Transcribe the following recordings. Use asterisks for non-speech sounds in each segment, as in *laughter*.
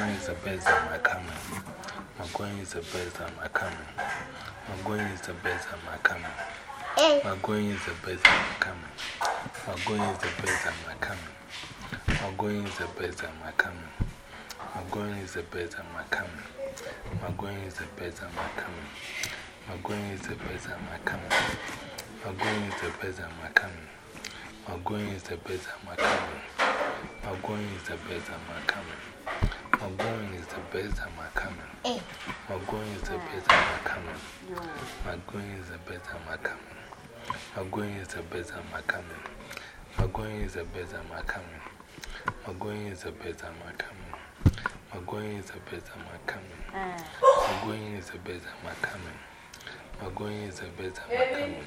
going is the best of my coming. My going is the best of my coming. My going is the best of my coming. My going is the best of my coming. My going is the best of my coming. My going is the best of my coming. My going is the best of my coming. My going is the best of my coming. My going is the best of my coming. My going is the best of my coming. My going is the best of my coming. My going is the best of my coming. My going is the best of my coming. My going is the best of my coming. My going is the best of my coming. My going is the best of my coming. My going is the best of my coming. My going is the best of my coming. My going is the best of my coming. My going is the best of my coming. My going is the best of my coming.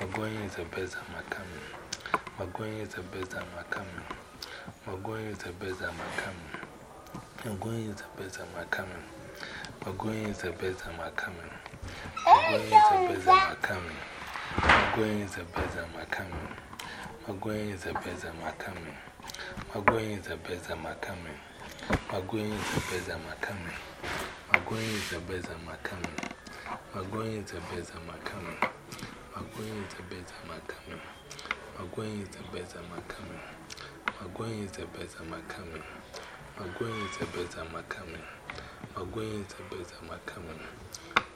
My going is the best of my coming. My going is the best of my coming. My going is the best of my coming. My going is the best of my coming. My going is the best of my coming. My going is the best of my coming. My going is the best of my coming. My going is the best of my coming. My going is the best of my coming. My going is the best of my coming. My going is the best of my coming. My going is the best of my coming. My going is the best of my coming. My going is the best of my coming. My going is the best of my coming. My going is best of my coming. My going is best of my coming.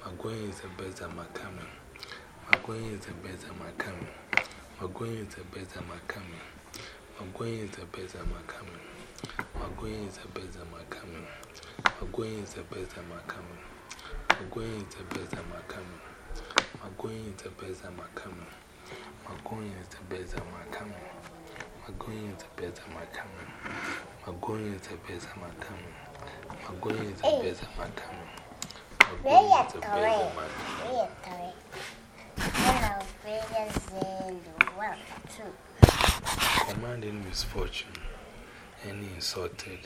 My going is best of my coming. My going is best of my coming. My going is best of my coming. My going is best of my coming. My going is best of my coming. My going is best of my coming. My going is best of my coming. My going is best of my coming. My going is best of my coming. My going is best of my coming. My going is best of my coming. My going is best of my coming. My going is best of my coming. Commanding misfortune, any insulted,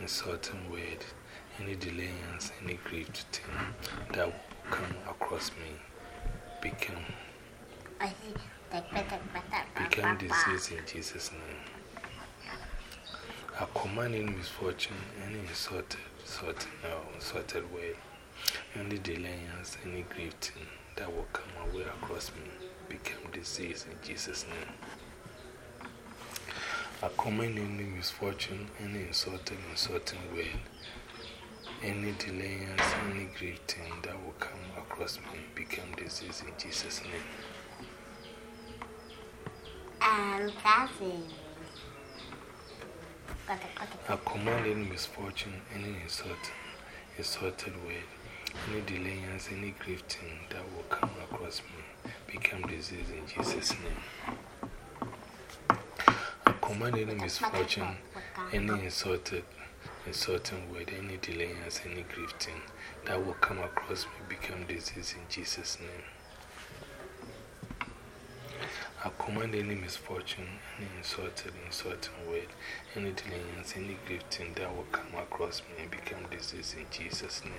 insulting word, any delayance, any grieved thing that will come across me become, become disease in Jesus' name. I command any misfortune, any insulted, insulting, no, insulted word, any delayance, any thing that will come away across me become disease in Jesus' name. I command any misfortune, any insulting, insulting way, any delayance, any grief that will come across me become disease in Jesus' name. Um, Cassie. I command any misfortune, any insulting, insulted word, any delayance, any grief thing that will come across me become disease in Jesus' name. I command any misfortune, any insulted, insulting word, any delayance, any grief thing that will come across me become disease in Jesus' name. I command any misfortune, any insulted, insulting word, any delayance, any grief thing that will come across me and become disease in Jesus' name.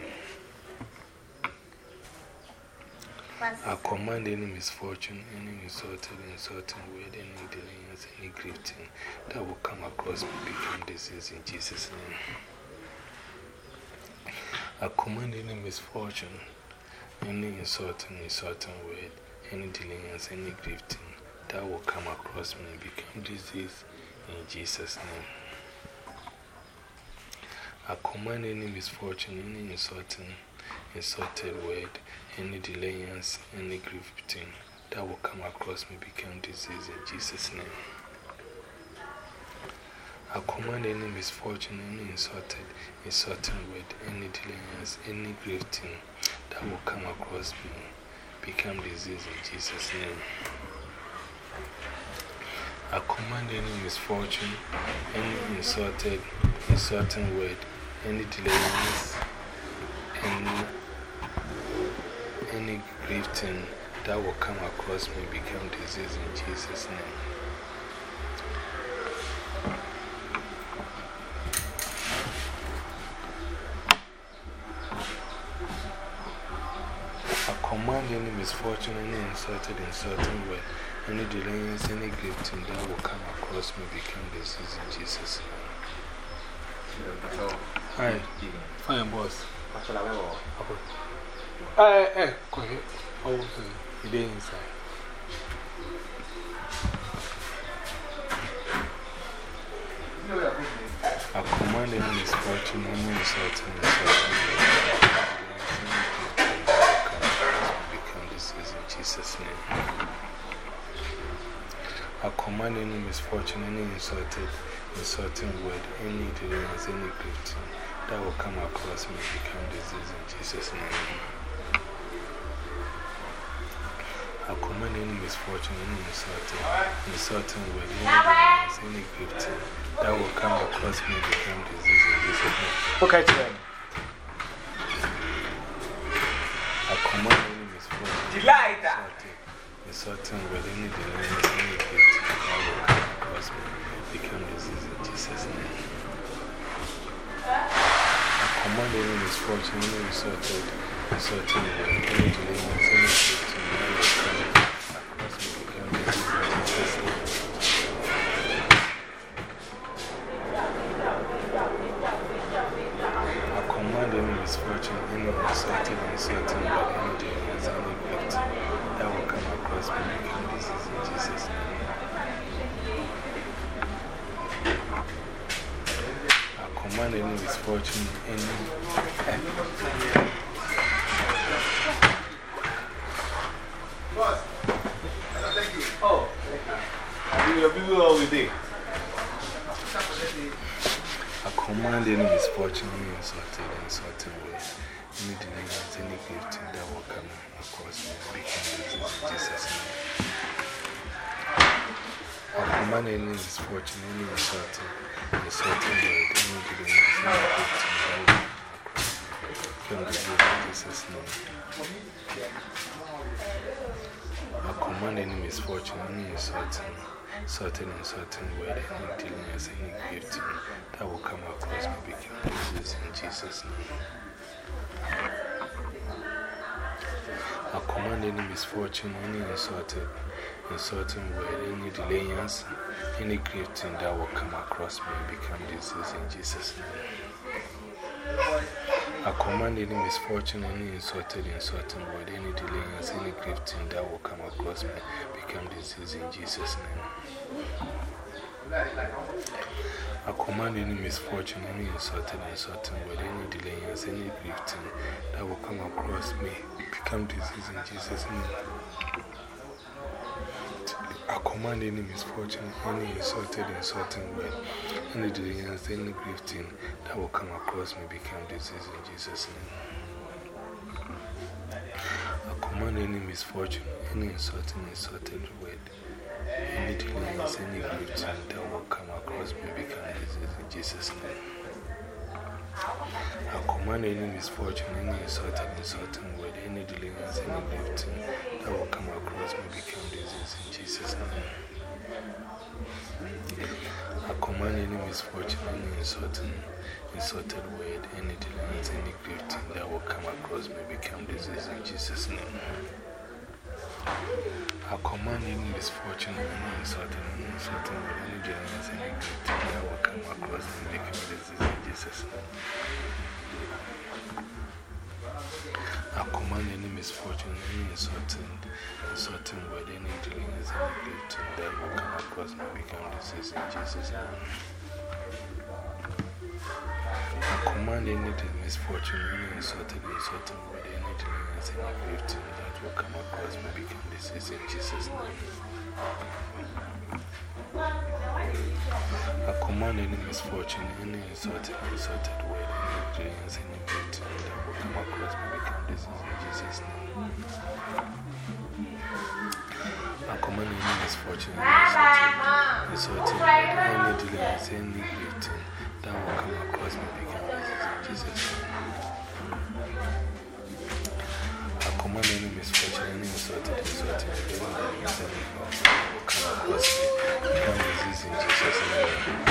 I command any misfortune, any insulted, insulting word, any delayance, any grief thing that will come across me become disease in Jesus' name. I command any misfortune, any insulting, insulting word, any delayance, any grief thing that will come across me become disease in Jesus' name. I command any misfortune, any insulting, insulted word, any delayance, any grief thing that will come across me become disease in Jesus' name. I command any misfortune, any insulted, insulting word, any delayance, any grief thing that will come across me become disease in Jesus' name. I command any misfortune, any insulted, insulting word, any delayance, any, any grief thing that will come across me become disease in Jesus' name. I command any misfortune, any insulted, insulting word, any delayance, any grief thing that will come across me become disease in Jesus' name. Hi. Fine, boss. Hey, hey, go ahead. Oh, you did inside. I command any misfortune, any insulting, insulting. Become is in Jesus' name. I command any misfortune, any insulted, insulting word, any deliverance, any gift that will come across me become disease in Jesus' name. I command any misfortune, any insulting, insulting word, any deliverance, any gift that will come across me become disease in Jesus' name. Okay, then. I command any misfortune, insulting, insulting word, any deliverance, any gift that me become disease in Jesus' name. I command any misfortune, any insulting word, any deliverance, any gift that will come across me become disease in Jesus' name. I command any misfortune, any insulting, insulting word, any deliverance, any gift that will come across me become disease in Jesus' name. I command any misfortune, any. Boss, thank you. Oh, you are people all with it. I command any misfortune, any insulted, insulting word, any deliverance, any gift that will me become disease in Jesus' name. I command any misfortune, any insulting, insulting any deliverance, any me become disease in Jesus' name. I command any misfortune, any insulting, insulting, insulting word, any deliverance, any gift that will come across me become disease in Jesus' name. I command any misfortune, any insulting, insulting word, any delayance, any gift that will come across me become disease in Jesus' name. I command any misfortune, any insulted, insulting word, any delayance, any gift that will come across me become disease in Jesus' name. I command any misfortune, any insulted, insulting word, any delayance, any gift that will come across me become disease in Jesus' name. I command any misfortune, any insulted, insulting word, any delayance, any gifting that will come across me become disease in Jesus' name. I command any misfortune, any insulting, insulted word, any delayance, any gifting that will come across me become disease in Jesus' name. I command any misfortune, any insulting, insulting word, any delayance, any gifting that will come across me become disease in Jesus' name. I command any misfortune, any insulting, insulted word, any delayance, any gifting that will come across me become disease in Jesus' name. I command any misfortune, any insulting, insulting word, any delayance, any gifting that will come across me become disease Jesus' I command any misfortune, any insulting, insulting word, any dealings, any gifting that will come across me become disease in Jesus' name. I command any misfortune, any insulting, insulting word, any dealings, any gifting that will come across me become disease in Jesus' name. I command any misfortune, any insulting, insulted word, any dealings, any gifting that will come across me become disease in Jesus' name. I command any misfortune, any insulting any dealings, any gifting that will come across me become disease in Jesus' name. Command any misfortune, any insulted, insulting word, any dealings, any gifting that will come across me become disease in Jesus' name.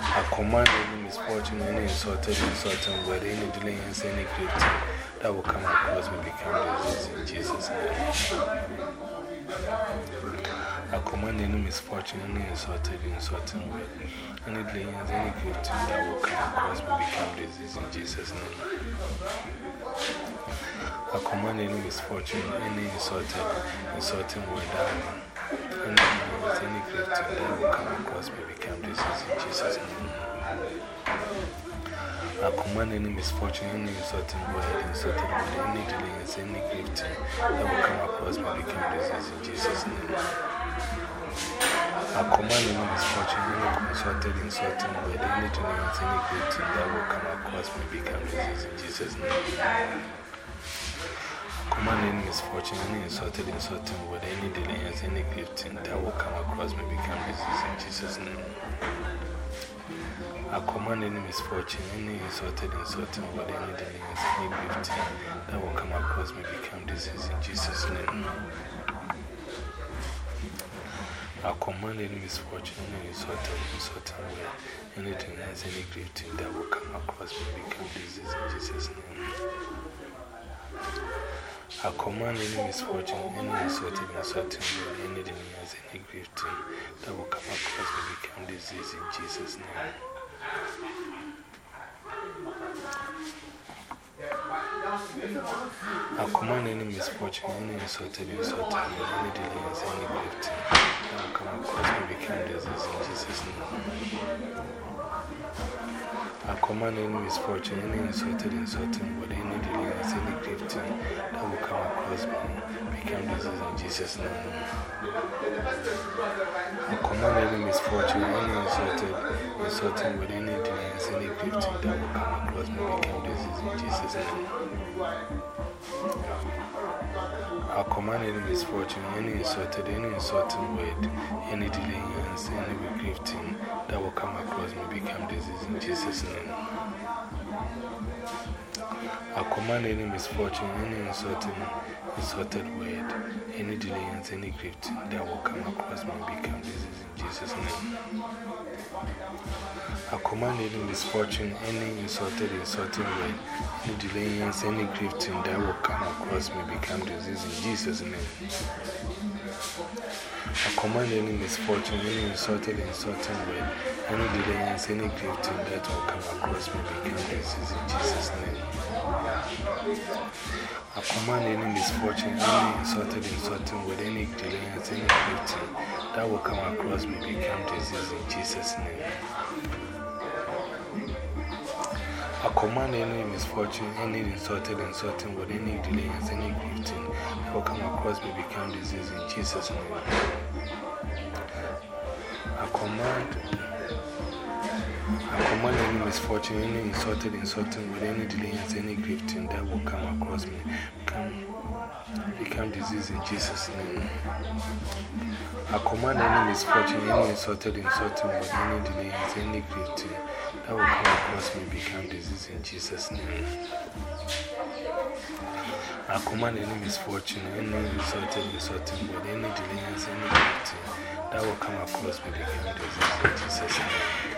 I command any misfortune, any insulted, insulting word, any delayance, any gift that will come across me become disease in Jesus' name. I command any misfortune, any insulted, insulting way, any delayance, any gift that will come across me become disease in Jesus' name. I command any misfortune, any insulted, insulting word that any delayance, any gift that will come across me become disease in Jesus' name. I command any misfortune, any insulting word, insulting word, any delayance, any gift that will come across me become disease in Jesus' name. I command any misfortune, any consulted, insulting word, any delayance, any gift that will come across me become disease in Jesus' name. Command any misfortune, any insulted, insulting word, any delayance, any gift that will come across me become disease in Jesus' name. I command any misfortune, any insulted, insulting word, any delayance, any gift that will come across me become disease in Jesus' name. I command any misfortune, any insulted, insulting word, any delayance, any gift that will come across me become disease in Jesus' name. I command any misfortune, any insulted, insulting word, any delayance, any gift that will come across me become disease in Jesus' name. I command any misfortune, any insulted, insulting word, any delayance, any gift that will come across me become disease in Jesus' name. I command any misfortune, any insulted, insulting word, any delayance, any gift that will come across me become disease in Jesus' name. I command any misfortune, any insulted, word, any that will come across me become disease in Jesus' name. I command any misfortune, any insulted, any insulting word, any delayance, any gifting that will come across me become disease in Jesus' name. I command any misfortune, any insulting, insulted word, any delayance, any gift that will come across me become disease in Jesus' name. I command any misfortune, any insulted, insulting word, any delayance, any gifting that will come across me become disease in Jesus' name. I command any misfortune, any insulted, insulting word, any delayance, any gifting that will come across me become disease in Jesus' name. I command any misfortune, any insulted, insulting word, any delayance, any gifting that will come across me become disease in Jesus' name. I command any misfortune, any insulted, insulting word, any delayance, any gifting that will come across me become disease in Jesus' name. I command, I command any misfortune, any insulted, insulting with any delayance, any gifting that will come across me become, become disease in Jesus' name. I command any misfortune, any insulted, insulting with any delayance, any gifting that will come across me become disease in Jesus' name. I command any misfortune, any insulted, insulting with any delayance, any gifting that will come across me become disease in Jesus' name.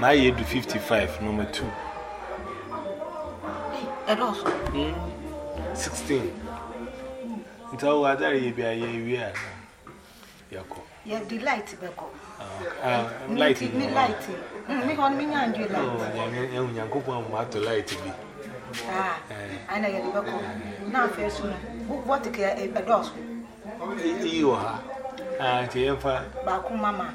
My year to 55, number two. At all? Mm. 16. Until what are you be a year? Yako. Yeah, delight, Beko. I'm lighting. Me lighting. Me on me and you light. Oh, young Yakuba, what to light to be. Ah, and I get Beko. Now, fair soon. What to care a dog? You are. Ah, Tiempa. Baku, Mama.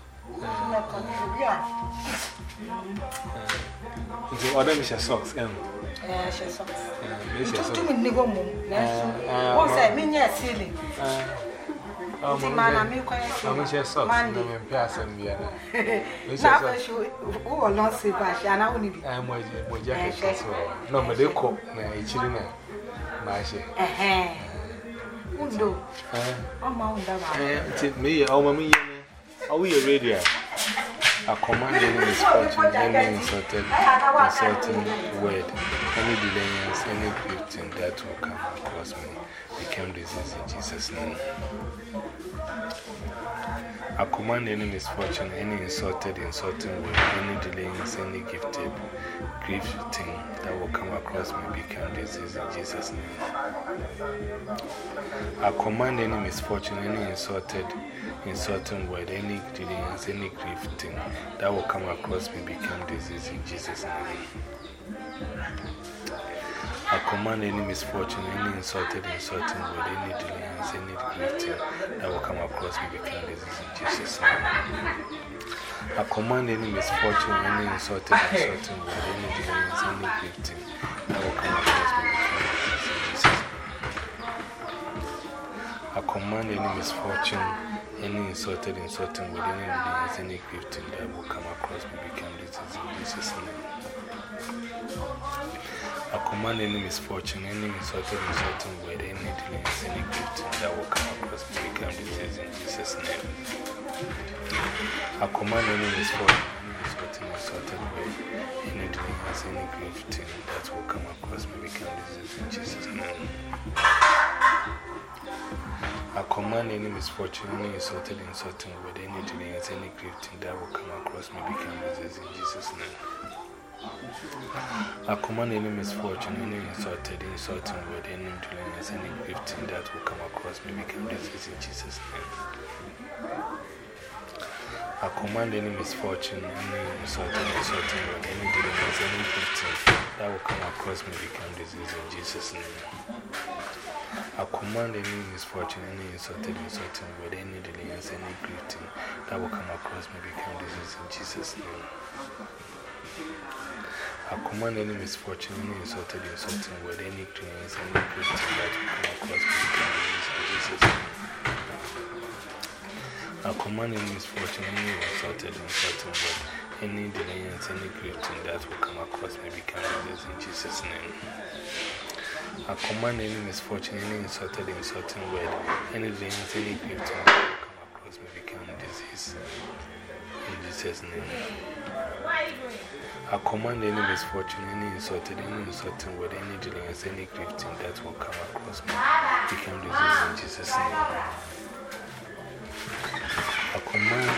Nti ọdọ mi ṣe socks ẹnu. Ẹ ṣe socks. Ntutu mi nígbà mọ̀ lẹ́sùn. Wọ́n sẹ̀ mi yẹ sílì. Nti maa na mi kọ́ ẹ sílì. Àwọn ṣe socks ní mi pẹ́ àṣẹ mi yẹn náà. Náà fẹ́ ṣe wọ́n lọ sí ibà ṣe anáwó níbi. Ẹ mọ̀ jẹ́ mọ̀ jẹ́ kẹ́kẹ́ sọ. Náà mo lè kọ̀ na ìkiri náà máa ṣe. Ndo, ọmọ ọ̀hún dábàá. Nti mi yẹ ọmọ mi yẹ. Ni ọwọ yẹ radio a. Ni any misfortune, any insulted, insulting word, any delayance, any gifting that will come across me become disease in Jesus' name. I command any misfortune, any insulted, insulting word, any delayance, any gifted, gifting that will come across me become disease in Jesus' name. I command any misfortune, any insulted, insulting word, any delayance, any gifting that will come across me become disease in Jesus' name. I command any misfortune, any insulted, insulting word, any delayance, any gifting that will come across me become disease in Jesus' name. I command any misfortune, any insulted, insulting word, any delayance, any gifting that will come across me become disease in Jesus' name. I command any misfortune, any insulted, insulting word, any delayance, any gifting that will come across me become disease in Jesus' name. I command any misfortune, any insulted, insulting word, any delayance, any gifting that will come across me become disease in Jesus' name. I command any misfortune, insulting, insulted word, any delayance, any gifting that will come across me become disease in Jesus' name. I command any misfortune, any insulted, insulting word, any delayance, any gifting that will come across me become disease in Jesus' name. I command any misfortune, any insulted, insulting word, any delayance, any gifting that will come across me become disease in Jesus' name. I command any misfortune, any insulted, insulting word, any delayance, any gifting that will come across me become disease in Jesus' name. I command any misfortune, any insulted, insulting word, any delayance, any gifting that will come across me become disease in Jesus' name. I command any misfortune, any insulted, insulting word, any delayance, any gifting that will come across me become disease in Jesus' name. I command any misfortune, any insulted, insulting word, any delayance, any gifting that will come across me become disease in Jesus' name. I command any misfortune, any insulted, insulting word, any delayance, any that will come across me become disease in Jesus' name. I command any misfortune, any insulted, any insulting word, any delayance, any gifting that will come across me become disease in Jesus' name. I command,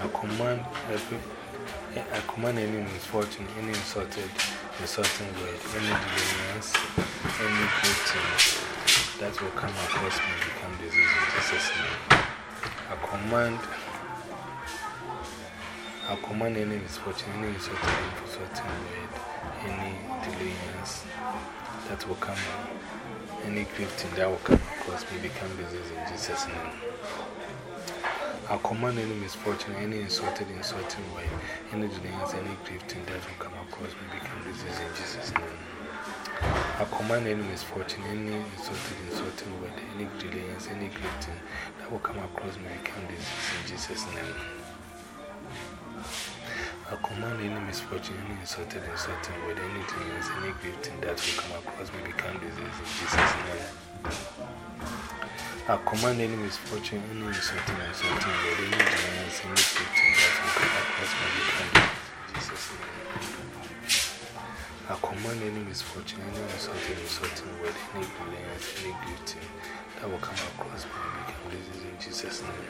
I command I command any misfortune, any insulted, insulting word, any delayance, any gifting that will come across me become disease in Jesus' name. I command, I command any misfortune, any insulted, insulting word, any delayance that will come, any gifting that will come across me become disease in Jesus' name. I command any misfortune, any insulted, insulting word, any delayance, any grief gifting that will come across me become disease in Jesus' name. I command any misfortune, any insulted, insulting word, any delayance, any gifting that will come across me become disease in Jesus' name. I command any misfortune, any insulted, insulting word, any delayance, any gifting that will come across me become disease in Jesus' name. I command any misfortune, any insulting, insulting word, any delayance, any gifting that will come across in Jesus' name. I command any misfortune, any insulting, insulting word, any delayance, any gifting that will come across become in Jesus' name.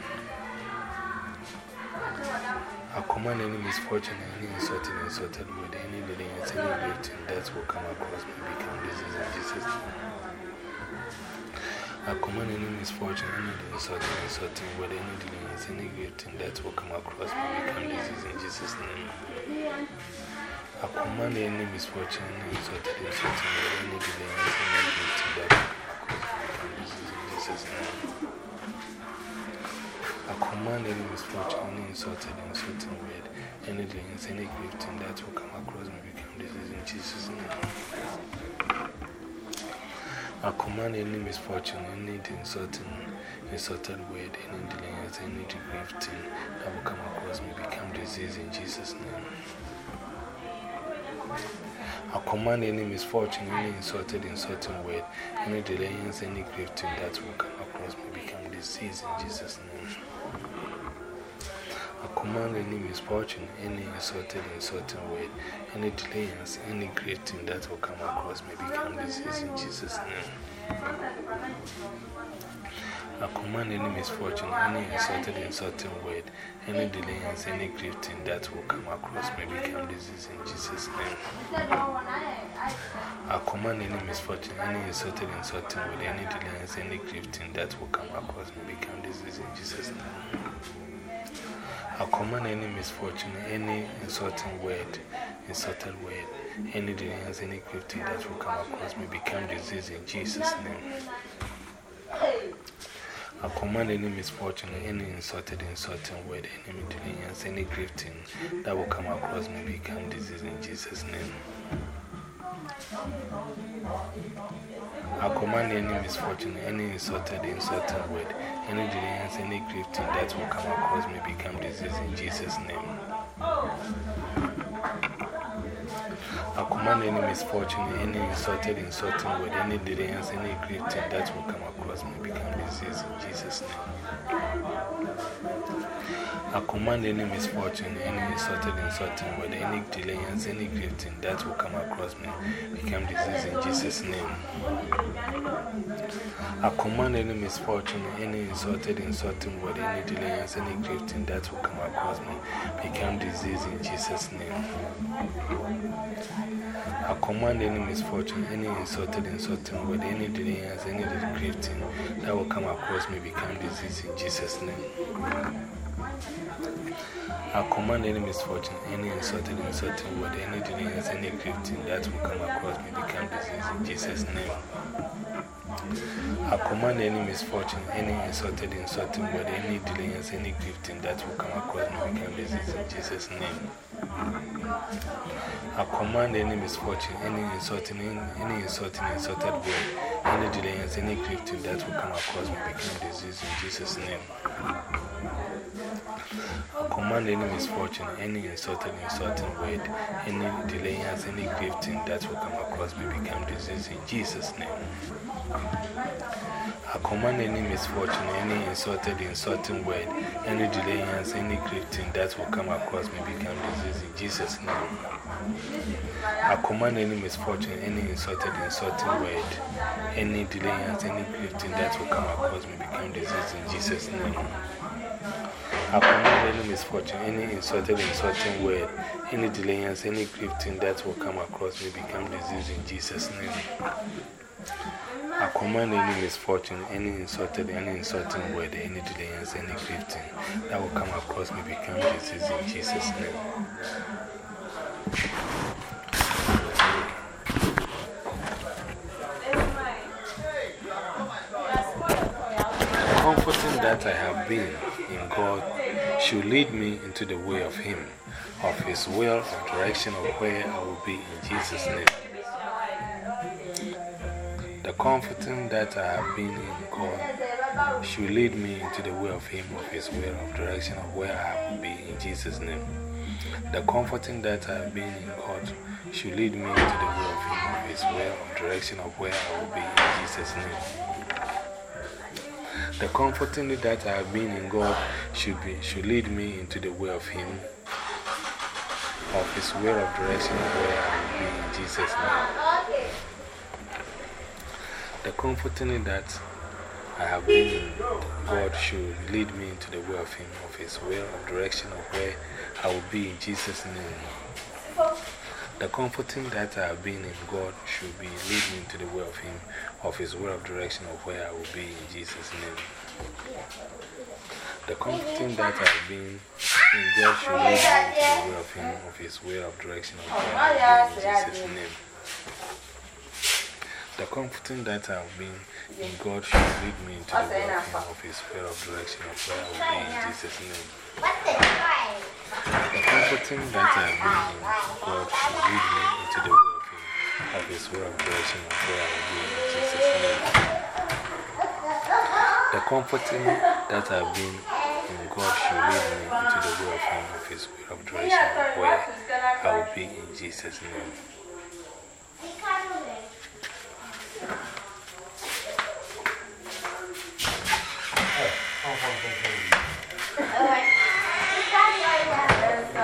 I command any misfortune, any insulting, insulted word, any any that will come across. I command any misfortune, any insulting, insulting word, any delayance, any gifting that will come across me become disease in Jesus' name. I command any misfortune, any insulted, insulting word, any delayance, any gifting that will come across me become disease in Jesus' name. I command any misfortune, any insulted, insulting word, any delays, any gifting that will come across me become disease in Jesus' name. I command any misfortune, any insulting, insulted word, any delays, any gifting that will come across me become disease in Jesus' name. I command any misfortune, any insulted, insulting word, any delays, any gifting that will come across me become disease in Jesus' name. I command any misfortune, any insulted, insulting word, any delays, any gifting that will come across me become disease in Jesus' name. I command any misfortune, any insulted, insulting word, any delays, any gifting that will come across me become disease in Jesus' name. I command any misfortune, any insulted, insulting word, any delays, any gifting that will come across me become disease in Jesus' name. I command any misfortune, any insulting word, insulted word, any delays, any gifting that will come across me become disease in Jesus' name. I command any misfortune, any insulted, insulting word, any delays, any gifting that will come across me become disease in Jesus' name. I command any misfortune, any insulted, insulting word, any delays, any gifting that will come across me become disease in Jesus' name. I command any misfortune, any insulted, insulting word, any delays, any gifting that will come across me become disease in Jesus' name. I command any misfortune, any insulted, insulting word, any delays, any gifting that will come across me become disease in Jesus' name. I command any misfortune, any insulted, insulting word, any delays, any gifting that will come across me become disease in Jesus' name. I command any misfortune, any insulted, insulting word, any delays, any gifting that will come across me become disease in Jesus' name. I command any misfortune, any insulted, insulting word, any delays, any gifting that will come across me become disease in Jesus' name. I command any misfortune, any insulted, insulting word, any delays, any gifting that will come across me become disease in Jesus' name. I command any misfortune, any insulting, any insulting, insulted word, any delays, any gifting that will come across me become disease in Jesus' name. Command any misfortune, any insulted, insulting word, any delays, any gifting that will come across me become disease in Jesus' name. I command any misfortune, any insulted, insulting word, any delays, any gifting that will come across me become disease in Jesus' name. I command any misfortune, any insulted, insulting word, any delays, any gifting that will come across me become disease in Jesus' name. I command any misfortune, any insulted, insulting word, any delayance, any gifting that will come across me become disease in Jesus' name. I command any misfortune, any insulted, any insulting word, any delayance, any gifting that will come across me become disease in Jesus' name. Comforting that I have been God should lead me into the way of Him, of His will, of direction of where I will be in Jesus' name. The comforting that I have been in God should lead me into the way of Him, of His will, of direction of where I will be in Jesus' name. The comforting that I have been in God should lead me into the way of Him, of His will, of direction of where I will be in Jesus' name. The comforting that I have been in God should, be, should lead me into the way of Him, of His way of direction of where I will be in Jesus' name. The comforting that I have been in God should lead me into the way of Him, of His way of direction of where I will be in Jesus' name. The comforting that I have been in God should be lead me into the way of Him, of His way of direction of where I will be in Jesus' name. The comforting that I have been in God should lead me into the way of Him, of His way of direction of where I will be in Jesus' name. The comforting that I've been in God should lead me into the working of him, of His will of direction of where I will be in Jesus' name. The comforting that I've been in God should lead me into the working of His will of direction of where I will in Jesus' name. The comforting that I've been in God should lead me into the working of His will of direction of where I will be in Jesus' name. Oh, oh, oh,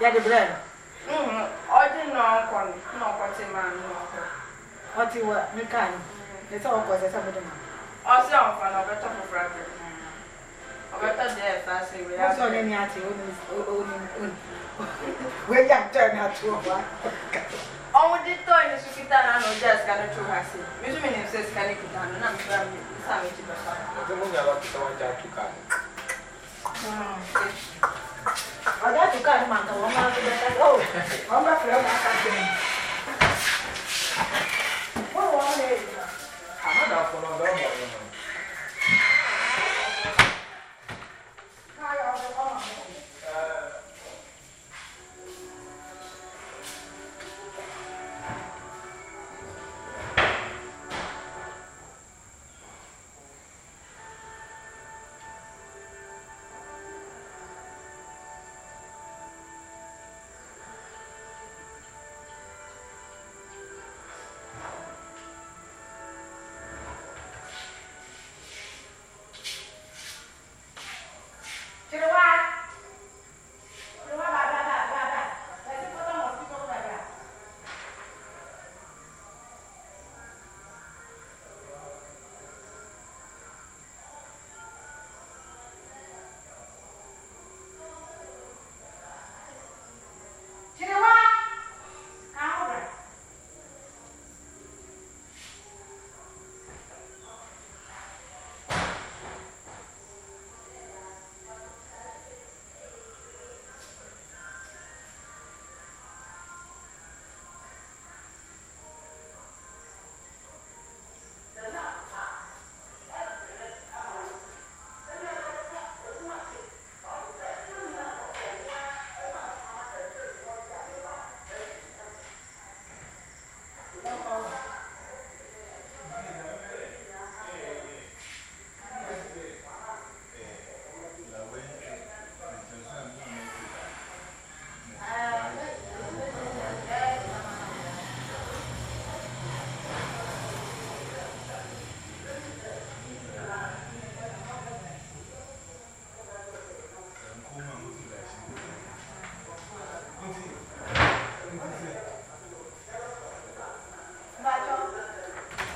yɛde brɛ no ɔde na ɔnkɔ no na ɔkɔte ma no na ɔkɔ ɔte wɔ nka no ne sɛ ɔkɔ sɛ sɛ mode ma ɔsɛ ɔnkɔ no ɔbɛtɔ foforɔ abɛ ɔbɛtɔ deɛ ɛfa sɛ wei ɔsɛ ɔne ne ate ɔnim wɛgya ntɔ no atoɔ hɔ a ɔmo de tɔ ne so kita na na ɔgya sika no to ha se me so menim sɛ sika no kita no na mesra me sa mekyi bɛfa ɔde mo nyala kita wɔgya to ka no ọ̀dà tó ká ní màá tọ̀ wọ́n máa ń gbé ká jẹun.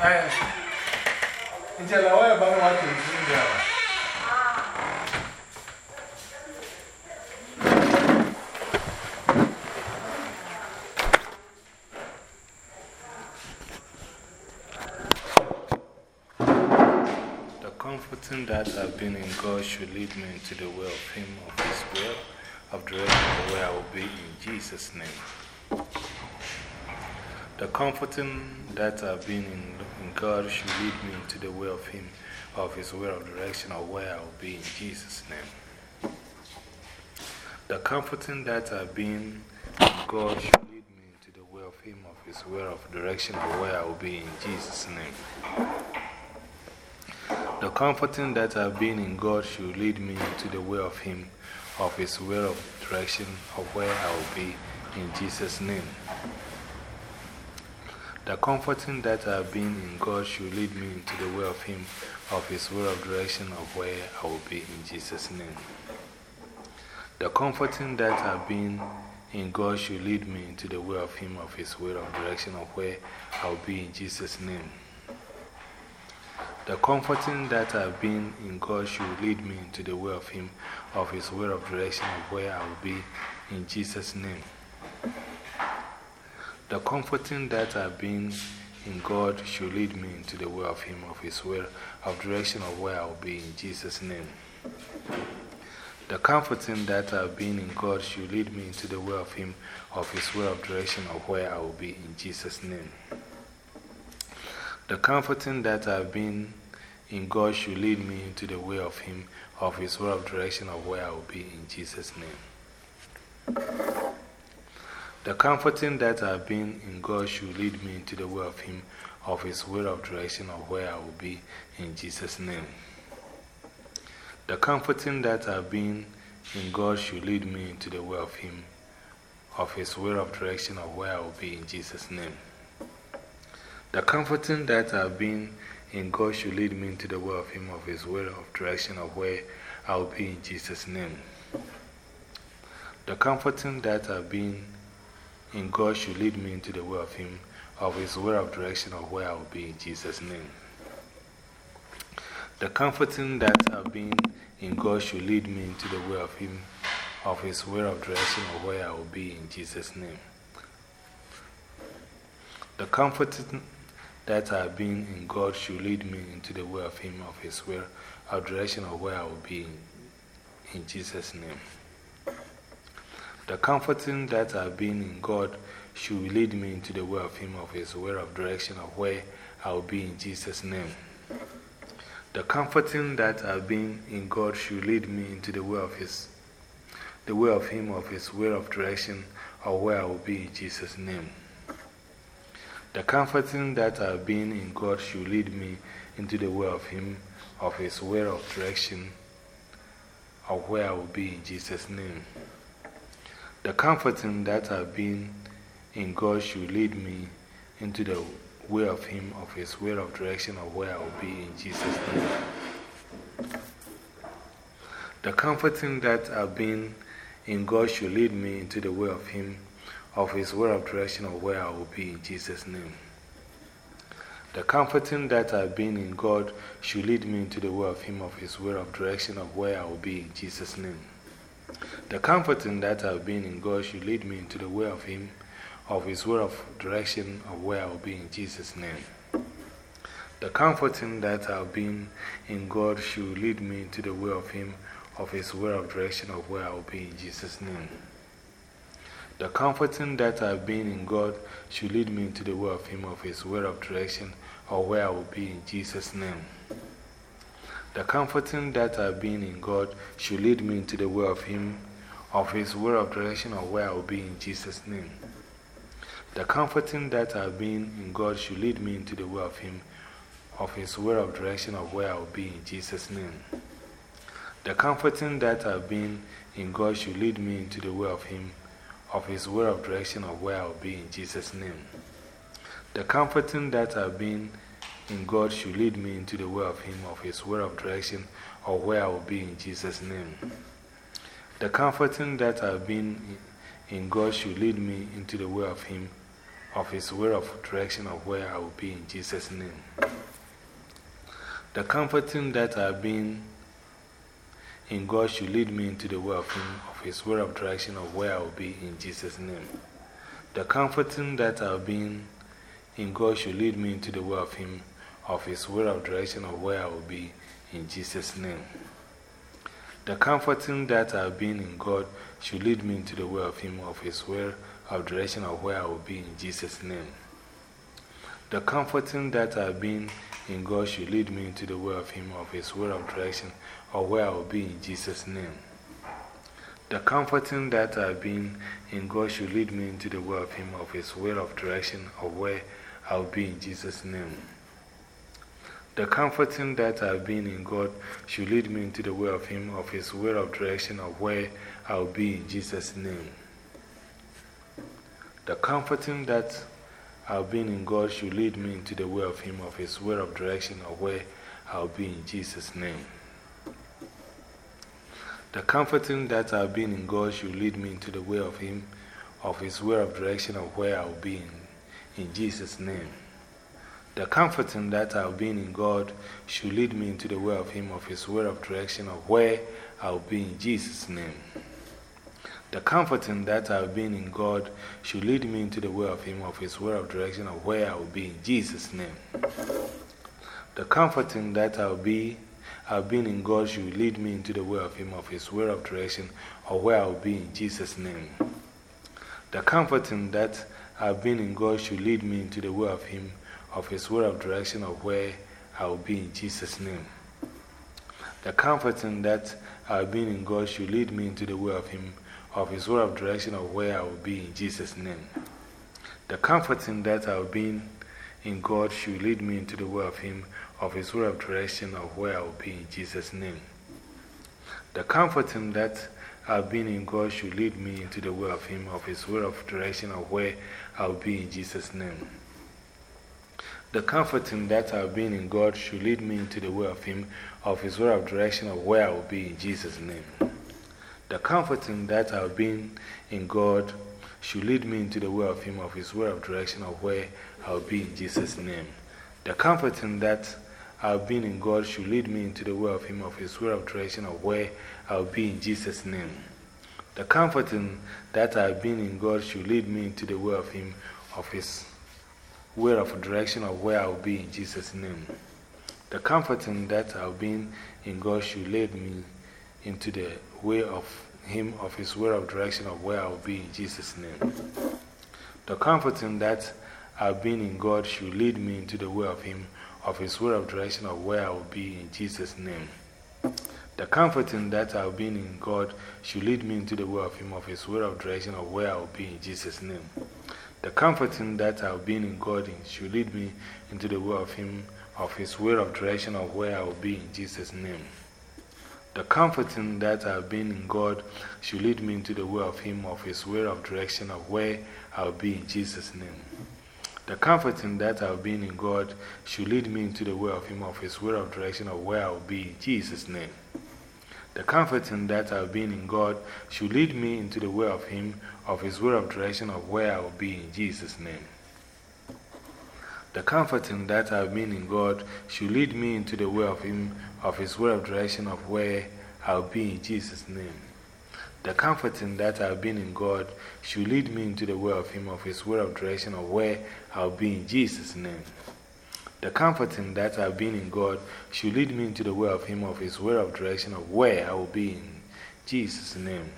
The comforting that I've been in God should lead me into the way of Him, of His will, of direction where I will be in Jesus' name. The comforting that I've been in God should lead me into the way of Him, of His will, of direction of where I will be in Jesus' name. The comforting that I've been in God should lead me into the way of Him, of His will, of direction of where I will be in Jesus' name. The comforting that I've been in God should lead me to the way of Him, of His will of direction, of where I will be, in Jesus' name. The comforting that I've been in God should lead me into the way of Him, of His will of direction, of where I will be, in Jesus' name. The comforting that I've been in God should lead me into the way of Him, of His will of direction, of where I will be, in Jesus' name. The comforting that I've been in God should lead me into the way of Him, of His will of direction, of where I will be, in Jesus' name. The comforting that I've been in God should lead me into the way of Him, of His will, of direction of where I will be, in Jesus' name. The comforting that I've been in God should lead me into the way of Him, of His will, of direction of where I will be, in Jesus' name. The comforting that I've been in God should lead me into the way of Him, of His will of direction of where I will be in Jesus' name. The comforting that I've been in God should lead me into the way of Him, of His will of direction of where I will be in Jesus' name. The comforting that I've been in God should lead me into the way of Him, of His will of direction of where I will be in Jesus' name. The comforting that I've been in God should lead me into the way of Him, of His will of direction of where I will be in Jesus' name. The comforting that I've been in God should lead me into the way of Him, of His way of direction of where I will be in Jesus' name. The comforting that I've been in God should lead me into the way of Him, of His will of direction of where I will be in Jesus' name. The comforting that I've been in God should lead me into the way of Him, of His will, of direction of where I will be in Jesus' name. The comforting that I've been in God should lead me into the way of Him, of His will, of direction of where I will be in Jesus' name. The comforting that I've been in God should lead me into the way of His, the way of Him, of His will of direction, of where I will be in Jesus' name. The comforting that I've been in God should lead me into the way of Him, of His will of direction, of where I will be in Jesus' name. The comforting that I've been in God should lead me into the way of Him, of His way of direction of where I will be in Jesus' name. The comforting that I've been in God should lead me into the way of Him, of His will of direction of where I will be in Jesus' name. The comforting that I've been in God should lead me into the way of Him, of His will of direction of where I will be in Jesus' name. The comforting that I've been in God should lead me into the way of Him, of His will of direction of where I will be in Jesus' name. The comforting that I've been in God should lead me into the way of Him, of His will of direction of where I will be in Jesus' name. The comforting that I've been in God should lead me into the way of Him, of His will of direction of where I will be in Jesus' name. The comforting that I've been in God should lead me into the way of Him, of His will of direction of where I will be in Jesus' name. The comforting that I've been in God should lead me into the way of Him, of His will of direction of where I will be in Jesus' name. The comforting that I've been in God should lead me into the way of Him, of His will of direction of where I will be in Jesus' name. The comforting that I've been in God should lead me into the way of Him, of His way of direction of where I will be in Jesus' name. The comforting that I've been in God should lead me into the way of Him, of His will of direction of where I will be in Jesus' name. The comforting that I've been in God should lead me into the way of Him, of His will of direction of where I will be in Jesus' name. The comforting that I've been in God should lead me into the way of Him, of His will of direction of where I will be in Jesus' name. The comforting that I've been in God should lead me into the way of Him, of His will of direction of where I will be in Jesus' name. The comforting that I've been in God should lead me into the way of Him, of His will of direction of where I will be in Jesus' name. The comforting that I've been in God should lead me into the way of Him, of His will of direction of where I will be in Jesus' name. The comforting that I've been in God should lead me into the way of Him, of His way of direction, of where I'll be in Jesus' name. The comforting that I've been in God should lead me into the way of Him, of His way of direction, of where I'll be in Jesus' name. The comforting that I've been in God should lead me into the way of Him, of His way of direction, of where I'll be in, in Jesus' name. The comforting that I've been in God should lead me into the way of Him, of His way of direction, of where I'll be in Jesus' name. The comforting that I've been in God should lead me into the way of Him, of His way of direction, of where I'll be in Jesus' name. The comforting that I'll be, I've been in God should lead me into the way of Him, of His way of direction, of where I'll be in Jesus' name. The comforting that I've been in God should lead me into the way of Him, of His word of direction of where I will be in Jesus' name. The comforting that I've been in God should lead me into the way of Him, of His word of direction of where I will be in Jesus' name. The comforting that I've been in God should lead me into the way of Him, of His word of direction of where I will be in Jesus' name. The comforting that I've been in God should lead me into the way of Him, of His word of direction of where I will be in Jesus' name. The comforting that I've been in God should lead me into the way of Him, of His way of direction of where I will be in Jesus' name. The comforting that I've been in God should lead me into the way of Him, of His word of direction of where I will be in Jesus' name. The comforting that I've been in God should lead me into the way of Him, of His word of direction of where I will be in Jesus' name. The comforting that I've been in God should lead me into the way of Him, of His way of direction of where I'll be in Jesus' name. The comforting that I've been in God should lead me into the way of Him, of His way of direction of where I'll be in Jesus' name. The comforting that I've been in God should lead me into the way of Him, of His way of direction of where I'll be in Jesus' name. The comforting that I've been in God should lead me into the way of Him, of His way of direction of where I'll be in Jesus' name. The comforting that I've been in God in should lead me into the way of Him, of His way of direction of where I will be in Jesus' name. The comforting that I've been in God should lead me into the way of Him, of His way of direction of where I'll be in Jesus' name. The comforting that I've been in God should lead me into the way of Him, of His way of direction of where I'll be in Jesus' name. The comforting that I've been in God should lead me into the way of Him, of His way of direction of where I will be in Jesus' name. The comforting that I've been in God should lead me into the way of Him, of His way of direction of where I'll be in Jesus' name. The comforting that I've been in God should lead me into the way of Him, of His way of direction of where I'll be in Jesus' name. The comforting that I've been in God should lead me into the way of Him, of His way of direction of where I will be in Jesus' name.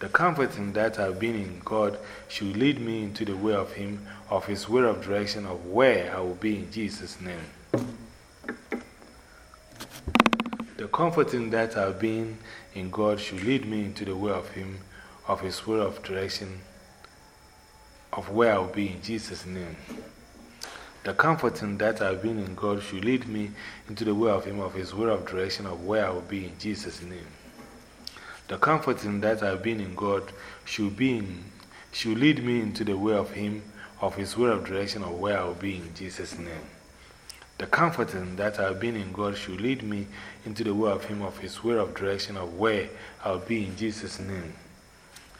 The comforting that I've been in God should lead me into the way of Him, of His way of direction of where I will be in Jesus' name. The comforting that I've been in God should lead me into the way of Him, of His way of direction of where I will be in Jesus' name. The comforting that I've been in God should lead me into the way of Him, of His way of direction of where I will be in Jesus' name. The comforting that I've been in God should, be in, should lead me into the way of Him, of His way of direction of where I will be in Jesus' name. The comforting that I've been in God should lead me into the way of Him, of His way of direction of where I'll be in Jesus' name.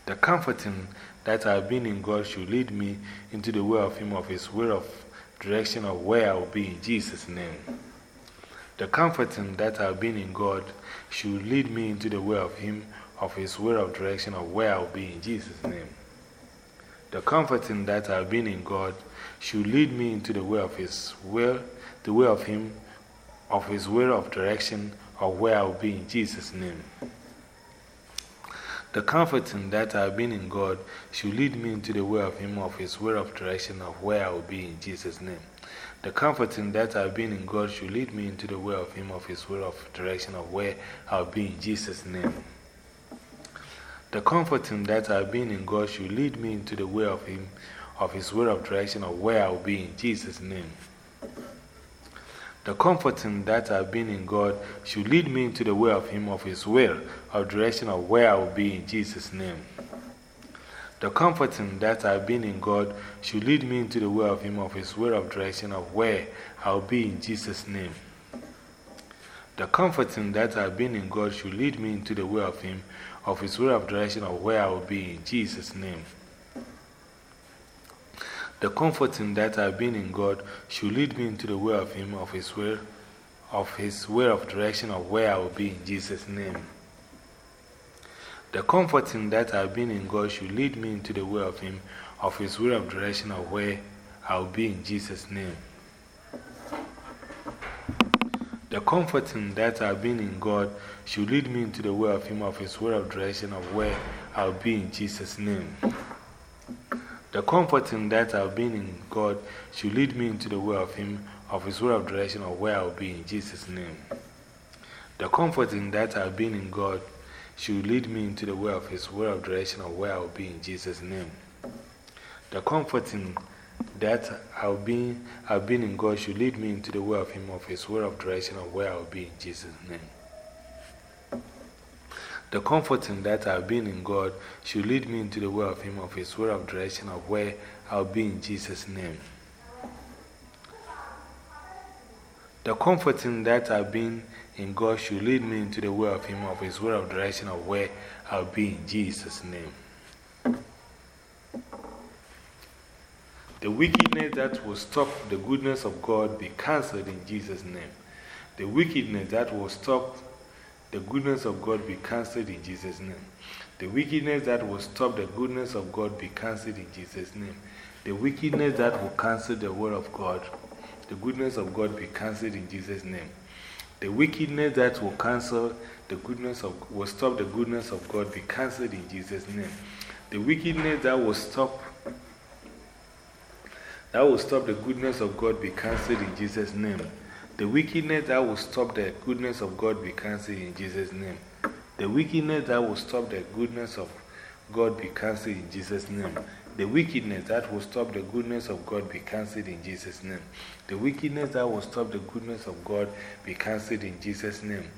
The comforting that I've been in God should lead me into the way of Him, of His way of direction of where I will be in Jesus' name. The comforting that I've been in God should lead me into the way of Him, of His way of direction of where I will be in Jesus' name. The comforting that I've been in God should lead me into the way of His will, the way of Him, of His way of direction of where I will be in Jesus' name. The comforting that I've been in God should lead me into the way of Him, of His way of direction of where I will be in Jesus' name. The comforting that I've been in God should lead me into the way of Him, of His way of direction of where I'll be in Jesus' name. The comforting that I've been in God should lead me into the way of Him, of His way of direction of where I'll be in Jesus' name. The comforting that I've been in God should lead me into the way of Him of His will, of direction of where I will be in Jesus' name. The comforting that I've been in God should lead me into the way of Him of His will, of direction of where I will be in Jesus' name. The comforting that I've been in God should lead me into the way of Him of His will, of direction of where I will be in Jesus' name. The comforting that I've been in God should lead me into the way of Him, of His will, of His way of direction of where I will be in Jesus' name. The comforting that I've been in God should lead me into the way of Him, of His way of direction of where I will be in Jesus' name. The comforting that I've been in God should lead me into the way of Him, of His way of direction of where I'll be in Jesus' name. The comforting that I've been in God should lead me into the way of Him, of His way of direction, of where I'll be in Jesus' name. The comforting that I've been in God should lead me into the way of His way of direction, of where I'll be in Jesus' name. The comforting that I've been, I've been in God should lead me into the way of Him, of His way of direction, of where I'll be in Jesus' name. The comforting that I've been in God should lead me into the way of Him, of His way of direction, of where I'll be in Jesus' name. The comforting that I've been in God should lead me into the way of Him, of His way of direction, of where I'll be in Jesus' name. The wickedness that will stop the goodness of God be cancelled in Jesus' name. The wickedness that will stop the goodness of God be cancelled in Jesus' name. The wickedness that will stop the goodness of God be cancelled in Jesus' name. The wickedness that will cancel the word of God, the goodness of God be cancelled in Jesus' name. The wickedness that will cancel the goodness of, will stop the goodness of God be cancelled in Jesus' name. The wickedness that will stop that will stop the goodness of God be cancelled in Jesus' name. The wickedness that will stop the goodness of God be cancelled in Jesus' name. The wickedness that will stop the goodness of God be cancelled in Jesus' name. The wickedness that will stop the goodness of God be cancelled in Jesus' name. The wickedness that will stop the goodness of God be cancelled in Jesus' name.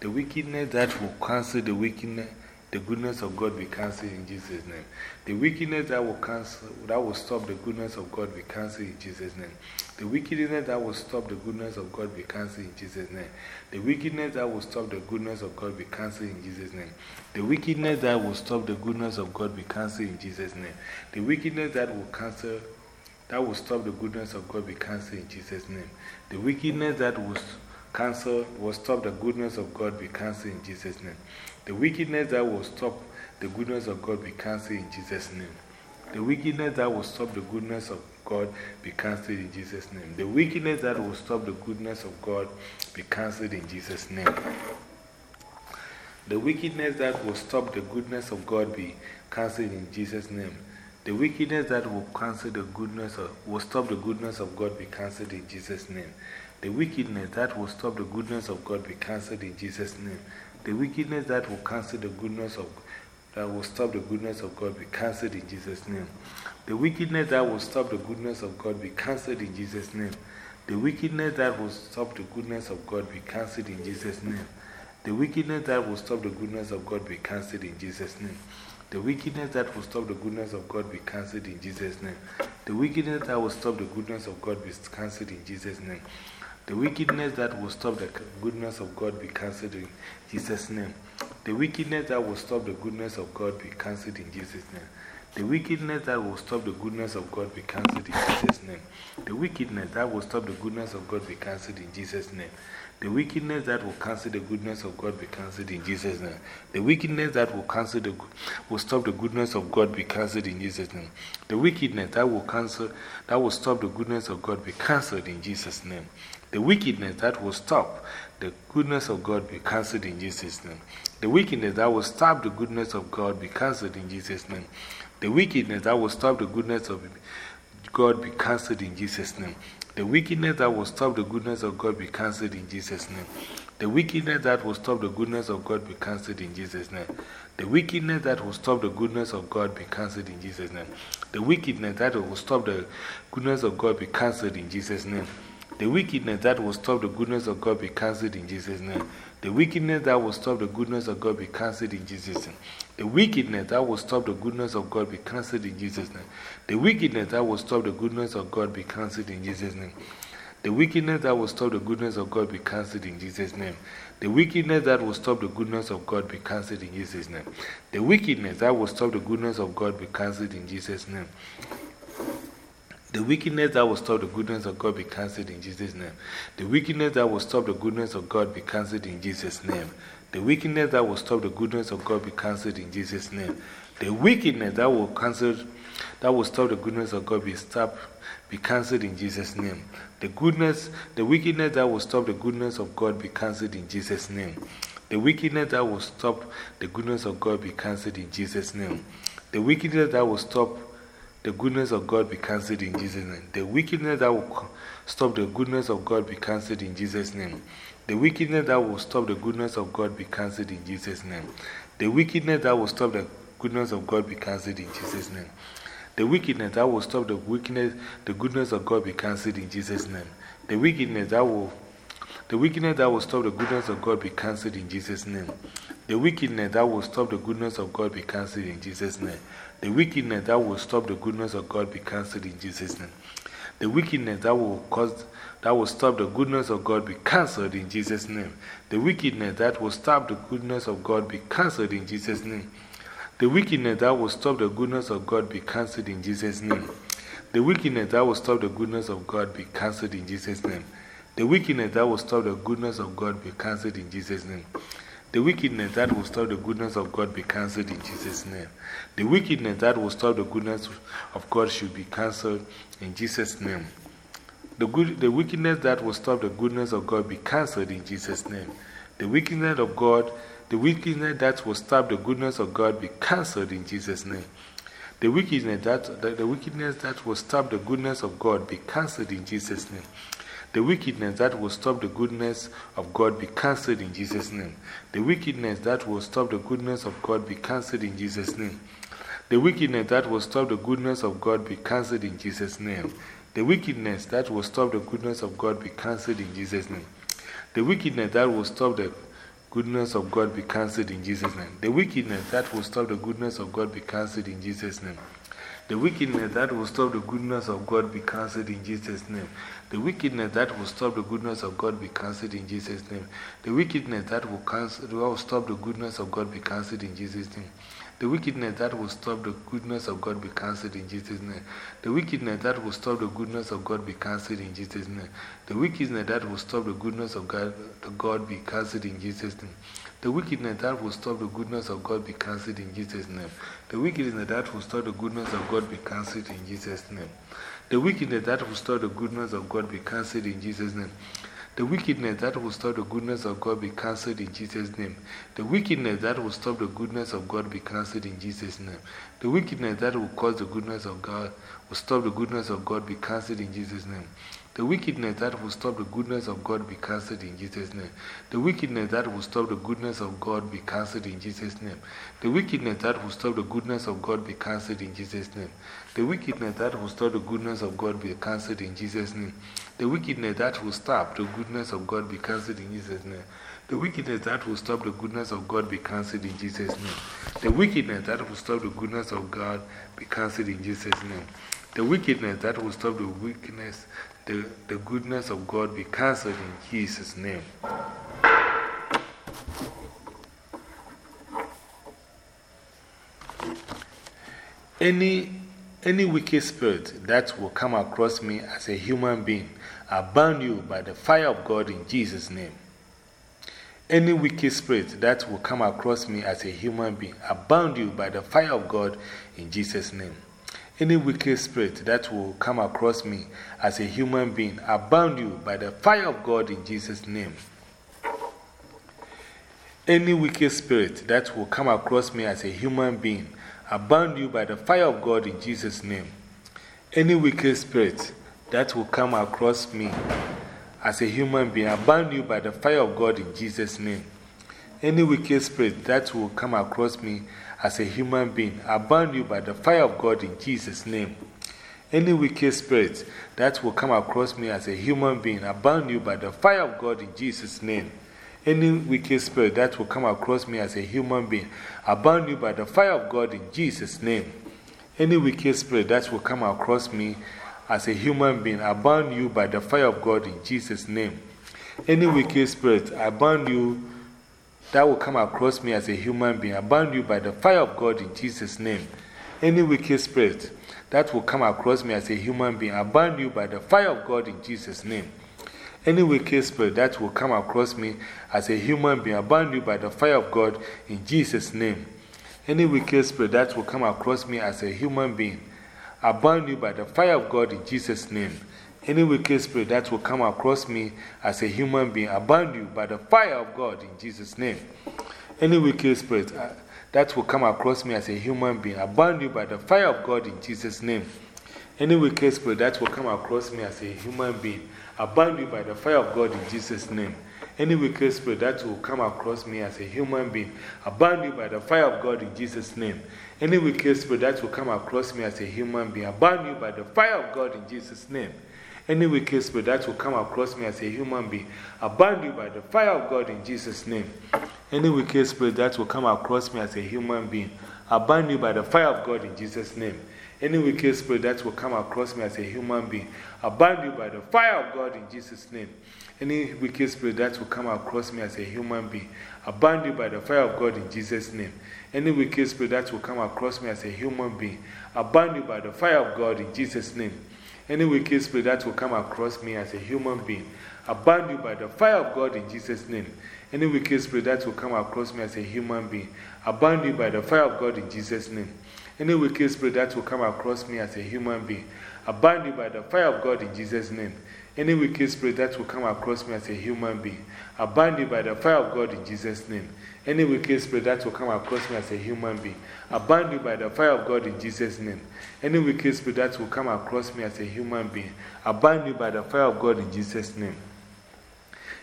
The wickedness that will cancel the wickedness the goodness of God be cancelled in Jesus' name. The wickedness that will cancel, that will stop the goodness of God be cancelled in Jesus' name. The wickedness that will stop the goodness of God be cancelled in Jesus' name. The wickedness that will stop the goodness of God be cancelled in Jesus' name. The wickedness that will stop the goodness of God be cancelled in Jesus' name. The wickedness that will cancel, that will stop the goodness of God be cancelled in Jesus' name. The wickedness that will cancel, will stop the goodness of God be cancelled in Jesus' name. The wickedness that will stop the goodness of God be cancelled in Jesus' name. The wickedness that will stop the goodness of God be cancelled in Jesus' name. The wickedness that will stop the goodness of God be cancelled in Jesus' name. The wickedness that will stop the goodness of God be cancelled in Jesus' name. The wickedness that will cancel the goodness of, will stop the goodness of God be cancelled in Jesus' name. The wickedness that will stop the goodness of God be cancelled in Jesus' name. The wickedness that will cancel the goodness of that will stop the goodness of God be cancelled in Jesus' name. The wickedness that will stop the goodness of God be cancelled in Jesus' name. The wickedness that will stop the goodness of God be cancelled in Jesus' name. The wickedness that will stop the goodness of God be cancelled in Jesus' name. The wickedness that will stop the goodness of God be cancelled in Jesus' name. The wickedness that will stop the goodness of God be cancelled in Jesus' name. The wickedness that will stop the goodness of God be cancelled in Jesus' name. The wickedness that will stop the goodness of God be cancelled in Jesus' name. The wickedness that will stop the goodness of God be cancelled in Jesus' name. The wickedness that will stop the goodness of God be cancelled in Jesus' name. The wickedness that will cancel the goodness of God be cancelled in Jesus' name. The wickedness that will cancel the will stop the goodness of God be cancelled in Jesus' name. The wickedness that will cancel that will stop the goodness of God be cancelled in Jesus' name. The wickedness that will stop the goodness of God be cancelled in Jesus' name. The wickedness that will stop the goodness of God be cancelled in Jesus' name. The wickedness that will stop the goodness of God be cancelled in Jesus' name. The wickedness that will stop the goodness of God be cancelled in Jesus' name. The wickedness that will stop the goodness of God be cancelled in Jesus' name. The wickedness that will stop the goodness of God be cancelled in Jesus' name. The wickedness that will stop the goodness of God be cancelled in Jesus' name. The wickedness that will stop the goodness of God be cancelled in Jesus' name. The wickedness that will stop the goodness of God be cancelled in Jesus' name. The wickedness that will stop the goodness of God be cancelled in Jesus' name. The wickedness that will stop the goodness of God be cancelled in Jesus' name. The wickedness that will stop the goodness of God be cancelled in Jesus' name. The wickedness that will stop the goodness of God be cancelled in Jesus' name. The wickedness that will stop the goodness of God be cancelled in Jesus' name. The wickedness that will stop the goodness of God be cancelled in Jesus' name. The wickedness that will stop the goodness of God be cancelled in Jesus' name. The wickedness that will stop the goodness of God be cancelled in Jesus' name. The wickedness that will cancel, that will stop the goodness of God be stopped, be cancelled in Jesus' name. The goodness, the wickedness that will stop the goodness of God be cancelled in Jesus' name. The wickedness that will stop the goodness of God be cancelled in Jesus' name. The wickedness that will stop the goodness of God be cancelled in Jesus' name. The wickedness that will stop the goodness of God be cancelled in Jesus' name. The wickedness that will stop the goodness of God be cancelled in Jesus' name. The wickedness that will stop the goodness of God be cancelled in Jesus' name. The wickedness that will stop the wickedness, the goodness of God be cancelled in Jesus' name. The wickedness that will, the wickedness that will stop the goodness of God be cancelled in Jesus' name. The wickedness that will stop the goodness of God be cancelled in Jesus' name. The wickedness that will stop the goodness of God be cancelled in Jesus' name. The wickedness that will cause that will stop the goodness of God be cancelled in Jesus' name. The wickedness that will stop the goodness of God be cancelled in Jesus' name. The wickedness that will stop the goodness of God be cancelled in Jesus' name. The wickedness that will stop the goodness of God be cancelled in Jesus' name. The wickedness that will stop the goodness of God be cancelled in Jesus' name. The wickedness that will stop the goodness of God be cancelled in Jesus' name. The wickedness that will stop the goodness of God should be cancelled in Jesus' name. The, good, the wickedness that will stop the goodness of God be cancelled in Jesus' name. The wickedness of God, the wickedness that will stop the goodness of God be cancelled in Jesus' name. The wickedness that, the, the wickedness that will stop the goodness of God be cancelled in Jesus' name. The wickedness that will stop the goodness of God be cancelled in Jesus' name. The wickedness that will stop the goodness of God be cancelled in Jesus' name. The wickedness that will stop the goodness of God be cancelled in Jesus' name. The wickedness that will stop the goodness of God be cancelled in Jesus' name. The wickedness that will stop the goodness of God be cancelled in Jesus' name. The wickedness that will stop the goodness of God be cancelled in Jesus' name. The wickedness that will stop the goodness of God be cancelled in Jesus' name. The wickedness that will stop the goodness of God be cancelled in Jesus' name. The wickedness that will, cancel, will stop the goodness of God be cancelled in Jesus' name. The wickedness that will stop the goodness of God be cancelled in Jesus' name. The wickedness that will stop the goodness of God be cancelled in Jesus' name. The wickedness that will stop the goodness of God, God be cancelled in Jesus' name. The wickedness that will stop the goodness of God be cancelled in Jesus' name. The wickedness that will stop the goodness of God be cancelled in Jesus' name. The wickedness that will stop the goodness of God be cancelled in Jesus' name. The wickedness that will stop the goodness of God be cancelled in Jesus' name. The wickedness that will stop the goodness of God be cancelled in Jesus' name. The wickedness that will cause the goodness of God will stop the goodness of God be cancelled in Jesus' name. The wickedness that will stop the goodness of God be cancelled in Jesus' name. The wickedness that will stop the goodness of God be cancelled in Jesus' name. The wickedness that will stop the goodness of God be cancelled in Jesus' name. The wickedness that will stop the goodness of God be cancelled in Jesus' name. The wickedness that will stop the goodness of God be cancelled in Jesus' name. The wickedness that will stop the goodness of God be cancelled in Jesus' name. The wickedness that will stop the goodness of God be cancelled in Jesus' name. The wickedness that will stop the wickedness, the, the goodness of God be cancelled in Jesus' name. Any, any wicked spirit that will come across me as a human being, I burn you by the fire of God in Jesus' name. Any wicked spirit that will come across me as a human being, I bound you by the fire of God in Jesus' name. Any wicked spirit that will come across me as a human being, I bound you by the fire of God in Jesus' name. Any wicked spirit that will come across me as a human being, I bound you by the fire of God in Jesus' name. Any wicked spirit that will come across me as a human being, I bound you by the fire of God in Jesus' name. Any wicked spirit that will come across me as a human being, I bound you by the fire of God in Jesus' name. Any wicked spirit that will come across me as a human being, I burn you by the fire of God in Jesus' name. Any wicked spirit that will come across me as a human being, I burn you by the fire of God in Jesus' name. Any wicked spirit that will come across me as a human being, I burn you by the fire of God in Jesus' name. Any wicked spirit, I burn you that will come across me as a human being, I burn you by the fire of God in Jesus' name. Any wicked spirit that will come across me as a human being, I burn you by the fire of God in Jesus' name. Any wicked spirit that will come across me as a human being, I burn you by the fire of God in Jesus' name. Any wicked spirit that will come across me as a human being, I burn you by the fire of God in Jesus' name. Any wicked spirit that will come across me as a human being, I burn you by the fire of God in Jesus' name. Any wicked spirit uh, that will come across me as a human being, I burn you by the fire of God in Jesus' name. Any wicked spirit that will come across me as a human being, Burn you by the fire of God in Jesus' name. Any wicked spirit that will come across me as a human being, burn you by the fire of God in Jesus' name. Any wicked spirit that will come across me as a human being, burn you by the fire of God in Jesus' name. Any wicked spirit that will come across me as a human being, burn you by the fire of God in Jesus' name. Any wicked spirit that will come across me as a human being, you by the fire of God in Jesus' name. Any wicked spirit that will come across me as a human being, I burn you by the fire of God in Jesus' name. Any wicked spirit that will come across me as a human being, I burn you by the fire of God in Jesus' name. Any wicked spirit that will come across me as a human being, I burn you by the fire of God in Jesus' name. Any wicked spirit that will come across me as a human being, I burn you by the fire of God in Jesus' name. Any wicked spirit that will come across me as a human being, I burn you by the fire of God in Jesus' name. Any wicked spirit that will come across me as a human being, I burn you by the fire of God in Jesus' name. Any wicked spirit that will come across me as a human being, I burn you by the fire of God in Jesus' name. Any wicked spirit that will come across me as a human being, I burn you by the fire of God in Jesus' name. Any wicked spirit that will come across me as a human being, I burn you by the fire of God in Jesus' name.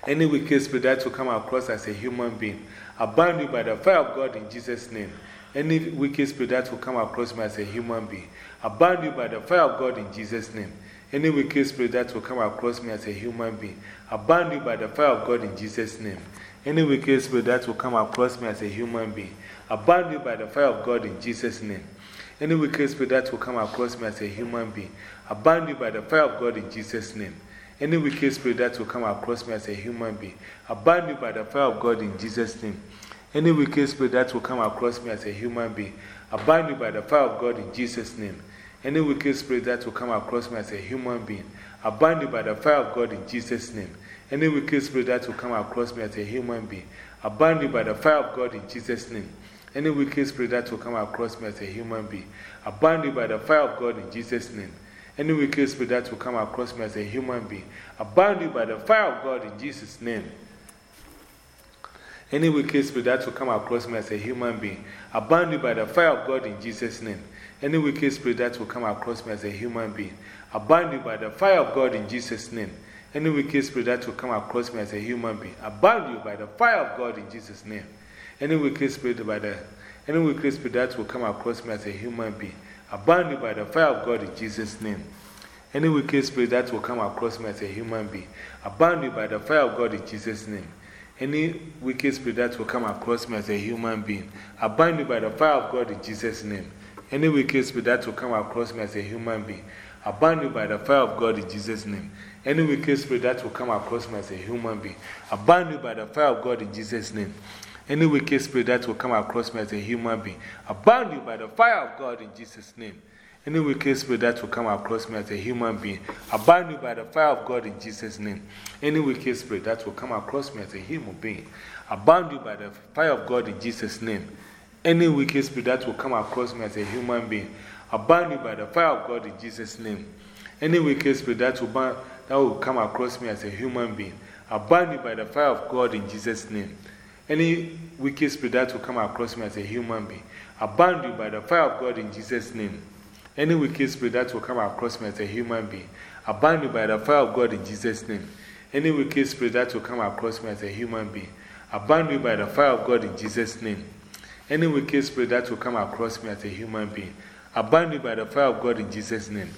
Any wicked spirit that will come across as a human being, I burn you by the fire of God in Jesus' name. Any wicked spirit that will come across me as a human being, I burn you by the fire of God in Jesus' name. Any wicked spirit that will come across me as a human being, I burn you by the fire of God in Jesus' name. Any wicked spirit that will come across me as a human being, I burn you by the fire of God in Jesus' name. Any wicked spirit that will come across me as a human being, I burn you by the fire of God in Jesus' name. Any wicked spirit that will come across me as a human being, I burn you by the fire of God in Jesus' name. Any wicked spirit that will come across me as a human being, I burn you by the fire of God in Jesus' name. Any wicked spirit that will come across me as a human being, I burn you by the fire of God in Jesus' name. Any wicked spirit that will come across me as a human being, I burn you by the fire of God in Jesus' name. Any wicked spirit that will come across me as a human being, I burn you by the fire of God in Jesus' name. Any wicked spirit that will come across me as a human being, I burn you by the fire of God in Jesus' name. Any wicked spirit that will come across me as a human being, I burn you by the fire of God in Jesus' name. Any wicked spirit that will come across me as a human being, I burn you by the fire of God in Jesus' name. Any wicked spirit that will come across me as a human being, I burn you by the fire of God in Jesus' name. Any wicked spirit, by the, any wicked spirit that will come across me as a human being, I burn you by the fire of God in Jesus' name. Any wicked spirit that will come across me as a human being, I burn you by the fire of God in Jesus' name. Any wicked spirit that will come across me as a human being, I bind you by the fire of God in Jesus' name. Any wicked spirit that will come across me as a human being, I bind you by the fire of God in Jesus' name. Any wicked spirit that will come across me as a human being, I bind you by the fire of God in Jesus' name. Any wicked spirit that will come across me as a human being, I bind you by the fire of God in Jesus' name. Any wicked spirit that will come across me as a human being, I bind you by the fire of God in Jesus' name. Any wicked spirit that will come across me as a human being, I bind you by the fire of God in Jesus' name. Any wicked spirit that will come across me as a human being, I bind you by the fire of God in Jesus' name. Any wicked spirit that will, that will come across me as a human being, I bind you by the fire of God in Jesus' name. Any wicked spirit that will come across me as a human being, I bind you by the fire of God in Jesus' name. Any wicked spirit that will come across me as a human being, I bind you by the fire of God in Jesus' name. Any wicked spirit that will come across me as a human being, I bind you by the fire of God in Jesus' name. Any wicked spirit that will come across me as a human being, I bind you by the fire of God in Jesus' name.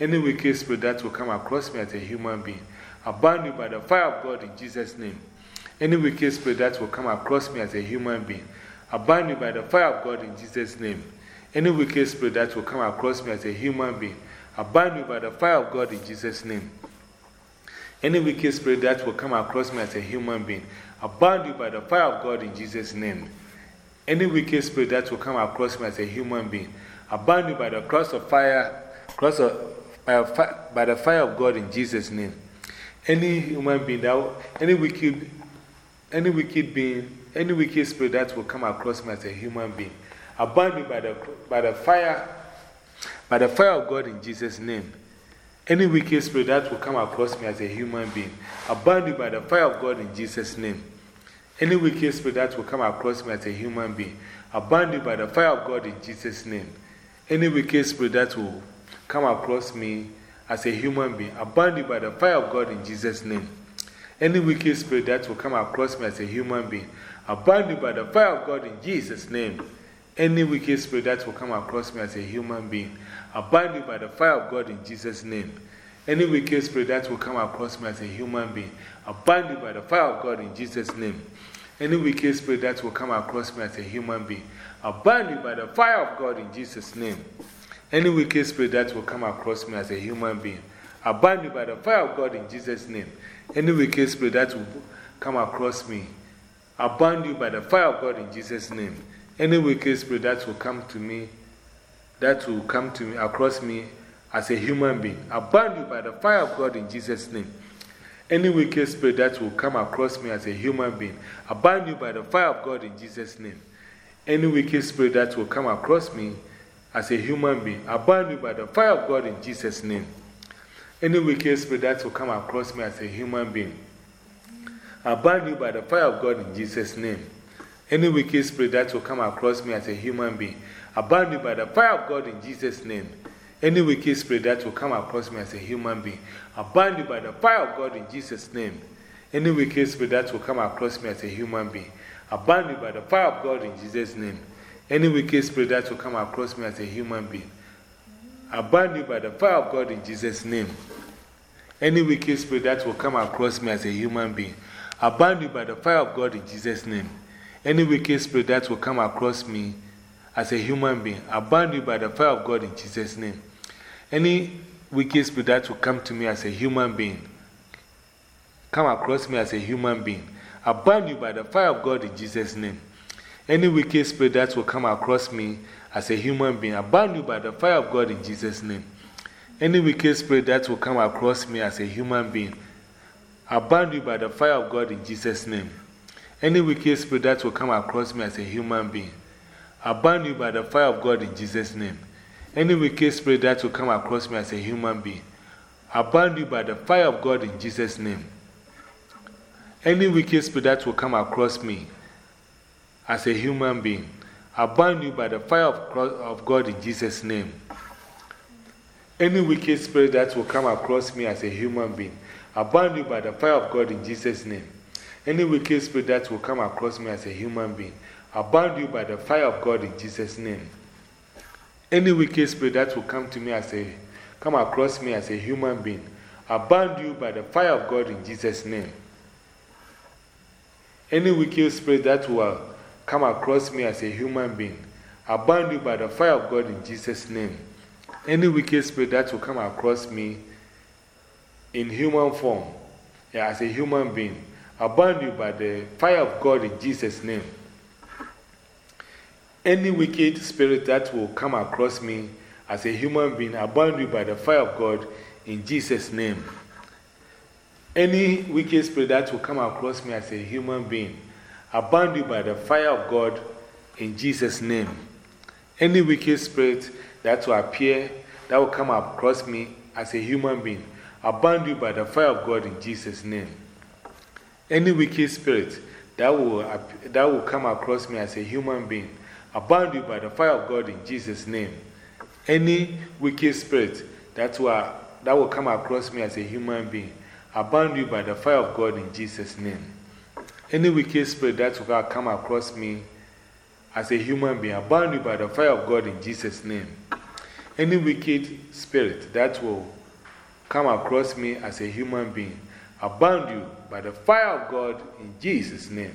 Any wicked spirit that will come across me as a human being, I bind you by the fire of God in Jesus' name. Any wicked spirit that will come across me as a human being, I bind you by the fire of God in Jesus' name. Any wicked spirit that will come across me as a human being, I bind you by the fire of God in Jesus' name. Any wicked spirit that will come across me as a human being, I bind you by the fire of God in Jesus' name. Any wicked spirit that will come across me as a human being, I bind you by the cross of fire, cross of, by, by the fire of God in Jesus' name. Any human being that, any wicked, any wicked being, any wicked spirit that will come across me as a human being, I bind you by the, by the fire, by the fire of God in Jesus' name. Any wicked spirit that will come across me as a human being, I bind you by the fire of God in Jesus' name. Any wicked spirit that will come across me as a human being, I bind you by the fire of God in Jesus' name. Any wicked spirit that will come across me as a human being, I bind you by the fire of God in Jesus' name. Any wicked spirit that will come across me as a human being, I bind you by the fire of God in Jesus' name. Any wicked spirit that will come across me as a human being, I bind you by the fire of God in Jesus' name. Any wicked spirit that will come across me as a human being, I bind you by the fire of God in Jesus' name. Any wicked spirit that will come across me as a human being, I bind you by the fire of God in Jesus' name. Any wicked spirit that will come across me as a human being, I bind you by the fire of God in Jesus' name. Any wicked spirit that will come across me, I bind you by the fire of God in Jesus' name. Any wicked spirit that will come to me, that will come to me, across me as a human being, I bind you by the fire of God in Jesus' name. Any wicked spirit that will come across me as a human being, I bind you by the fire of God in Jesus' name. Any wicked spirit that will come across me as a human being, I bind you by the fire of God in Jesus' name. Any wicked spirit that will come across me as a human being, I bind you by the fire of God in Jesus' name. Any wicked spirit that will come across me as a human being, I bind you by the fire of God in Jesus' name. Any wicked spirit that will come across me as a human being, I bind you by the fire of God in Jesus' name. Any wicked spirit that will come across me as a human being, I bind you by the fire of God in Jesus' name. Any wicked spirit that will come across me as a human being, I bind you by the fire of God in Jesus' name. Any wicked spirit that will come across me as a human being, I bind you by the fire of God in Jesus' name. Any wicked spirit that will come across me as a human being, I bind you by the fire of God in Jesus' name. Any wicked spirit that will come to me as a human being, come across me as a human being, I bind you by the fire of God in Jesus' name. Any wicked spirit that will come across me as a human being, I bind you by the fire of God in Jesus' name. Any wicked spirit that will come across me as a human being, I bind you by the fire of God in Jesus' name. Any wicked spirit that will come across me as a human being, I bind you by the fire of God in Jesus' name. Any wicked spirit that will come across me as a human being, I bind you by the fire of God in Jesus' name. Any wicked spirit that will come across me as a human being, I bind you by the fire of, God in Jesus' name. Any wicked spirit that will come across me as a human being, I bind you by the fire of God in Jesus' name. Any wicked spirit that will come across me as a human being, I bind you by the fire of God in Jesus' name. Any wicked spirit that will come to me as a, come across me as a human being, I bind you by the fire of God in Jesus' name. Any wicked spirit that will come across me as a human being, I bind you by the fire of God in Jesus' name. Any wicked spirit that will come across me in human form, yeah, as a human being, I bind you by the fire of God in Jesus' name. Any wicked spirit that will come across me as a human being, I bind you by the fire of God in Jesus' name. Any wicked spirit that will come across me as a human being, I bind you by the fire of God in Jesus' name. Any wicked spirit that will appear, that will come across me as a human being, I bind you by the fire of God in Jesus' name. Any wicked spirit that will, that will come across me as a human being, I bind you by the fire of God in Jesus' name. Any wicked spirit that will, that will come across me as a human being, I bind you by the fire of God in Jesus' name. Any wicked spirit that will come across me as a human being, I bind you by the fire of God in Jesus' name. any wicked spirit that will come across me as a human being, I bound you by the fire of God in Jesus' name.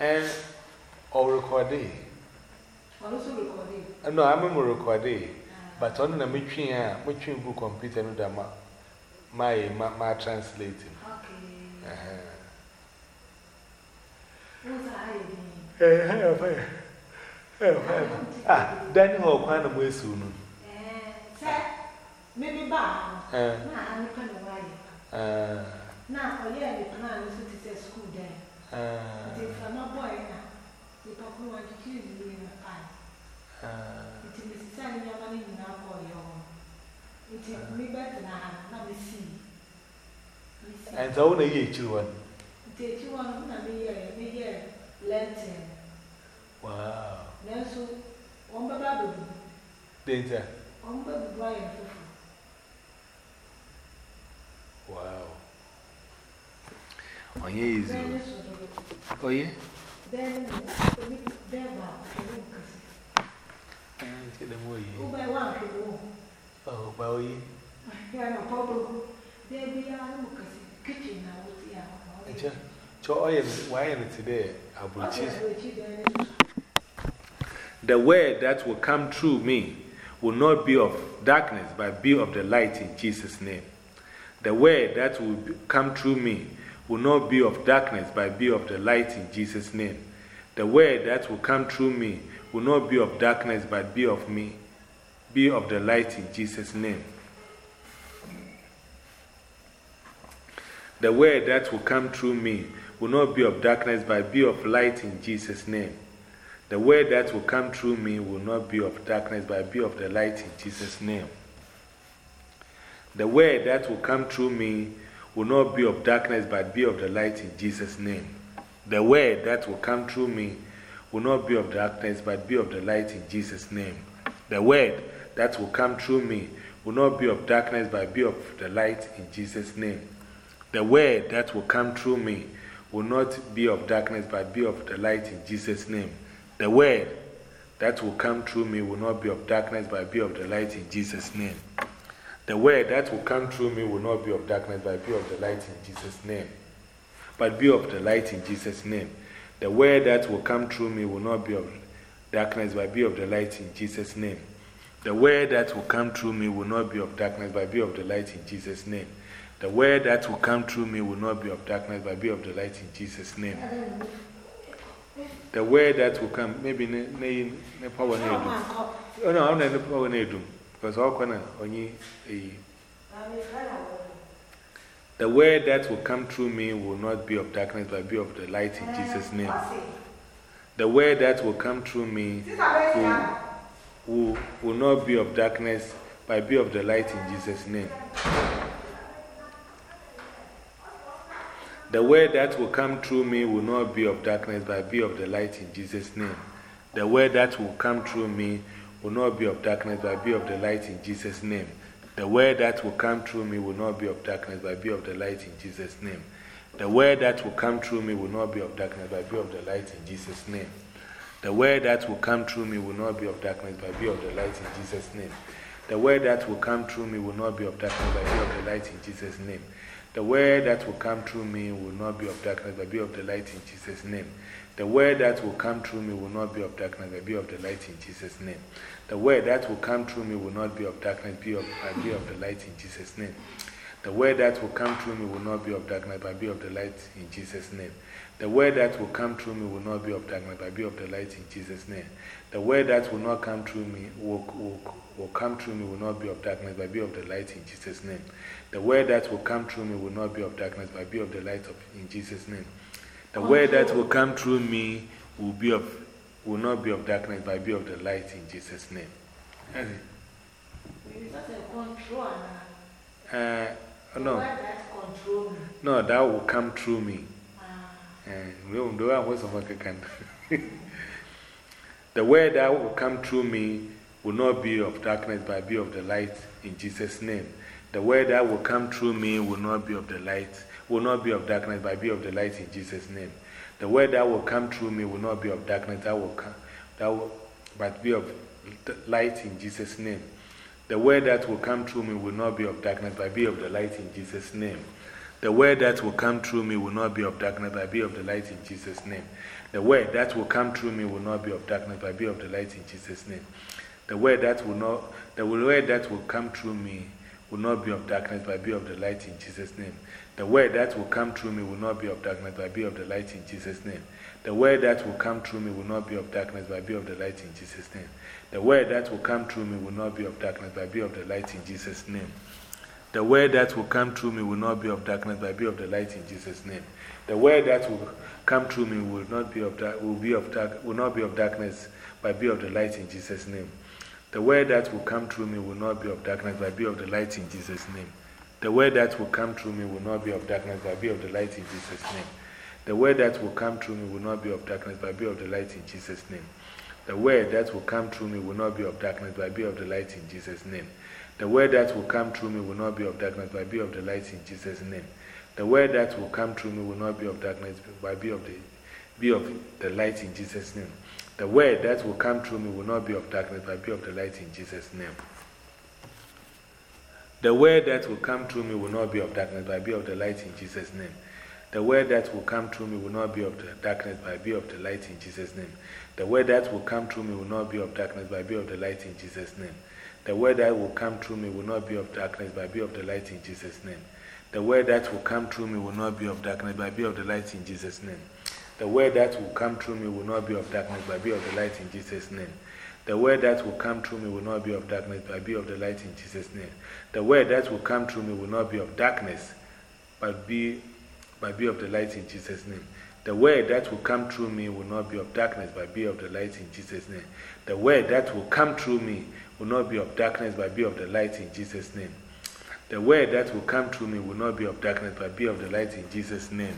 And or recording. No, I'm a recording. But on the machine, machine book computer, no, my, my, my translating. Okay. Ah, Danny Hawk, one of my soon. Maybe bad. I'm not going to write. Now, I hear the plan is to school there. If I'm not boy, if I go and choose you in a pie. It is necessary your money in our boy. It is me better now, let me see. And so, the year children. Take you one, let me hear, me hear, Lenten. Wow. Then so, one baby. Danger. One baby, Brian. Wow. On your easy. Oh, yeah? Then, then, Get them away. Oh, by one, oh, by way. Yeah, no problem. There be a kitchen now. So, I am why am today? The word that will come through me will not be of darkness, but be of the light in Jesus' name. The word that will come through me will not be of darkness, but be of the light in Jesus' name. The word that will come through me will not be of darkness, but be of me, be of the light in Jesus' name. The word that will come through me will not be of darkness, but be of light in Jesus' name. The word that will come through me will not be of darkness, but be of the light in Jesus' name. The word that will come through me will not be of darkness, but be of the light in Jesus' name. The word that will come through me will not be of darkness, but be of the light in Jesus' name. The word that will come through me will not be of darkness, but be of the light in Jesus' name. The word that will come through me will not be of darkness, but be of the light in Jesus' name. The word that will come through me will not be of darkness, but be of the light in Jesus' name. The word that will come through me will not be of darkness, but be of the light in Jesus' name. But be of the light in Jesus' name. The word that will come through me will not be of darkness, but be of the light in Jesus' name. The word that will come through me will not be of darkness, but be of the light in Jesus' name. The word that will come through me will not be of darkness, but be of the light in Jesus' name. The word that will come, maybe power ne Oh no, I'm not power ne because all a. The word that will come through me will not be of darkness, but be of the light in Jesus' name. The word that will come through me will, will, will not be of darkness, but be of the light in Jesus' name. The word that will come through me will not be of darkness, but be of the light in Jesus' name. The word that will come through me will not be of darkness, but be of the light in Jesus' name. The word that will come through me will not be of darkness, but be of the light in Jesus' name. The word that will come through me will not be of darkness, but be of the light in Jesus' name. The word that will come through me will not be of darkness, but be of the light in Jesus' name. The word that will come through me will not be of darkness, but be of the light in Jesus' name. The word that will come through me will not be of darkness, but be of the light in Jesus' name. The word that will come through me will not be of darkness, but be of the light in Jesus' name. The word that will come through me will not be of darkness, be of, but be of the light in Jesus' name. The word that will come through me will not be of darkness, but be of the light in Jesus' name. The word that will come through me will not be of darkness, but be of the light in Jesus' name. The word that will not come through me will, will, will come through me will not be of darkness, but be of the light in Jesus' name. The word that will come through me will not be of darkness, but be of the light of, in Jesus' name. The word that will come through me will, be of, will not be of darkness, but be of the light in Jesus' name. Uh, no. No, that will come through me. *laughs* The word that will come through me will not be of darkness, but be of the light in Jesus' name. The word that will come through me will not be of the light, will not be of darkness, but be of the light in Jesus' name. The word that will come through me will not be of darkness, that will come, that will, but be of light in Jesus' name. The word that will come through me will not be of darkness, but be of the light in Jesus' name. The word that will come through me will not be of darkness, but be of the light in Jesus' name. The word that will come through me will not be of darkness, but be of the light in Jesus' name. The word that will not, the word that will come through me will not be of darkness, but be of the light in Jesus' name. The word that will come through me will not be of darkness, but be of the light in Jesus' name. The word that will come through me will not be of darkness, but be of the light in Jesus' name. The word that will come through me will not be of darkness, but be of the light in Jesus' name. The word that will come through me will not be of darkness, but be of the light in Jesus' name. The word that will come through me will not be of, dark, will be of dark, will not be of darkness, but be of the light in Jesus' name. The word that will come through me will not be of darkness, but be of the light in Jesus' name. The word that will come through me will not be of darkness, but be of the light in Jesus' name. The word that will come through me will not be of darkness, but be of the light in Jesus' name. The word that will come through me will not be of darkness, but be of the light in Jesus' name. The word that will come through me will not be of darkness, but be of the light in Jesus' name. The word that will come through me will not be of darkness, but be of the, be of the light in Jesus' name. The word that will come through me will not be of darkness, but be of the light in Jesus' name. The word that will come through me will not be of darkness, but be of the light in Jesus' name. The word that will come through me will not be of the darkness, but be of the light in Jesus' name. The word that will come through me will not be of darkness, but be of the light in Jesus' name. The word that will come through me will not be of darkness, but be of the light in Jesus' name. The word that will come through me will not be of darkness, but be of the light in Jesus' name. The word that will come through me will not be of darkness, but be of the light in Jesus' name. The word that will come through me will not be of darkness, but be of the light in Jesus' name. The word that will come through me will not be of darkness, but be, but be of the light in Jesus' name. The word that will come through me will not be of darkness, but be of the light in Jesus' name. The word that will come through me will not be of darkness, but be of the light in Jesus' name. The word that will come through me will not be of darkness, but be of the light in Jesus' name.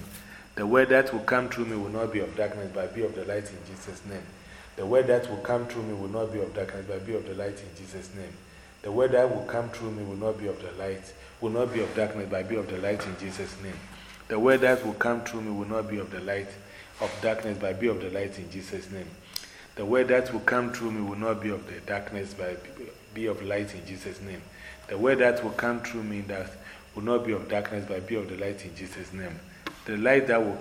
The word that will come through me will not be of darkness, but be of the light in Jesus' name. The word that will come through me will not be of darkness, but be of the light in Jesus' name. The word that will come through me will not be of the light, will not be of darkness, but be of the light in Jesus' name. The word that will come through me will not be of the light of darkness, but be of the light in Jesus' name. The word that will come through me will not be of the darkness, but be of light in Jesus' name. The word that will come through me that will not be of darkness, but be of the light in Jesus' name. The light that will,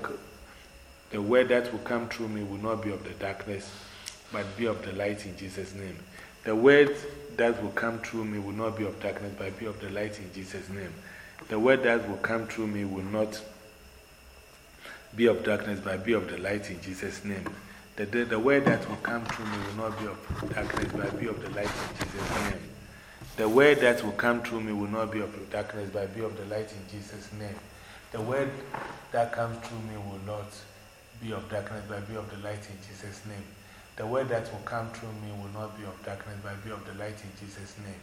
the word that will come through me will not be of the darkness, but be of the light in Jesus' name. The word that will come through me will not be of darkness, but be of the light in Jesus' name. The word that will come through me will not be of darkness, but be of the light in Jesus' name. The, the, the word that will come through me will not be of darkness, but be of the light in Jesus' name. The word that will come through me will not be of darkness, but be of the light in Jesus' name. The word that comes through me will not be of darkness, but be of the light in Jesus' name. The word that will come through me will not be of darkness, but be of the light in Jesus' name.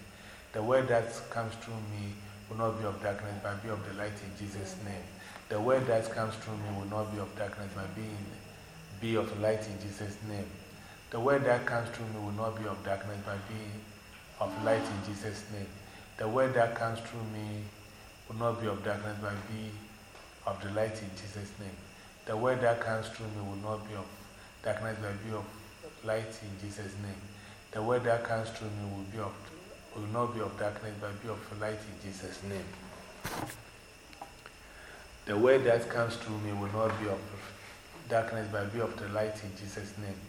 The word that comes through me will not be of darkness, but be of the light in Jesus' name. The word that comes through me will not be of darkness, but be in be of light in Jesus' name. The word that comes through me will not be of darkness, but be of light in Jesus' name. The word that comes through me will not be of darkness, but be of the light in Jesus' name. The word that comes through me will not be of darkness, but be of light in Jesus' name. The word that comes through me will, be of, will not be of darkness, but be of light in Jesus' name. The word that comes through me will not be of darkness, but be of the light in Jesus' name.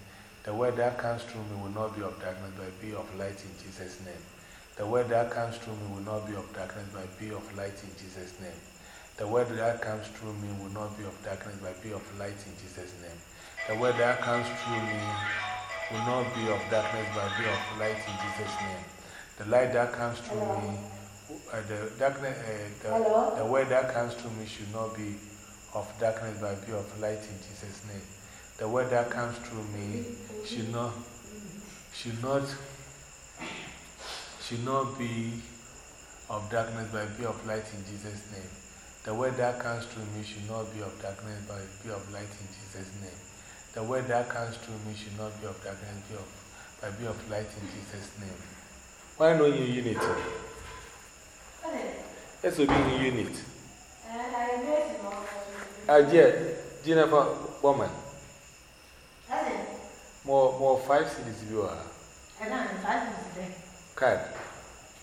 The word that comes through me will not be of darkness, but be of light in Jesus' name. The word that comes through me will not be of darkness, but be of light in Jesus' name. The word that comes through me will not be of darkness, but be of light in Jesus' name. The word that comes through me will not be of darkness, but be of light in Jesus' name. The light that comes through me, uh, the, darkness, uh, the, the word that comes through me should not be of darkness, but be of light in Jesus' name. The word that comes through me should not, should not should not be of darkness, but be of light in Jesus' name. The word that comes to me should not be of darkness, but be of light in Jesus' name. The word that comes to me should not be of darkness, be of, but be of light in Jesus' name. Why not in unity? Will be in unity. I get Jennifer woman. More, more five cities you are. And I'm five cities. Card.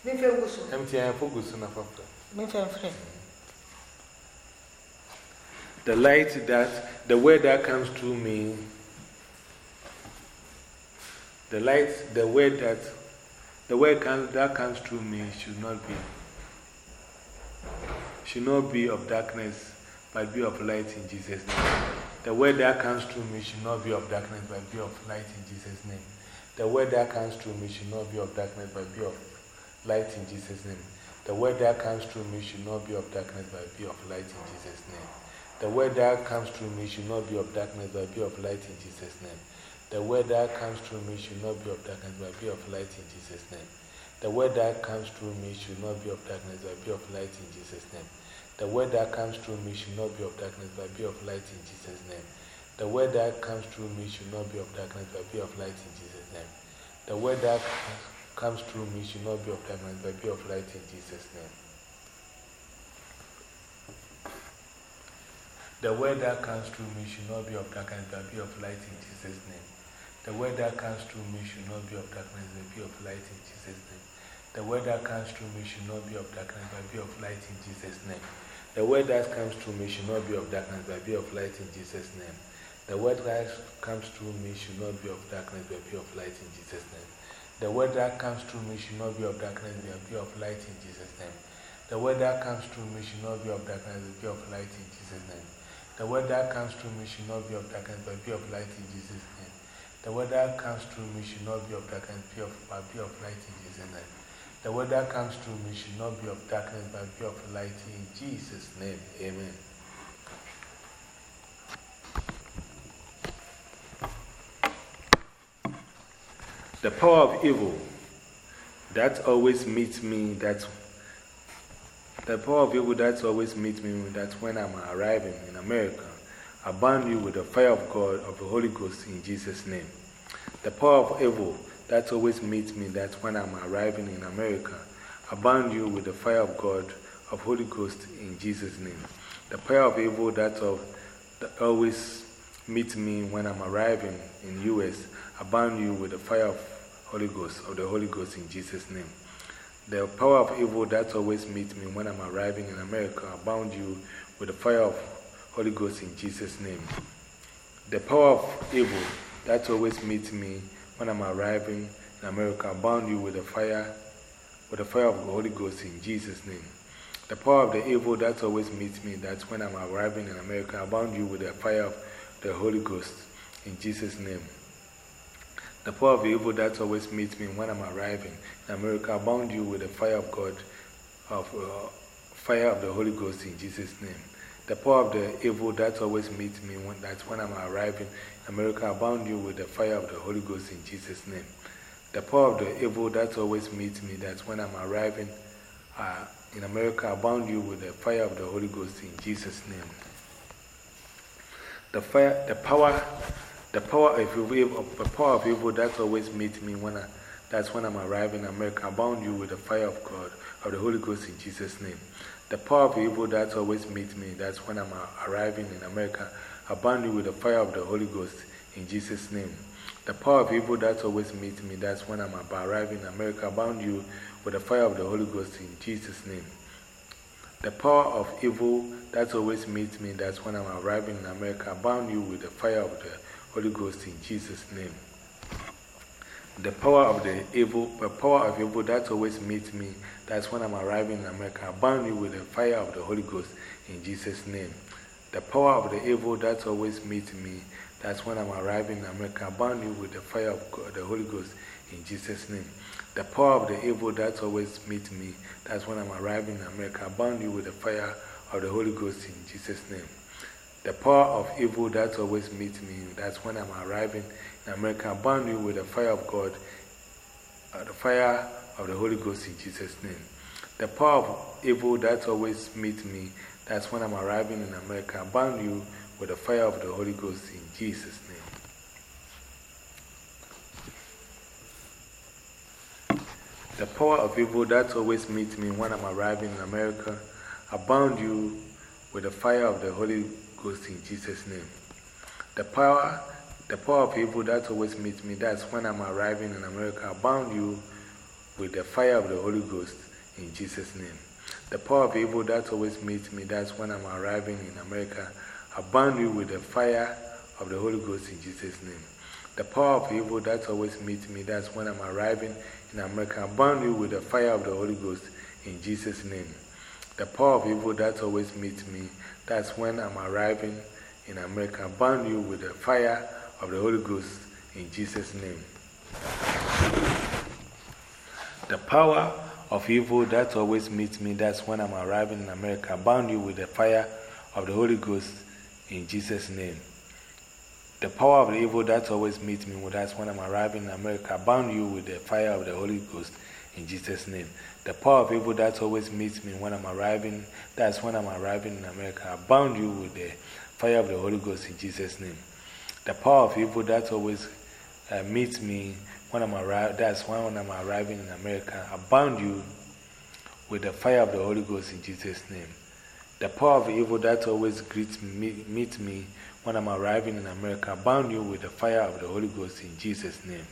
MTN focus on a papa. The light that, the word that comes to me, the light, the word that, the word comes, that comes to me should not be, should not be of darkness, but be of light in Jesus' name. The word that comes to me should not be of darkness, but be of light in Jesus' name. The word that comes to me should not be of darkness, but be of light in Jesus' name. The word that comes to me should not be of darkness, but be of light in Jesus' name. The word that comes to me should not be of darkness, but be of light in Jesus' name. The word that comes to me should not be of darkness, but be of light in Jesus' name. The word that comes to me should not be of darkness, but be of light in Jesus' name. The word that comes to me should not be of darkness, but be of light in Jesus' name. The word that comes through me should not be of darkness, but be of light in Jesus' name. The word that comes through me should not be of darkness, but be of light in Jesus' name. The word that comes through me should not be of darkness, but be of light in Jesus' name. The word that comes through me should not be of darkness, but be of light in Jesus' name. The word that comes through me should not be of darkness, but be of light in Jesus' name. The word that comes through me should not be of darkness, but be of light in Jesus' name. The word that comes through me should not be of darkness, but be of light in Jesus' name. The word that comes through me should not be of darkness, but be of light in Jesus' name. The word that comes through me should not be of darkness, but be of light in Jesus' name. The word that comes through me should not be of darkness, but be of light in Jesus' name. The word that comes through me should not be of darkness, but be of light in Jesus' name. The word that comes through me should not be of darkness, but be of light in Jesus' name. Amen. The power of evil that always meets me, that the power of evil that always meets me, that when I'm arriving in America, I bind you with the fire of God, of the Holy Ghost in Jesus' name. The power of evil that always meets me that when I'm arriving in America, I bound you with the fire of God, of Holy Ghost in Jesus' name. The power of evil that, of, that always meets me when I'm arriving in US, I bound you with the fire of Holy Ghost, of the Holy Ghost in Jesus' name. The power of evil that always meets me when I'm arriving in America, I bound you with the fire of Holy Ghost in Jesus' name. The power of evil that always meets me when I'm arriving in America, I bound you with the fire, with the fire of the Holy Ghost in Jesus' name. The power of the evil that always meets me, that's when I'm arriving in America, I bound you with the fire of the Holy Ghost in Jesus' name. The power of the evil that always meets me when I'm arriving in America, I bound you with the fire of God, of uh, fire of the Holy Ghost in Jesus' name. The power of the evil that always meets me, when, that's when I'm arriving in America, I bound you with the fire of the Holy Ghost in Jesus' name. The power of the evil that always meets me, that's when I'm arriving uh, in America, I bound you with the fire of the Holy Ghost in Jesus' name. The fire, the power, the power of evil, the power of evil that always meets me when I, that's when I'm arriving in America, I bound you with the fire of God, of the Holy Ghost in Jesus' name. The power of evil that always meets me, that's when I'm arriving in America, I bind you with the fire of the Holy Ghost in Jesus' name. The power of evil that always meets me, that's when I'm arriving in America. I bound you with the fire of the Holy Ghost in Jesus' name. The power of evil that always meets me, that's when I'm arriving in America. I bound you with the fire of the Holy Ghost in Jesus' name. The power of the evil, the power of evil that always meets me, that's when I'm arriving in America. I burn you with the fire of the Holy Ghost in Jesus' name. The power of the evil that always meets me, that's when I'm arriving in America. I burn you with the fire of the Holy Ghost in Jesus' name. The power of the evil that always meets me, that's when I'm arriving in America. I burn you with the fire of the Holy Ghost in Jesus' name. The power of evil that always meets me, that's when I'm arriving in America. I burn you with the fire of God, uh, the fire of the Holy Ghost in Jesus' name. The power of evil that always meets me, that's when I'm arriving in America. I burn you with the fire of the Holy Ghost in Jesus' name. The power of evil that always meets me when I'm arriving in America, I bound you with the fire of the Holy Ghost in Jesus' name. The power, the power of evil that always meets me, that's when I'm arriving in America. I bound you with the fire of the Holy Ghost in Jesus' name. The power of evil that always meets me, that's when I'm arriving in America. I bound you with the fire of the Holy Ghost in Jesus' name. The power of evil that always meets me, that's when I'm arriving in America. I bound you with the fire of the Holy Ghost in Jesus' name. The power of evil that always meets me, that's when I'm arriving in America. Burn you with the fire of the Holy Ghost in Jesus' name. The power of evil that always meets me, that's when I'm arriving in America. Burn you with the fire of the Holy Ghost in Jesus' name. The power of the evil that always meets me, that's when I'm arriving in America. Burn you with the fire of the Holy Ghost in Jesus' name. The power of evil that always meets me when I'm arriving, that's when I'm arriving in America. I bound you with the fire of the Holy Ghost in Jesus' name. The power of evil that always uh, meets me when I'm arriving, that's when I'm arriving in America. I bound you with the fire of the Holy Ghost in Jesus' name. The power of evil that always greets me, meets me when I'm arriving in America. I bound you with the fire of the Holy Ghost in Jesus' name.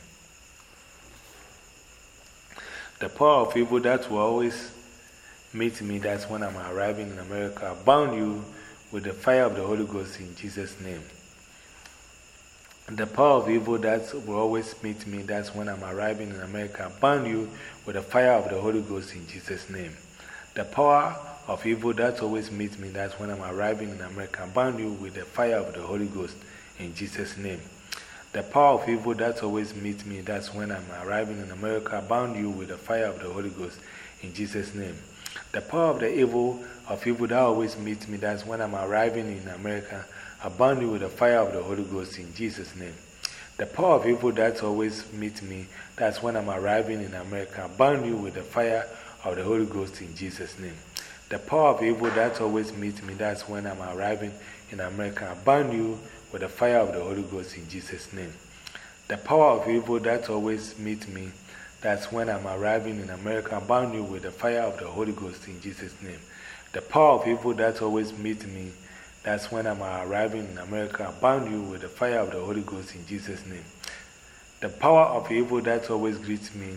The power of evil that will always meet me, that's when I'm arriving in America. I bound you with the fire of the Holy Ghost in Jesus' name. The power of evil that will always meet me, that's when I'm arriving in America. I bound you with the fire of the Holy Ghost in Jesus' name. The power of evil that always meets me, that's when I'm arriving in America. I bound you with the fire of the Holy Ghost in Jesus' name. The power of evil that always meets me, that's when I'm arriving in America. I bound you with the fire of the Holy Ghost in Jesus' name. The power of the evil of evil that always meets me, that's when I'm arriving in America. I bound you with the fire of the Holy Ghost in Jesus' name. The power of evil that always meets me, that's when I'm arriving in America. I bound you with the fire of the Holy Ghost in Jesus' name. The power of evil that always meets me, that's when I'm arriving in America. I bound you with the fire of the Holy Ghost in Jesus' name. The power of evil that always meets me, that's when I'm arriving in America, I bound you with the fire of the Holy Ghost in Jesus' name. The power of evil that always meets me, that's when I'm arriving in America, I bound you with the fire of the Holy Ghost in Jesus' name. The power of evil that always greets me,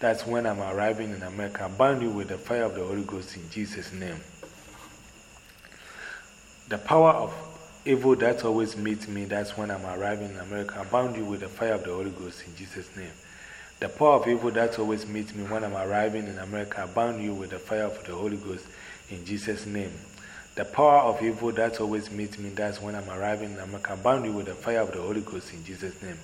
that's when I'm arriving in America, I bound you with the fire of the Holy Ghost in Jesus' name. The power of evil that always meets me, that's when I'm arriving in America. I bound you with the fire of the Holy Ghost in Jesus' name. The power of evil that always meets me when I'm arriving in America, I bound you with the fire of the Holy Ghost in Jesus' name. The power of evil that always meets me, that's when I'm arriving in America, I bound you with the fire of the Holy Ghost in Jesus' name.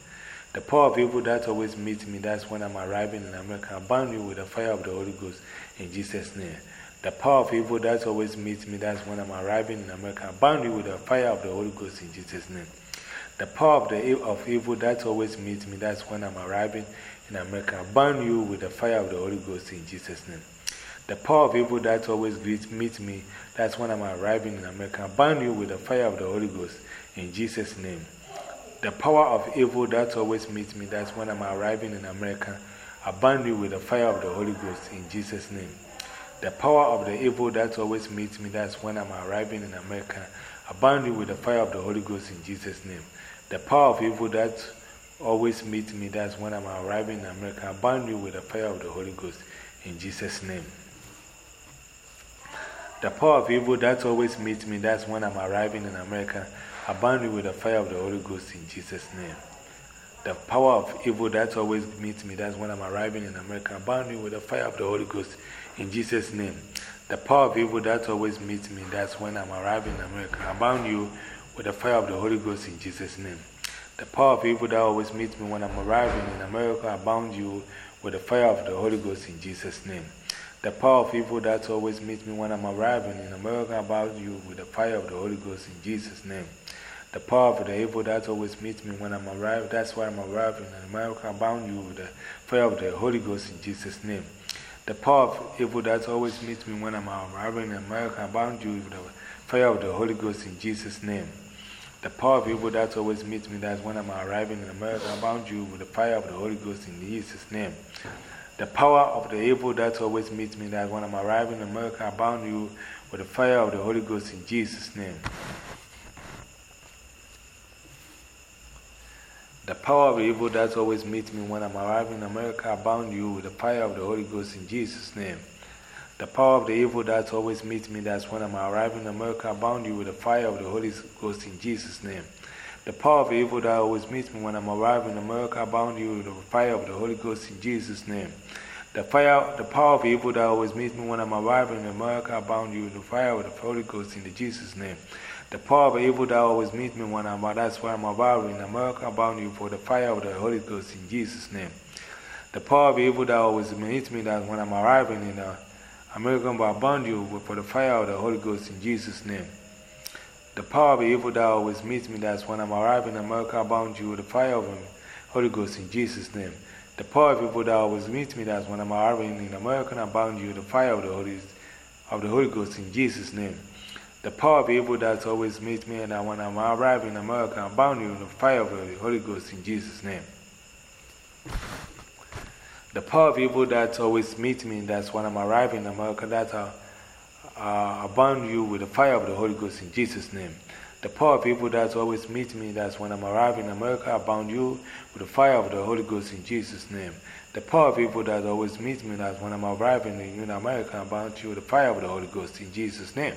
The power of evil that always meets me, that's when I'm arriving in America, I bound you with the fire of the Holy Ghost in Jesus' name. The power of evil that always meets me, that's when I'm arriving in America. I bound you with the fire of the Holy Ghost in Jesus' name. The power of, the, of evil that always meets me, that's when I'm arriving in America. Bound you with the fire of the Holy Ghost in Jesus' name. The power of evil that always meets me, that's when I'm arriving in America. Bound you with the fire of the Holy Ghost in Jesus' name. The power of evil that always meets me, that's when I'm arriving in America. I bound you with the fire of the Holy Ghost in Jesus' name. The power of the evil that always meets me, that's when I'm arriving in America. I bound you with the fire of the Holy Ghost in Jesus' name. The power of evil that always meets me, that's when I'm arriving in America. I bound you with the fire of the Holy Ghost in Jesus' name. The power of evil that always meets me, that's when I'm arriving in America. I bound you with the fire of the Holy Ghost in Jesus' name. The power of evil that always meets me, that's when I'm arriving in America. I bound you with the fire of the Holy Ghost in Jesus' name. The power of evil that always meets me, that's when I'm arriving in America. I bound you with the fire of the Holy Ghost in Jesus' name. The power of evil that always meets me when I'm arriving in America, I bound you with the fire of the Holy Ghost in Jesus' name. The power of evil that always meets me when I'm arriving in America, I bound you with the fire of the Holy Ghost in Jesus' name. The power of the evil that always meets me when I'm arriving, that's why I'm arriving in America, I bound you with the fire of the Holy Ghost in Jesus' name. The power of evil that always meets me when I'm arriving in America, I bound you with the fire of the Holy Ghost in Jesus' name. The power of evil that always meets me, that's when I'm arriving in America, I bound you with the fire of the Holy Ghost in Jesus' name. The power of the evil that always meets me, that's when I'm arriving in America, I bound you with the fire of the Holy Ghost in Jesus' name. The power of evil that always meets me when I'm arriving in America, I bound you with the fire of the Holy Ghost in Jesus' name. The power of the evil that always meets me, that's when I'm arriving in America, I bound you with the fire of the Holy Ghost in Jesus' name. The power of evil that always meets me when I'm arriving in America, I bound you with the fire of the Holy Ghost in Jesus' name. The, fire, the power of evil that always meets me when I'm arriving in America, I bound you with the fire of the Holy Ghost in Jesus' name. The power of evil that always meets me when I'm that's why I'm arriving in America, bound you for the fire of the Holy Ghost in Jesus' name. The power of evil that always meets me that when I'm arriving in uh, America, I bound you for the fire of the Holy Ghost in Jesus' name. The power of evil that always meets me that's when I'm arriving in America, bound you with the fire of the Holy Ghost in Jesus' name. The power of evil that always meets me that's when I'm arriving in America, bound you with the fire of the Holy, of the Holy Ghost in Jesus' name. The power of evil that always meets me, and when I'm arriving in America, I'm bound you with the fire of the Holy Ghost in Jesus' name. The power of evil that always meets me, that's when I'm arriving in America, that's uh, uh, I bound you with the fire of the Holy Ghost in Jesus' name. The power of evil that always meets me, that's when I'm arriving in America, I bound you with the fire of the Holy Ghost in Jesus' name. The power of evil that always meets me, that's when I'm arriving in America, I bound you with the fire of the Holy Ghost in Jesus' name.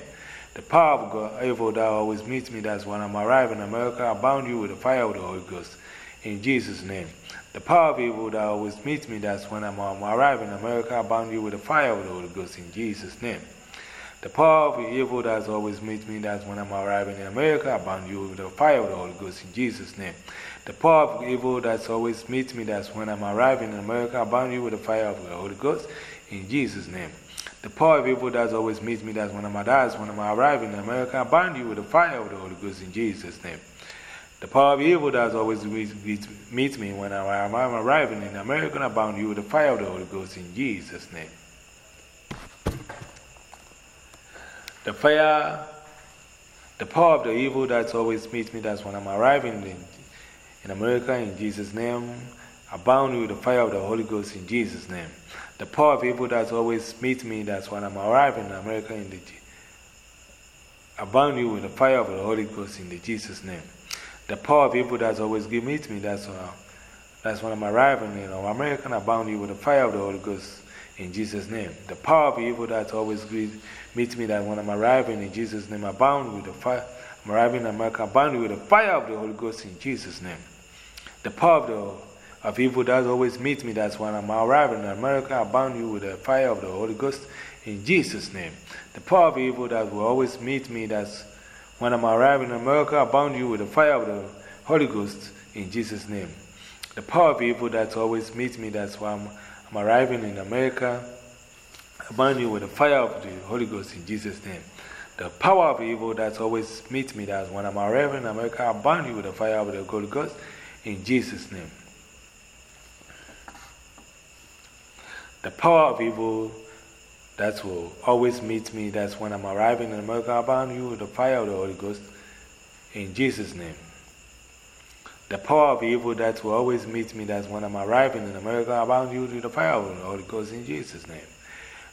The power of God, evil that always meets me, that's when I'm arriving in America, I bound you with the fire of the Holy Ghost in Jesus' name. The power of evil that always meets me, that's when I'm, I'm arriving in America, I bound you with the fire of the Holy Ghost in Jesus' name. The power of evil that always meets me, that's when I'm arriving in America, I bound you with the fire of the Holy Ghost in Jesus' name. The power of evil that always meets me, that's when I'm arriving in America, I bound you with the fire of the Holy Ghost in Jesus' name. The power of evil that always meets me, that's when I'm, that's when I'm arriving in America, I bind you with the fire of the Holy Ghost in Jesus' name. The power of evil that always meets me when I'm arriving in America, I bound you with the fire of the Holy Ghost in Jesus' name. The fire, the power of the evil that always meets me, that's when I'm arriving in, in America in Jesus' name. I bound you with the fire of the Holy Ghost in Jesus' name. The power of evil that always meets me, that's when I'm arriving in America in the I bound you with the fire of the Holy Ghost in the Jesus' name. The power of evil that always meets me, that's, uh, that's when I'm arriving in America, I bound you with the fire of the Holy Ghost in Jesus' name. The power of evil that always meets me, that when I'm arriving in Jesus' name, I bound with the fire. I'm arriving in America, I bound you with the fire of the Holy Ghost in Jesus' name. The power of the of evil that always meets me. That's when I'm arriving in America. I bound you with the fire of the Holy Ghost in Jesus' name. The power of evil that will always meet me. That's when I'm arriving in America. I bound you with the fire of the Holy Ghost in Jesus' name. The power of evil that always meets me. That's when I'm, I'm arriving in America. I bound you with the fire of the Holy Ghost in Jesus' name. The power of evil that always meets me. That's when I'm arriving in America. I bound you with the fire of the Holy Ghost in Jesus' name. The power of evil that will always meet me, that's when I'm arriving in America, I bound you with the fire of the Holy Ghost in Jesus' name. The power of evil that will always meet me, that's when I'm arriving in America, I bound you with the fire of the Holy Ghost in Jesus' name.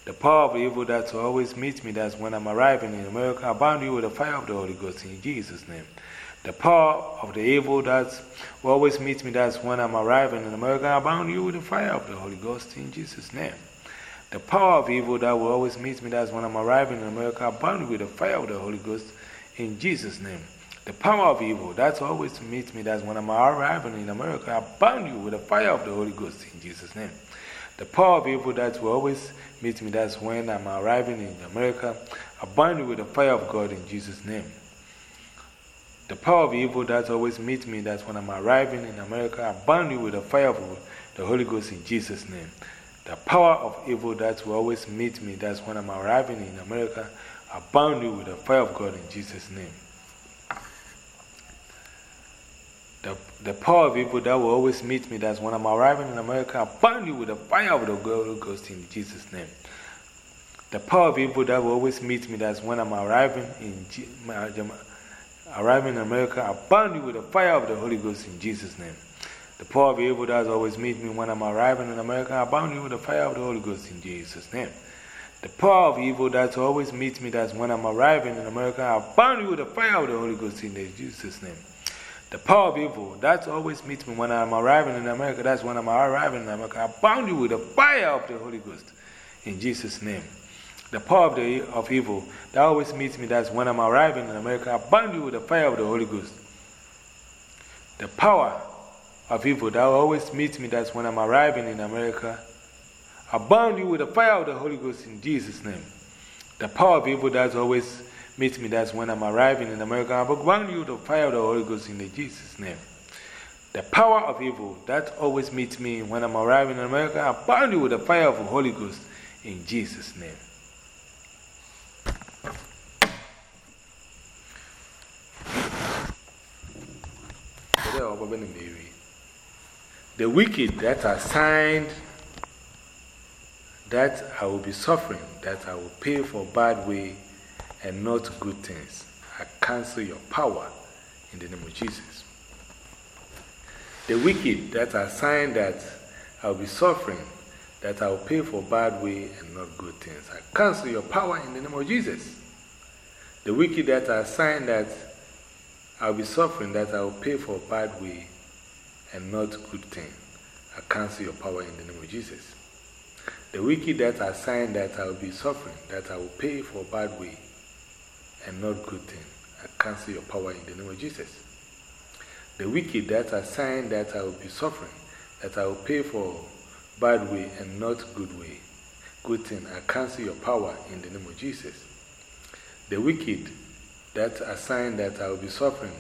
The power of evil that will always meet me, that's when I'm arriving in America, I bound you with the fire of the Holy Ghost in Jesus' name. The power of the evil that always meet me, that's when I'm arriving in America, I bound you with the fire of the Holy Ghost in Jesus' name. The power of evil that will always meet me, that's when I'm arriving in America, I bound you with the fire of the Holy Ghost in Jesus' name. The power of evil, that's always meet me. That's when I'm arriving in America. I burn you with the fire of the Holy Ghost in Jesus' name. The power of evil that will always meet me. That's when I'm arriving in America. I burn you with the fire of God in Jesus' name. The power of evil that always meet me. That's when I'm arriving in America. I burn you with the fire of the Holy Ghost in Jesus' name. The power of evil that will always meet me. That's when I'm arriving in America. I burn you with the fire of God in Jesus' name. The, the power of evil that will always meet me, that's when I'm arriving in America, I burn you with the fire of the Holy Ghost in Jesus' name. The power of evil that will always meet me, that's when I'm arriving in, arriving in America, I burn you with the fire of the Holy Ghost in Jesus' name. The power of evil that always meet me when I'm arriving in America, I burn you with the fire of the Holy Ghost in Jesus' name. The power of evil that always meets me, that's when I'm arriving in America, I burn you with the fire of the Holy Ghost in Jesus' name. The power of evil, that always meets me when I'm arriving in America. That's when I'm arriving in America. I bound you with the fire of the Holy Ghost. In Jesus' name. The power of, the, of evil, that always meets me. That's when I'm arriving in America. I bound you with the fire of the Holy Ghost. The power of evil, that always meets me. That's when I'm arriving in America. I bound you with the fire of the Holy Ghost in Jesus' name. The power of evil, that always meets me, that's when I'm arriving in America. I grant you the fire of the Holy Ghost in Jesus' name. The power of evil, that always meets me when I'm arriving in America. I burn you with the fire of the Holy Ghost in Jesus' name. The wicked that are signed that I will be suffering, that I will pay for bad way and not good things. I cancel your power in the name of Jesus. The wicked that are signed that I'll be suffering, that I'll pay for bad way and not good things. I cancel your power in the name of Jesus. The wicked that are signed that I'll be suffering, that I'll pay for a bad way and not good thing. I cancel your power in the name of Jesus. The wicked that are sign that I'll be suffering, that I will pay for a bad way and not good thing. I cancel your power in the name of Jesus. The wicked that are saying that I will be suffering, that I will pay for bad way and not good way. Good thing, I cancel your power in the name of Jesus. The wicked that a sign that I will be suffering,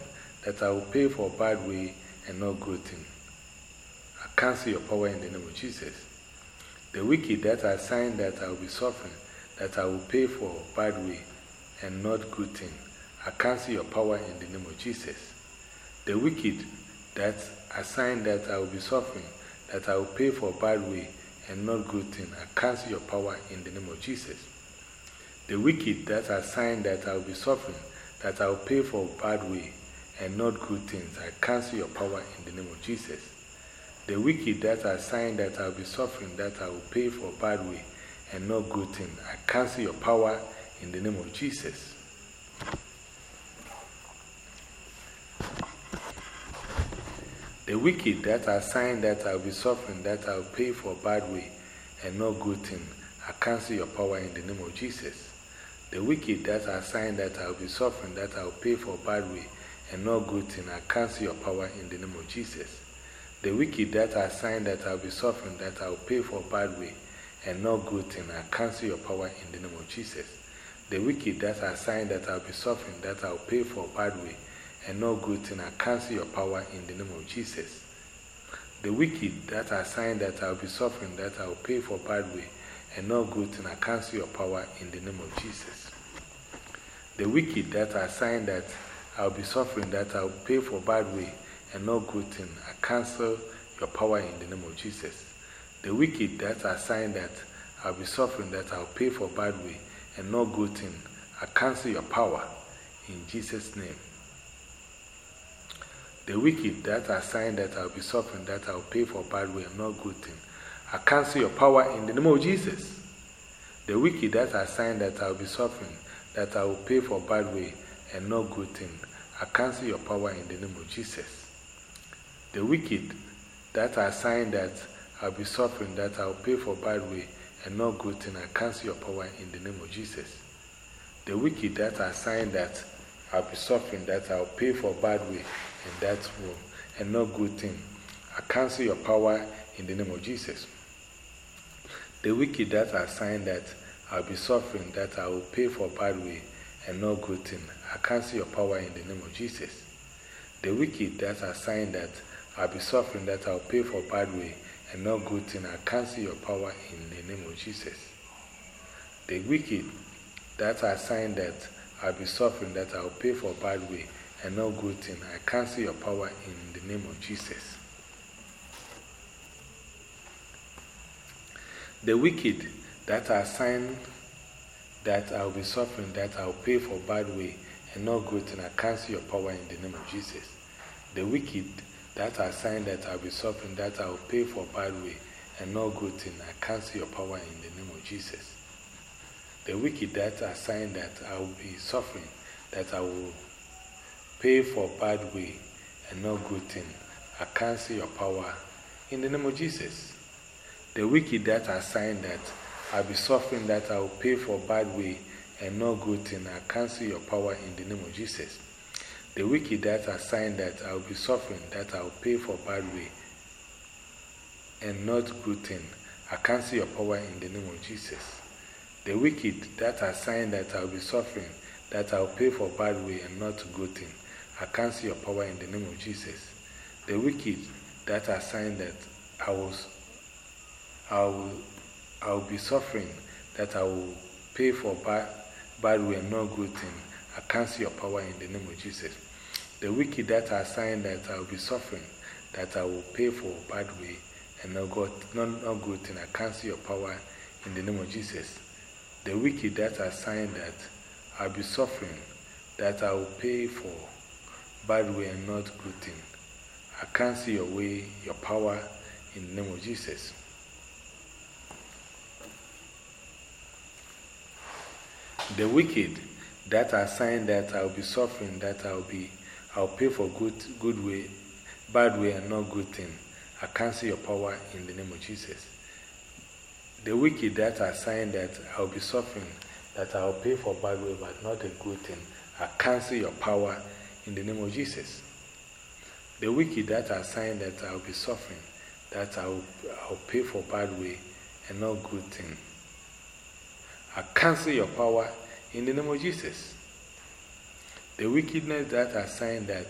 that I will pay for a bad way and not good thing. I cancel your power in the name of Jesus. The wicked that are saying that I will be suffering, that I will pay for a bad way and not good thing. I cancel your power in the name of Jesus. The wicked that assign that I will be suffering, that I will pay for bad way and not good thing, I cancel your power in the name of Jesus. The wicked that assign that I will be suffering, that I will pay for bad way and not good things, I cancel your power in the name of Jesus. The wicked that assign that I will be suffering, that I will pay for bad way and not good thing, I cancel your power in the name of Jesus. The wicked that are sign that I'll be suffering, that I'll pay for bad way and not good thing, I cancel your power in the name of Jesus. The wicked that are sign that I'll be suffering, that I'll pay for bad way and no good thing, I cancel your power in the name of Jesus. The wicked that are sign that I'll be suffering, that I'll pay for bad way and no good thing, I cancel your power in the name of Jesus. The wicked that are sign that I'll be suffering, that I'll pay for bad way and no good thing, I cancel your power in the name of Jesus. The wicked that are sign that I'll be suffering, that I'll pay for bad way and no good thing, I cancel your power in the name of Jesus. The wicked that are sign that I'll be suffering, that I'll pay for bad way and no good thing, I cancel your power in the name of Jesus. The wicked that are sign that I'll be suffering, that I'll pay for bad way and no good thing. I cancel your power in Jesus' name. The wicked that are sign that I'll be suffering, that I'll pay for bad way and no good thing. I cancel your power in the name of Jesus. The wicked that are sign that I'll be suffering, that I will pay for bad way and no good thing. I cancel your power in the name of Jesus. The wicked that are sign that I'll be suffering, that I'll pay for bad way and no good thing, I cancel your power in the name of Jesus. The wicked that are sign that I'll be suffering that I'll pay for bad way and that will, and no good thing. I cancel your power in the name of Jesus. The wicked that are saying that I'll be suffering that I will pay for bad way and no good thing. I cancel your power in the name of Jesus. The wicked that are saying that I'll be suffering that I'll pay for bad way and no good thing. I cancel your power in the name of Jesus. The wicked that are saying that I'll be suffering that I'll pay for bad way and no good thing. I cancel your power in the name of Jesus. The wicked that are saying that I'll be suffering that I'll pay for bad way and no good thing. I cancel your power in the name of Jesus. The wicked that are saying that I'll be suffering that I'll pay for bad way and no good thing. I cancel your power in the name of Jesus. The wicked that are saying that I will be suffering, that I will pay for bad way and no good thing. I cancel your power in the name of Jesus. The wicked that are saying that I'll be suffering, that I will pay for bad way and no good thing. I cancel your power in the name of Jesus. The wicked that are saying that I will be suffering, that I will pay for bad way and not good thing. I cancel your power in the name of Jesus. The wicked that are saying that I will be suffering, that I will pay for bad way and not good thing. I cancel your power in the name of Jesus. The wicked that are saying that I, was, I, will, I will be suffering, that I will pay for bad, bad way and not good thing. I cancel your power in the name of Jesus. The wicked that are saying that I will be suffering, that I will pay for bad way and not good, not, not good thing. I cancel your power in the name of Jesus. The wicked that are saying that I'll be suffering, that I will pay for bad way and not good thing. I cancel your way, your power in the name of Jesus. The wicked that are saying that I'll be suffering, that I'll be, I'll pay for good, good way, bad way and not good thing. I cancel your power in the name of Jesus. The wicked that are saying that I'll be suffering, that I'll pay for bad way, but not a good thing, I cancel your power in the name of Jesus. The wicked that are saying that I'll be suffering, that I'll, I'll pay for bad way and not good thing, I cancel your power in the name of Jesus. The wickedness that are saying that,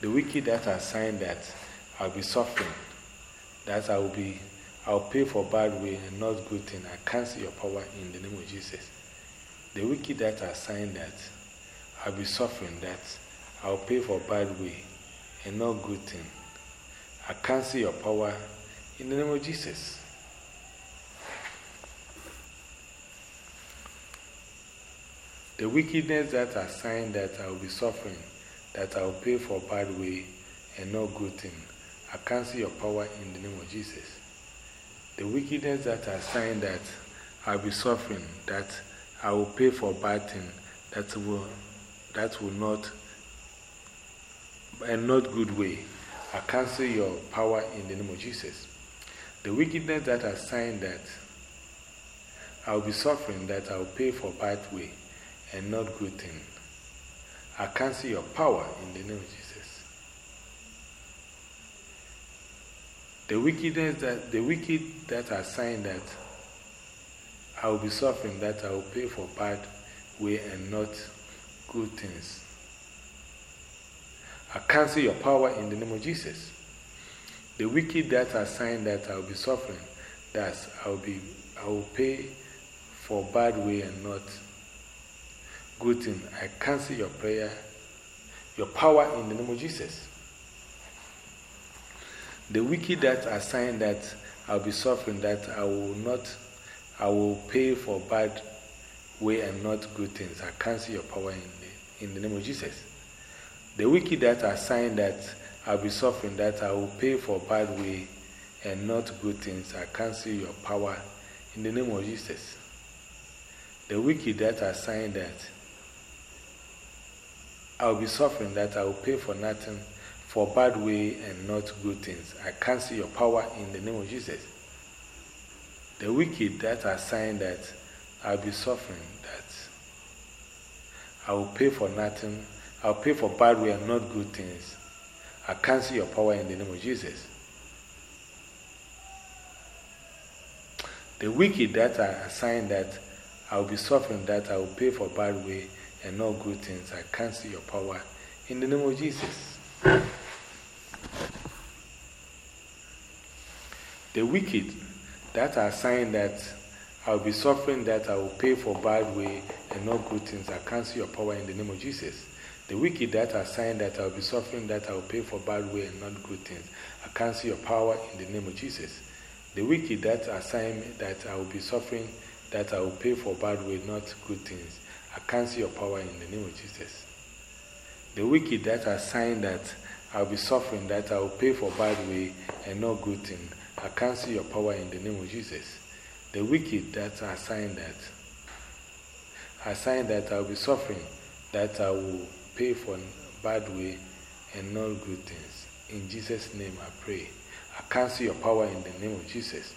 the wicked that are saying that I'll be suffering, that I will be I'll pay for bad way and not good thing. I cancel your power in the name of Jesus. The wicked that are saying that I'll be suffering, that I'll pay for bad way and not good thing. I cancel your power in the name of Jesus. The wickedness that are saying that I'll be suffering, that I'll pay for a bad way and not good thing. I cancel your power in the name of Jesus. The wickedness that are saying that I'll be suffering, that I will pay for a bad thing, that will, that will not, and not good way. I cancel your power in the name of Jesus. The wickedness that are saying that I'll be suffering, that I'll pay for a bad way and not good thing. I cancel your power in the name of Jesus. The wickedness that the wicked that are saying that I will be suffering, that I will pay for bad way and not good things. I cancel your power in the name of Jesus. The wicked that are saying that I will be suffering, that I will, be, I will pay for bad way and not good thing. I cancel your prayer, your power in the name of Jesus. The wicked that are saying that I'll be suffering, that I will not, I will pay for bad way and not good things. I cancel your power in the, in the name of Jesus. The wicked that are saying that I'll be suffering, that I will pay for bad way and not good things. I cancel your power in the name of Jesus. The wicked that are saying that I'll be suffering, that I will pay for nothing for bad way and not good things. I cancel your power in the name of Jesus. The wicked that are saying that I'll be suffering, that I will pay for nothing. I will pay for bad way and not good things. I cancel your power in the name of Jesus. The wicked that are saying that I will be suffering, that I will pay for bad way and not good things, I cancel your power in the name of Jesus. The wicked that are assigned that I will be suffering, that I will pay for bad way and not good things, I cancel your power in the name of Jesus. The wicked that are assigned that I will be suffering, that I will pay for bad way and not good things, I cancel your power in the name of Jesus. The wicked that assign that I will be suffering, that I will pay for bad way, not good things, I cancel your power in the name of Jesus. The wicked that assign that I will be suffering, that I will pay for bad way and not good things, I cancel your power in the name of Jesus. The wicked that that, assign that I will be suffering, that I will pay for bad way and not good things. In Jesus' name I pray. I cancel your power in the name of Jesus.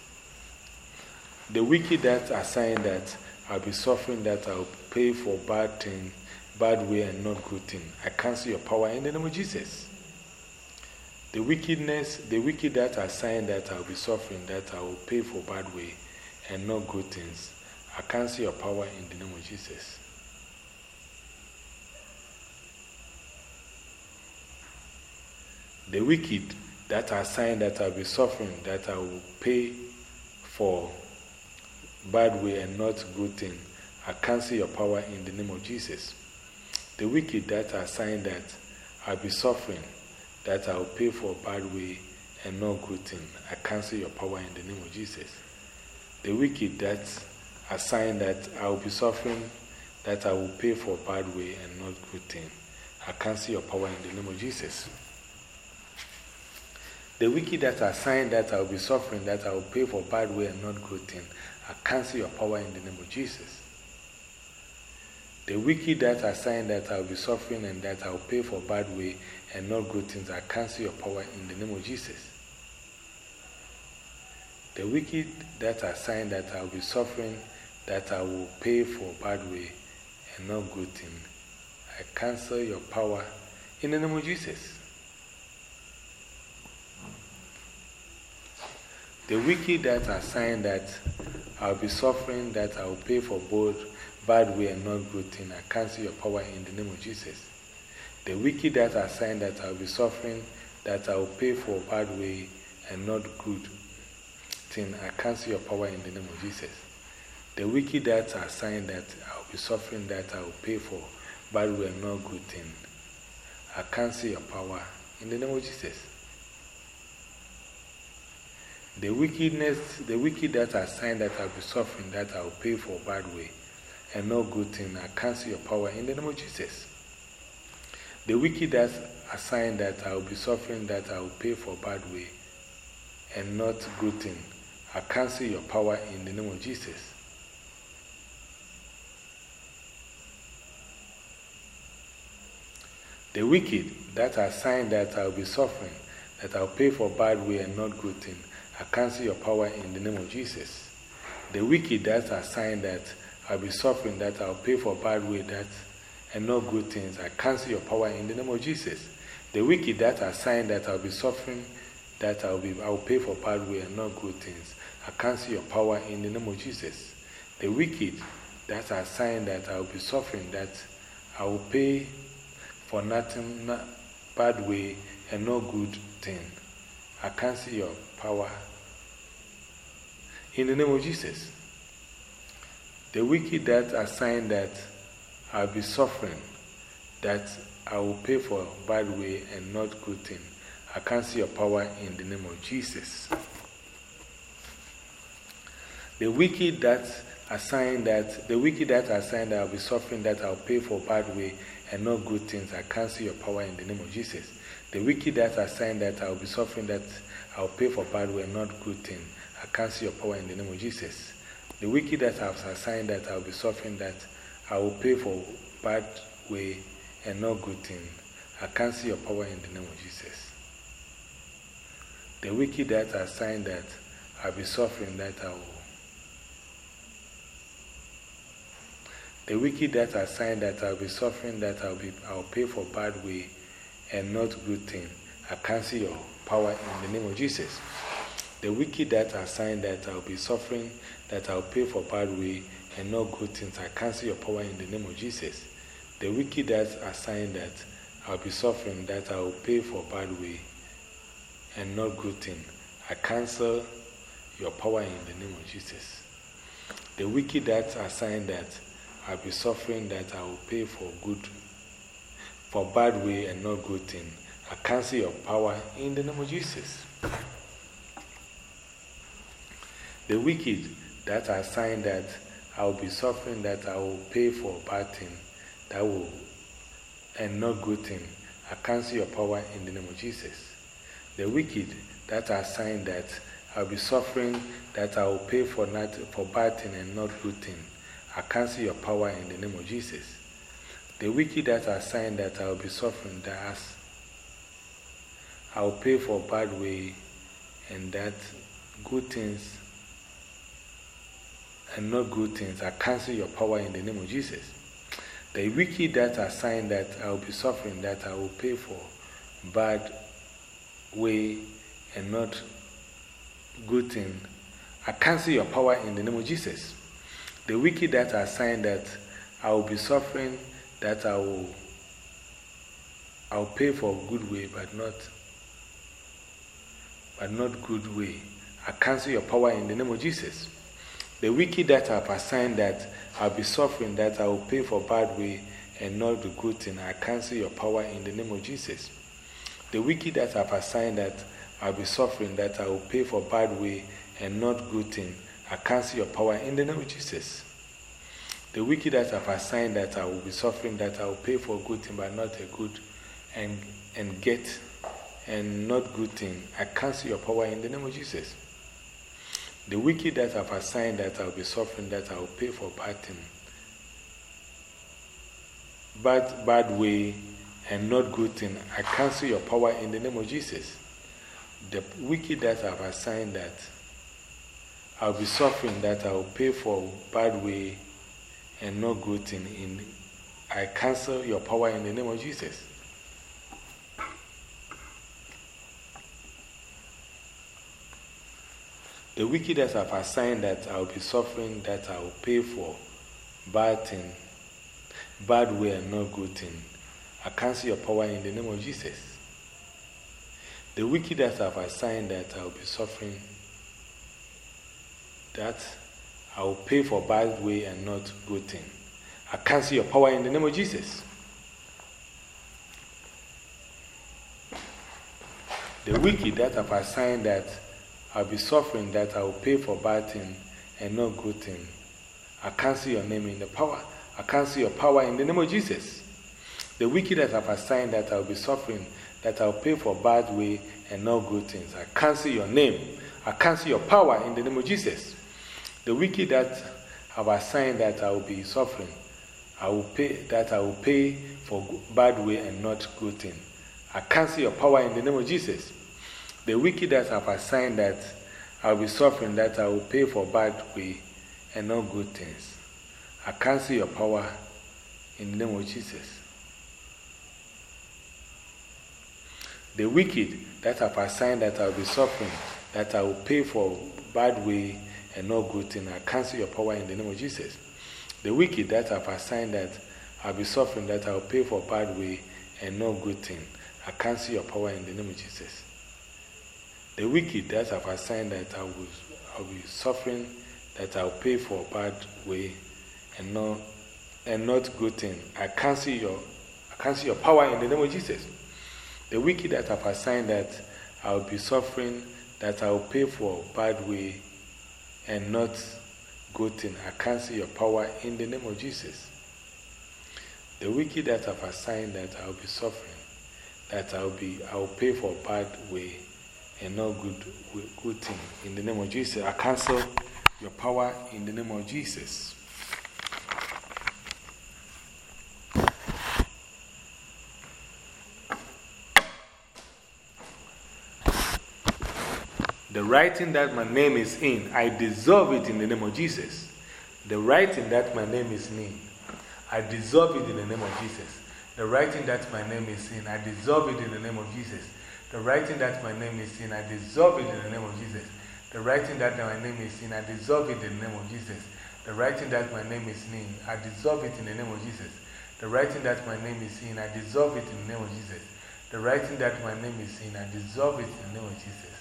The wicked that assign that I'll be suffering, that I'll pay for bad thing, bad way and not good thing. I cancel your power in the name of Jesus. The wickedness, the wicked that assign that I'll be suffering, that I will pay for bad way and not good things. I cancel your power in the name of Jesus. The wicked that are sign that I'll be suffering, that I will pay for bad way and not good thing, I cancel your power in the name of Jesus. The wicked that are sign that I'll be suffering, that I will pay for bad way and not good thing, I cancel your power in the name of Jesus. The wicked that are sign that I will be suffering, that I will pay for bad way and not good thing, I cancel your power in the name of Jesus. The wicked that are sign that I will be suffering, that I will pay for bad way and not good thing, I cancel your power in the name of Jesus. The wicked that are saying that I will be suffering and that I will pay for bad way and not good things, I cancel your power in the name of Jesus. The wicked that are saying that I will be suffering, that I will pay for bad way and not good thing, I cancel your power in the name of Jesus. The wicked that are sign that I'll be suffering, that I will pay for both bad way and not good thing, I cancel your power in the name of Jesus. The wicked that are sign that I'll be suffering, that I will pay for bad way and not good thing, I cancel your power in the name of Jesus. The wicked that are sign that I will be suffering, that I will pay for bad way and not good thing, I cancel your power in the name of Jesus. The wickedness, the wicked that are signed that I'll be suffering, that I'll pay for bad way and no good thing, I cancel your power in the name of Jesus. The wicked that are signed that I'll be suffering, that I'll pay for bad way and not good thing, I cancel your power in the name of Jesus. The wicked that are signed that I'll be suffering, that I'll pay for bad way and not good thing, I cancel your power in the name of Jesus. The wicked that are sign that I'll be suffering, that I'll pay for bad way that and no good things, I cancel your power in the name of Jesus. The wicked that are sign that I'll be suffering, that I'll, be, I'll pay for bad way and not good things, I cancel your power in the name of Jesus. The wicked that are sign that I'll be suffering, that I will pay for nothing, not bad way and no good thing, I cancel your power. In the name of Jesus. The wicked that are sign that I'll be suffering, that I will pay for bad way and not good thing. I cancel your power in the name of Jesus. The wicked that assign that, the wicked that assign that I'll be suffering, that I'll pay for bad way and not good things, I cancel your power in the name of Jesus. The wicked that assign that I'll be suffering, that I'll pay for bad way, not good thing. I cancel your power in the name of Jesus. The wicked that have assigned that I'll be suffering, that I will pay for bad way and not good thing. I cancel your power in the name of Jesus. The wicked that assigned that I'll be suffering, that I will. The wicked that are signed that I'll be suffering, that I'll, be, I'll pay for bad way and not good thing. I cancel your power in the name of Jesus. The wicked that are signed that I'll be suffering, that I'll pay for bad way and not good things. I cancel your power in the name of Jesus. The wicked that are signed that I'll be suffering, that I'll pay for bad way and not good thing. I cancel your power in the name of Jesus. The wicked that are signed that I'll be suffering, that I will pay for good, for bad way and not good thing. I cancel your power in the name of Jesus. The wicked that are signed that I will be suffering, that I will pay for bad thing, that will, and not good thing. I cancel your power in the name of Jesus. The wicked that are signed that I'll be suffering, that I will pay for, not, for bad thing and not good thing. I cancel your power in the name of Jesus. The wicked that are signed that I will be suffering, that I will pay for bad way and that good things and not good things. I cancel your power in the name of Jesus. The wicked that are signed that I will be suffering, that I will pay for bad way and not good thing. I cancel your power in the name of Jesus. The wicked that are signed that I will be suffering, that I will I'll pay for good way, but not, but not good way. I cancel your power in the name of Jesus. The wicked that have assigned that I'll be suffering, that I will pay for bad way and not the good thing. I cancel your power in the name of Jesus. The wicked that have assigned that I'll be suffering, that I will pay for bad way and not good thing. I cancel your power in the name of Jesus. The wicked that have assigned that I will be suffering, that I will pay for good thing, but not a good and, and get and not good thing. I cancel your power in the name of Jesus. The wicked that I've assigned that I will be suffering, that I will pay for bad thing, bad, bad way and not good thing. I cancel your power in the name of Jesus. The wicked that I've assigned that I'll be suffering, that I will pay for bad way and not good thing. In, I cancel your power in the name of Jesus. The wicked that have assigned that I will be suffering, that I will pay for bad thing, bad way and not good thing. I cancel your power in the name of Jesus. The wicked that have assigned that I will be suffering, that I will pay for bad way and not good thing. I cancel your power in the name of Jesus. The wicked that I've assigned that I'll be suffering, that I will pay for bad thing and not good thing. I cancel your name in the power. I cancel your power in the name of Jesus. The wicked that have assigned that I will be suffering, that I will pay for bad way and not good things. I cancel your name. I cancel your power in the name of Jesus. The wicked that have assigned that I will be suffering, I will pay, that I will pay for bad way and not good thing. I cancel your power in the name of Jesus. The wicked that have assigned that I will be suffering, that I will pay for bad way and not good things. I cancel your power in the name of Jesus. The wicked that have assigned that I will be suffering, that I will pay for bad way and not good thing. I cancel your power in the name of Jesus. The wicked that have assigned that I'll be suffering, that I'll pay for bad way and not good thing. I cancel your power in the name of Jesus. The wicked that have assigned that I will, I will be suffering, that I'll pay for a bad way and not, and not good thing. I cancel, your, I cancel your power in the name of Jesus. The wicked that have assigned that I'll be suffering, that I'll pay for a bad way and not good thing. I cancel your power in the name of Jesus. The wicked that have assigned that I'll be suffering, that I'll, be, I'll pay for a bad way and not good, good thing. In the name of Jesus, I cancel your power in the name of Jesus. The writing that my name is in, I dissolve it in the name of Jesus. The writing that my name is in, I dissolve it in the name of Jesus. The writing that my name is in, I dissolve it in the name of Jesus. The writing that my name is in, I dissolve it in the name of Jesus. The writing that my name is in, I dissolve it in the name of Jesus. The writing that my name is in, I dissolve it in the name of Jesus. The writing that my name is in, I dissolve it in the name of Jesus. The writing that my name is in, I dissolve it in the name of Jesus.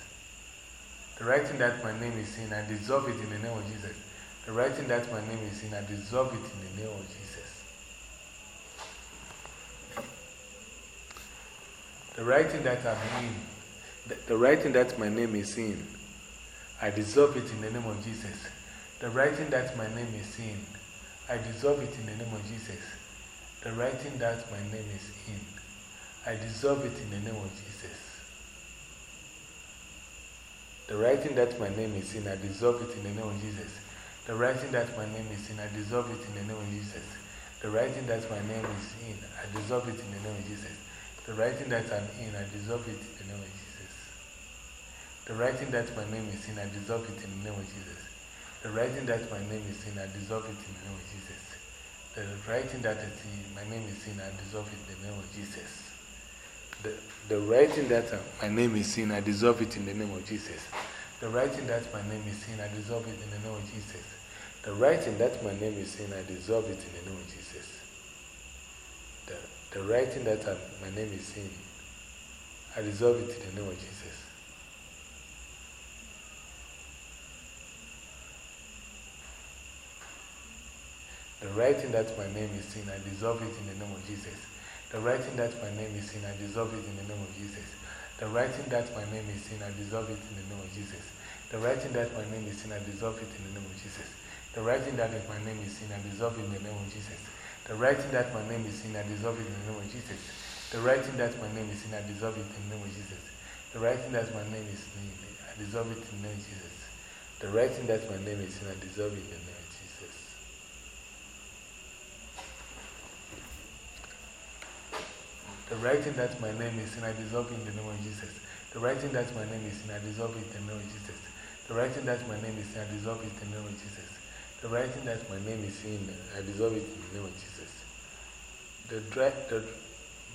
The writing that my name is in, I dissolve it in the name of Jesus. The writing that my name is in, I dissolve it in the name of Jesus. The writing that I'm in, the, the writing that my name is in, I dissolve it in the name of Jesus. The writing that my name is in, I dissolve it in the name of Jesus. The writing that my name is in, I dissolve it in the name of Jesus. The writing that my name is in, I dissolve it in the name of Jesus. The writing that my name is in, I dissolve it in the name of Jesus. The writing that my name is in, I dissolve it in the name of Jesus. The writing that I'm in, I dissolve it in the name of Jesus. The writing that my name is in, I dissolve it in the name of Jesus. The writing that my name is in, I dissolve it in the name of Jesus. The writing that in, my name is in, I dissolve it in the name of Jesus. The, the writing that uh, my name is in, I dissolve it in the name of Jesus. The writing that my name is in, I dissolve it in the name of Jesus. The writing that my name is in, I it in the name of Jesus. The, writing that my name is in, I dissolve it in the name of Jesus. The writing that my name is in, I dissolve it in the name of Jesus. The writing that my name is in, I dissolve it in the name of Jesus. The writing that my name is in, I dissolve it in the name of Jesus. The writing that my name is in, I dissolve it in the name of Jesus. The writing that my name is in, I dissolve it in the name of Jesus. The writing that my name is in, I dissolve it in the name of Jesus. The writing that my name is in, I dissolve it in the name of Jesus. The writing that my name is in, I dissolve it in the name of Jesus. The writing that my name is in, I dissolve it in the name of Jesus. The writing that my name is in, I dissolve it in the name of Jesus. The writing that my name is in, I dissolve it in the name of Jesus. The writing that my name is in, I dissolve it in the name of Jesus. The writing that my name is in, I dissolve it in the name of Jesus. The, the,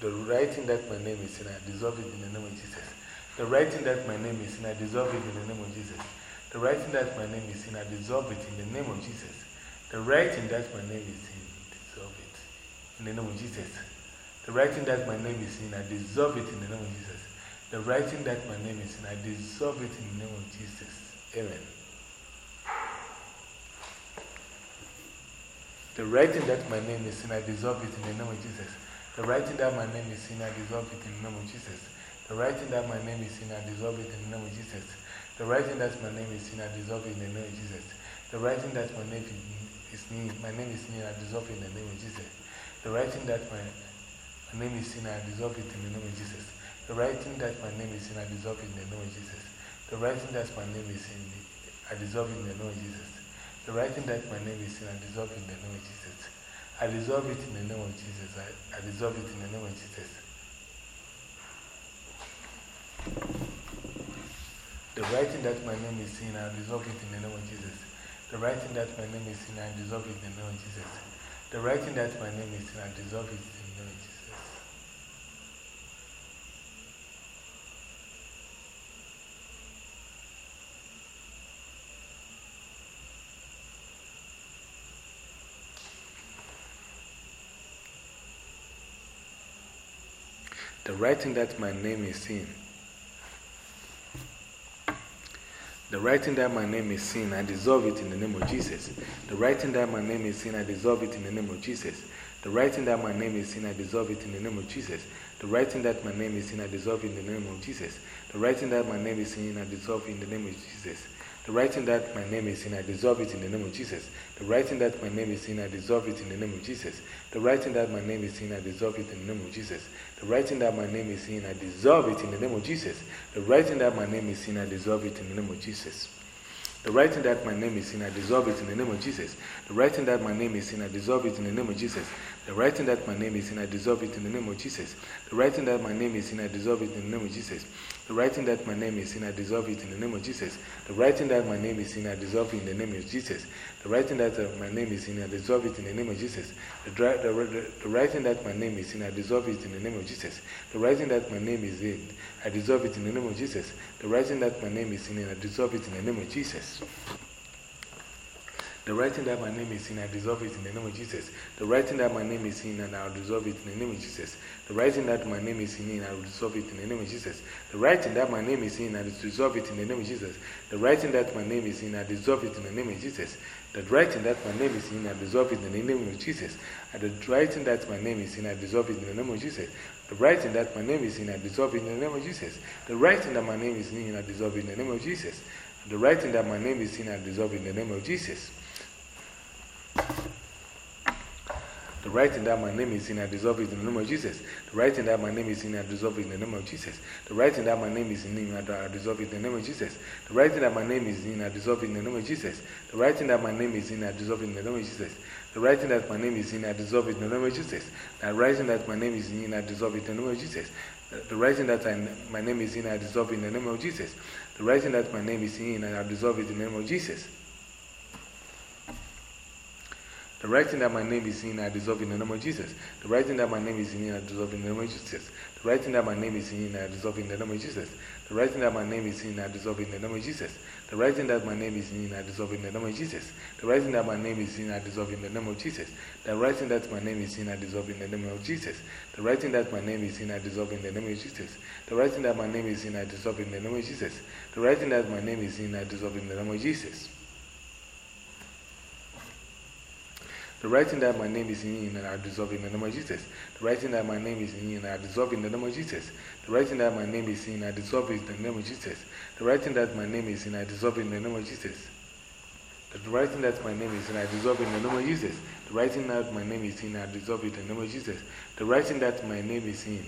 the writing that my name is in, I dissolve it in the name of Jesus. The writing that my name is in, I dissolve it in the name of Jesus. The writing that my name is in, I dissolve it in the name of Jesus. The writing that my name is in, dissolve it in the name of Jesus. The writing that my name is in, I dissolve it in the name of Jesus. The writing that my name is in, I dissolve it in the name of Jesus. Amen. The writing that my name is in, I dissolve it in the name of Jesus. The writing that my name is in, I dissolve it in the name of Jesus. The writing that my name is in, I dissolve it in the name of Jesus. The writing that my name is in, I dissolve it in the name of Jesus. The writing that my name is in, my name is in, I dissolve it in the name of Jesus. The writing that my, my name is in, I dissolve it in the name of Jesus. The writing that my name is in, I dissolve it in the name of Jesus. The writing that my name is in, I dissolve it in the name of Jesus. Writing that my name is in, I dissolve it in the name of Jesus. I dissolve it in the name of Jesus. I, I dissolve it in the name of Jesus. The writing that my name is in, I dissolve it in the name of Jesus. The writing that my name is in, I dissolve it in the name of Jesus. The writing that my name is in, I dissolve it in the name of Jesus. The writing that my name is in, the writing that my name is in, I dissolve it in the name of Jesus. The writing that my name is in, I dissolve it in the name of Jesus. The writing that my name is in, I dissolve it in the name of Jesus. The writing that my name is in, I dissolve in the name of Jesus. The writing that my name is in, I dissolve in the name of Jesus. The writing that my name is in, I dissolve it in the name of Jesus. The writing that my name is in, I dissolve it in the name of Jesus. The writing that my name is in, I dissolve it in the name of Jesus. The writing that my name is in, I dissolve it in the name of Jesus. The writing that my name is in, I dissolve it in the name of Jesus. The writing that my name is in, I dissolve it in the name of Jesus. The writing that my name is in, I dissolve it in the name of Jesus. The writing that my name is in, I dissolve it in the name of Jesus. The writing that my name is in, I dissolve it in the name of Jesus. The writing that my name is in, I dissolve it in the name of Jesus. The writing that my name is in, I dissolve it in the name of Jesus. The writing that my name is in, I dissolve it in the name of Jesus. The writing that my name is in, I dissolve it in the name of Jesus. The writing that my name is in, I dissolve it in the name of Jesus. The writing that my name is in, and I dissolve it in the name of Jesus. The writing that my name is in, I dissolve it in the name of Jesus. The writing that my name is in, and I'll it in the name of Jesus. The writing that my name is in, I will dissolve it in the name of Jesus. The writing that my name is in, and I dissolve it in the name of Jesus. The writing that my name is in, I dissolve it in the name of Jesus. The writing that my name is in, I dissolve it in the name of Jesus. And the writing that my name is in, I dissolve it in the name of Jesus. The writing that my name is in, I dissolve in the name of Jesus. The writing that my name is in, I dissolve in the name of Jesus. The writing that my name is in, I dissolve in the name of Jesus. The writing that my name is in, I dissolve in the name of Jesus. The writing that my name is in, I dissolve in the name of Jesus. The writing that my name is in, I dissolve in the name of Jesus. The writing that my name is in, I dissolve in the name of Jesus. The writing that my name is in, I dissolve in the name of Jesus. The writing that my name is in, I dissolve it in the name of Jesus. The writing that my name is in, I dissolve it in the name of Jesus. The writing that I, my name is in, I dissolve it in the name of Jesus. The writing that my name is in, I dissolve it in the name of Jesus. The writing that my name is in, I dissolve in the name of Jesus. The writing that my name is in, I dissolve in the name of Jesus. The writing that my name is in, I in the name of Jesus. The writing that my name is in, I dissolve in the name of Jesus. The writing that my name is in, I dissolve in the name of Jesus. The writing that my name is in, I dissolve in the name of Jesus. The writing that my name is in, I dissolve in the name of Jesus. The writing that my name is in, I dissolve in the name of Jesus. The writing that my name is in, I dissolve in the name of Jesus. The writing that my name is in, I dissolve in the name of Jesus. The writing that my name is in and I dissolve in the name of Jesus. The writing that my name is in and I dissolve in the name of Jesus. The writing that my name is in I dissolve in the name of Jesus. The writing that my name is in I dissolve in the name of Jesus. The writing that my name is in I dissolve in the name of Jesus. The writing that my name is in I dissolve in the name of Jesus. The writing that my name is in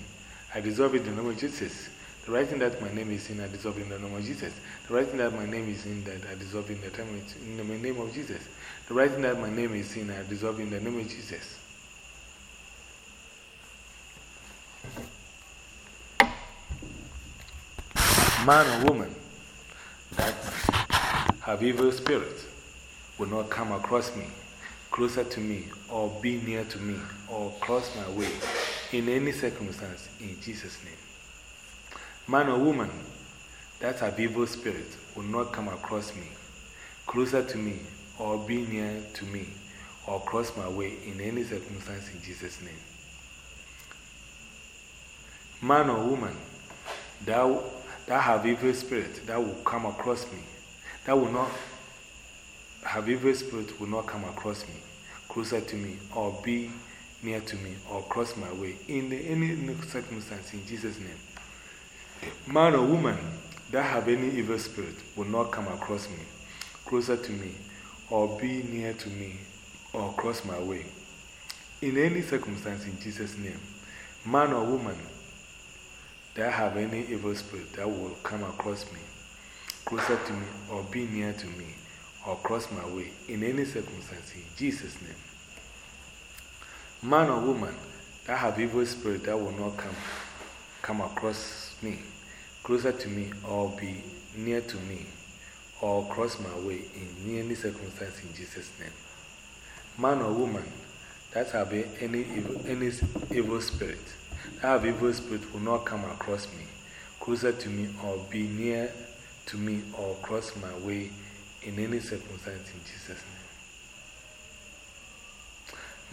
I dissolve in the name of Jesus. The writing that my name is in I dissolve in the name of Jesus. The writing that my name is in that I dissolve in the, in the name of Jesus. Writing that my name is in, uh, I dissolve in the name of Jesus. Man or woman that have evil spirits will not come across me, closer to me, or be near to me, or cross my way in any circumstance in Jesus' name. Man or woman that have evil spirits will not come across me, closer to me, or be near to me or cross my way in any circumstance in Jesus' name. Man or woman that, that have evil spirit that will come across me, that will not have evil spirit will not come across me, closer to me, or be near to me, or cross my way in any circumstance in Jesus' name. Man or woman that have any evil spirit will not come across me, closer to me, or be near to me or cross my way. In any circumstance, in Jesus' name, man or woman that have any evil spirit that will come across me, closer to me, or be near to me, or cross my way, in any circumstance, in Jesus' name. Man or woman that have evil spirit that will not come, come across me, closer to me, or be near to me, or cross my way in any circumstance in Jesus' name. Man or woman that have any evil, any evil spirit, that have evil spirit will not come across me, closer to me, or be near to me, or cross my way in any circumstance in Jesus' name.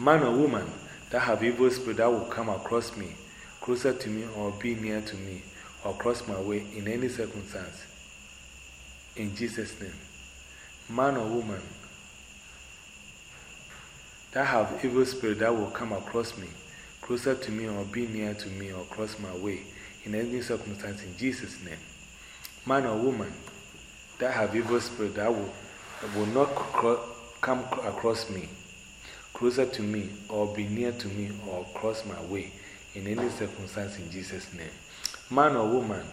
Man or woman that have evil spirit that will come across me, closer to me, or be near to me, or cross my way in any circumstance in Jesus' name. Man or woman that have evil spirit that will come across me, closer to me or be near to me or cross my way in any circumstance in Jesus' name. Man or woman that have evil spirit that will, will not come across me, closer to me or be near to me or cross my way in any circumstance in Jesus' name. Man or woman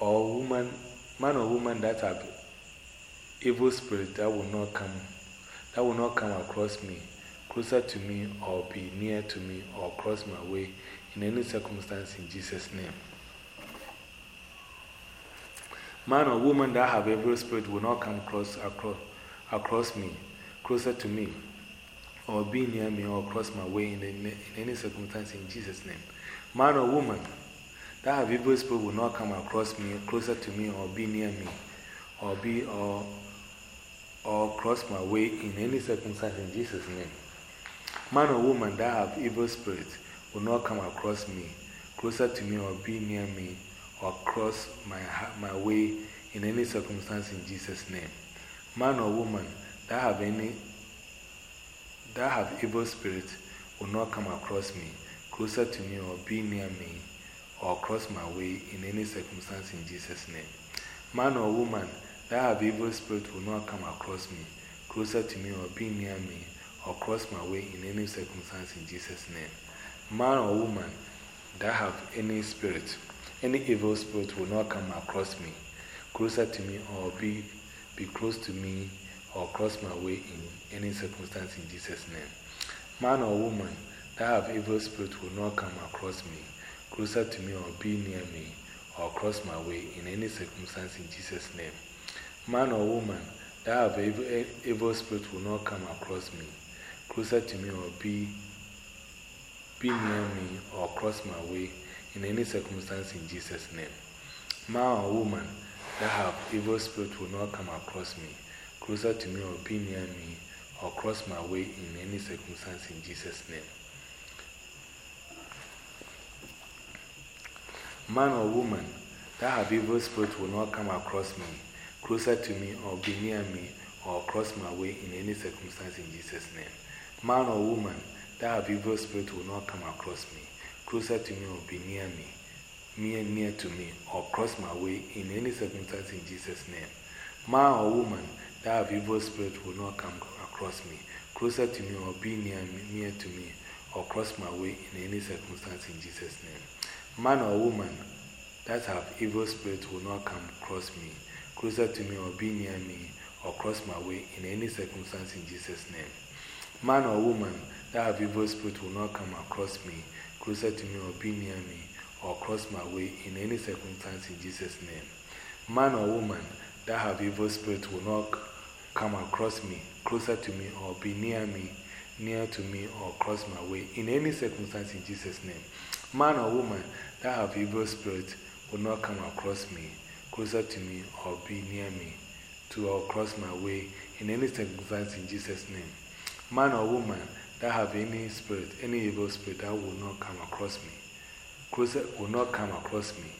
or woman, man or woman that have evil spirit that will not come, that will not come across me, closer to me, or be near to me, or cross my way in any circumstance in Jesus' name. Man or woman that have evil spirit will not come across, across, across me, closer to me, or be near me, or cross my way in, in, in any circumstance in Jesus' name. Man or woman that have evil spirit will not come across me, closer to me, or be near me, or be or, or cross my way in any circumstance in Jesus' name. Man or woman that have evil spirit will not come across me, closer to me, or be near me, or cross my, my way in any circumstance in Jesus' name. Man or woman that have any that have evil spirits will not come across me, closer to me, or be near me, or cross my way in any circumstance in Jesus' name. Man or woman that have evil spirit will not come across me, closer to me, or be near me, or cross my way in any circumstance in Jesus' name. Man or woman that have any spirit any evil spirit will not come across me, closer to me, or be, be close to me, or cross my way in any circumstance in Jesus' name. Man or woman that have evil spirit will not come across me, closer to me, or be near me, or cross my way in any circumstance in Jesus' name. Man or woman that have evil, evil spirit will not come across me, closer to me, or be, be near me, or cross my way in any circumstance in Jesus' name. Man or woman that have evil spirit will not come across me, closer to me, or be near me, or cross my way in any circumstance in Jesus' name. Man or woman that have evil spirit will not come across me, closer to me, or be near me, or cross my way in any circumstance in Jesus' name. Man or woman that have evil spirit will not come across me, closer to me or be near me, near, near to me, or cross my way in any circumstance in Jesus' name. Man or woman that have evil spirit will not come across me, closer to me or be near, near to me, or cross my way in any circumstance in Jesus' name. Man or woman that have evil spirit will not come across me, closer to me or be near me, or cross my way in any circumstance in Jesus' name. Man or woman that have evil spirit will not come across me, closer to me or be near me or cross my way in any circumstance in Jesus' name. Man or woman that have evil spirit will not come across me, closer to me or be near me, near to me or cross my way in any circumstance in Jesus' name. Man or woman that have evil spirit will not come across me, closer to me or be near me to or cross my way in any circumstance in Jesus' name. Man or woman that have any spirit, any evil spirit that will not come across me, closer, will not come across me,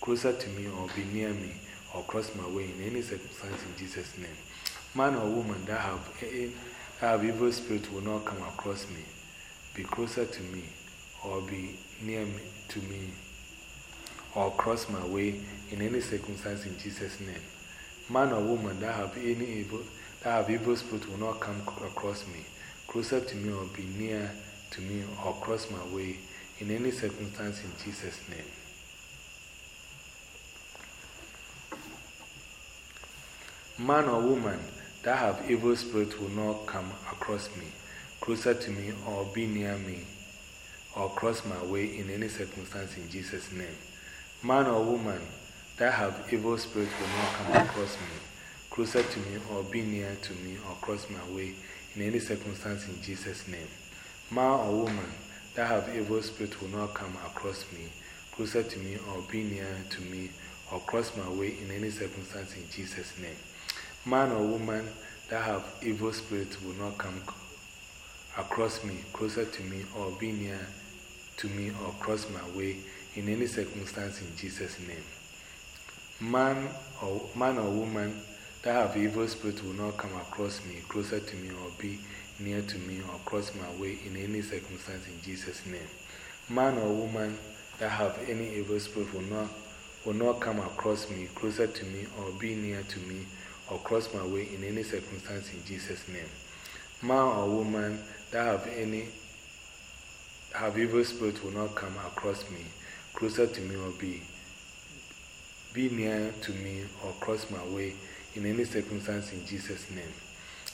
closer to me or be near me or cross my way in any circumstance in Jesus' name. Man or woman that have, eh, that have evil spirit will not come across me, be closer to me or be near me, to me or cross my way in any circumstance in Jesus' name. Man or woman that have any evil, that have evil spirit will not come across me closer to me or be near to me or cross my way in any circumstance in Jesus' name. Man or woman that have evil spirit will not come across me, closer to me or be near me or cross my way in any circumstance in Jesus' name. Man or woman that have evil spirit will not come across me, closer to me or be near to me or cross my way in any circumstance in Jesus' name. Man or woman that have evil spirit will not come across me, closer to me, or be near to me, or cross my way in any circumstance in Jesus' name. Man or woman that have evil spirit will not come across me, closer to me, or be near to me, or cross my way in any circumstance in Jesus' name. Man or, man or woman that have evil spirit will not come across me, closer to me, or be near to me, or cross my way in any circumstance in Jesus' name. Man or woman that have any evil spirit will not, will not come across me, closer to me, or be near to me, or cross my way in any circumstance in Jesus' name. Man or woman that have any have evil spirit will not come across me, closer to me, or be, be near to me, or cross my way in any circumstance in Jesus' name.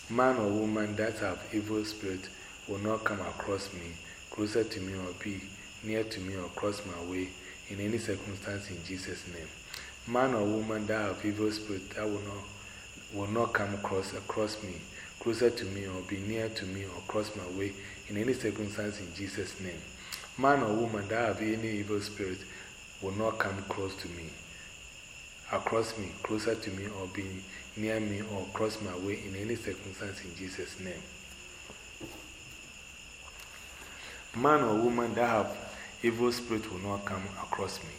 Man or woman that have evil spirit will not come across me, closer to me, or be near to me, or cross my way in any circumstance in Jesus' name. Man or woman that have evil spirit that will not, will not come across, across me, closer to me, or be near to me, or cross my way in any circumstance in Jesus' name. Man or woman that have any evil spirit will not come close to me, across me, closer to me, or be near me, or cross my way in any circumstance in Jesus' name. Man or woman that have evil spirit will not come across me,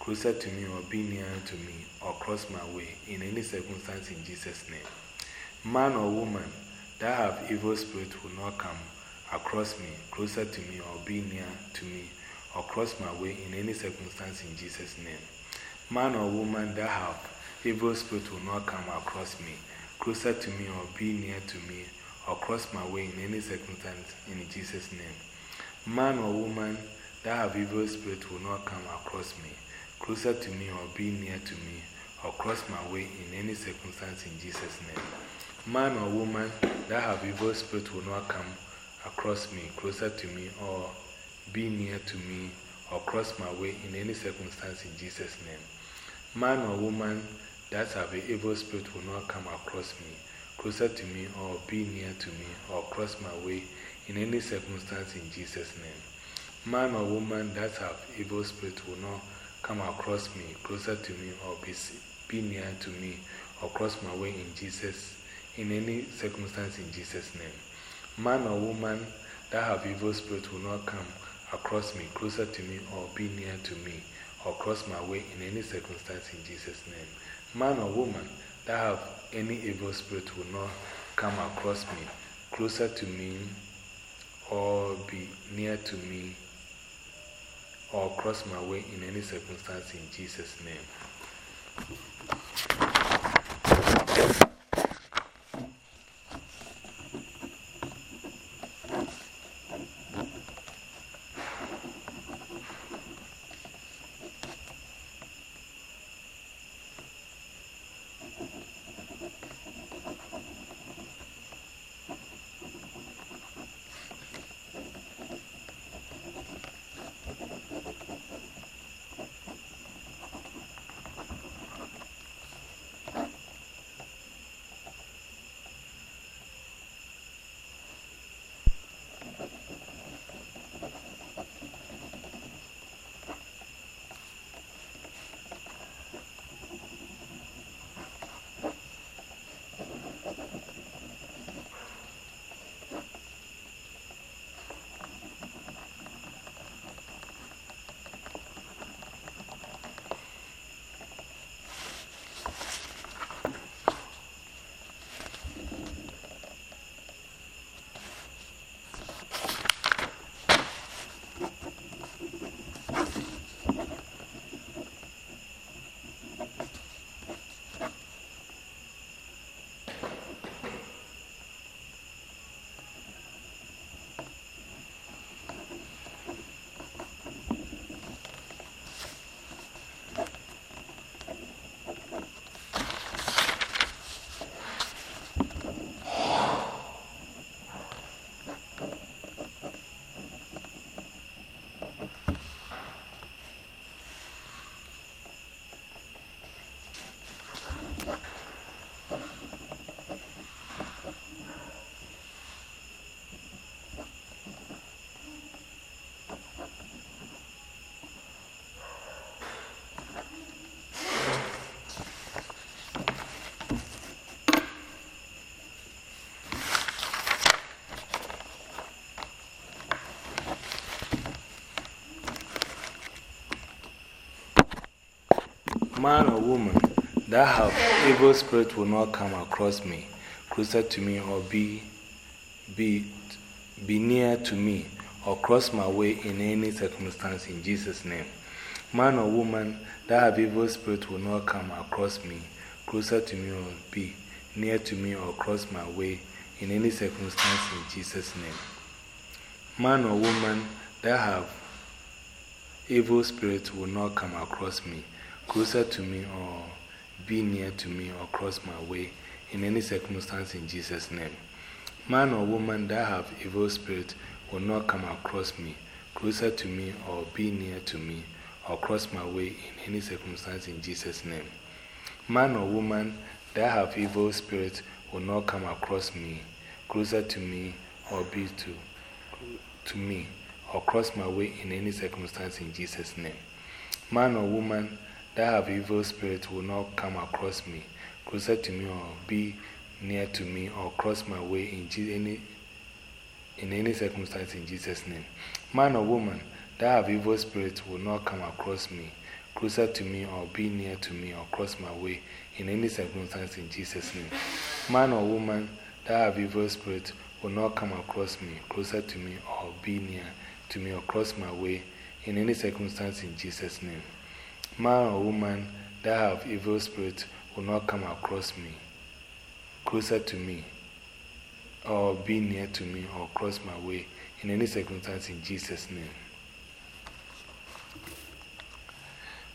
closer to me, or be near to me, or cross my way in any circumstance in Jesus' name. Man or woman that have evil spirit will not come across me, closer to me, or be near to me, or cross my way in any circumstance in Jesus' name. Man or woman that have evil spirit will not come across me, closer to me, or be near to me, or cross my way in any circumstance in Jesus' name. Man or woman that have evil spirit will not come across me, closer to me, or be near to me, or cross my way in any circumstance in Jesus' name. Man or woman that have evil spirit will not come across me, closer to me, or be near to me, or cross my way in any circumstance in Jesus' name. Man or woman that have an evil spirit will not come across me, closer to me, or be near to me, or cross my way in any circumstance in Jesus' name. Man or woman that have evil spirit will not come across me, closer to me, or be, be near to me, or cross my way in Jesus, in any circumstance in Jesus' name. Man or woman that have evil spirit will not come across me, closer to me, or be near to me, or cross my way in any circumstance in Jesus' name. Man or woman that have any evil spirit will not come across me, closer to me, or be near to me, or cross my way in any circumstance in Jesus' name. Man or woman that have evil spirit will not come across me, closer to me, or be, be, be near to me, or cross my way in any circumstance in Jesus' name. Man or woman that have evil spirit will not come across me, closer to me, or be near to me, or cross my way in any circumstance in Jesus' name. Man or woman that have evil spirit will not come across me closer to me or be near to me or cross my way in any circumstance in Jesus' name. Man or woman that have evil spirit will not come across me, closer to me, or be near to me, or cross my way in any circumstance in Jesus' name. Man or woman that have evil spirit will not come across me, closer to me, or be to, to me, or cross my way in any circumstance in Jesus' name. Man or woman that evil spirit will not come across me, closer to me, or be near to me, or cross my way in any, in any circumstance in Jesus' name. Man or woman that evil spirit will not come across me, closer to me, or be near to me, or cross my way in any circumstance in Jesus' name. Man or woman that evil spirit will not come across me, closer to me, or be near to me, or cross my way in any circumstance in Jesus' name. Man or woman that have evil spirit will not come across me, closer to me, or be near to me, or cross my way in any circumstance in Jesus' name.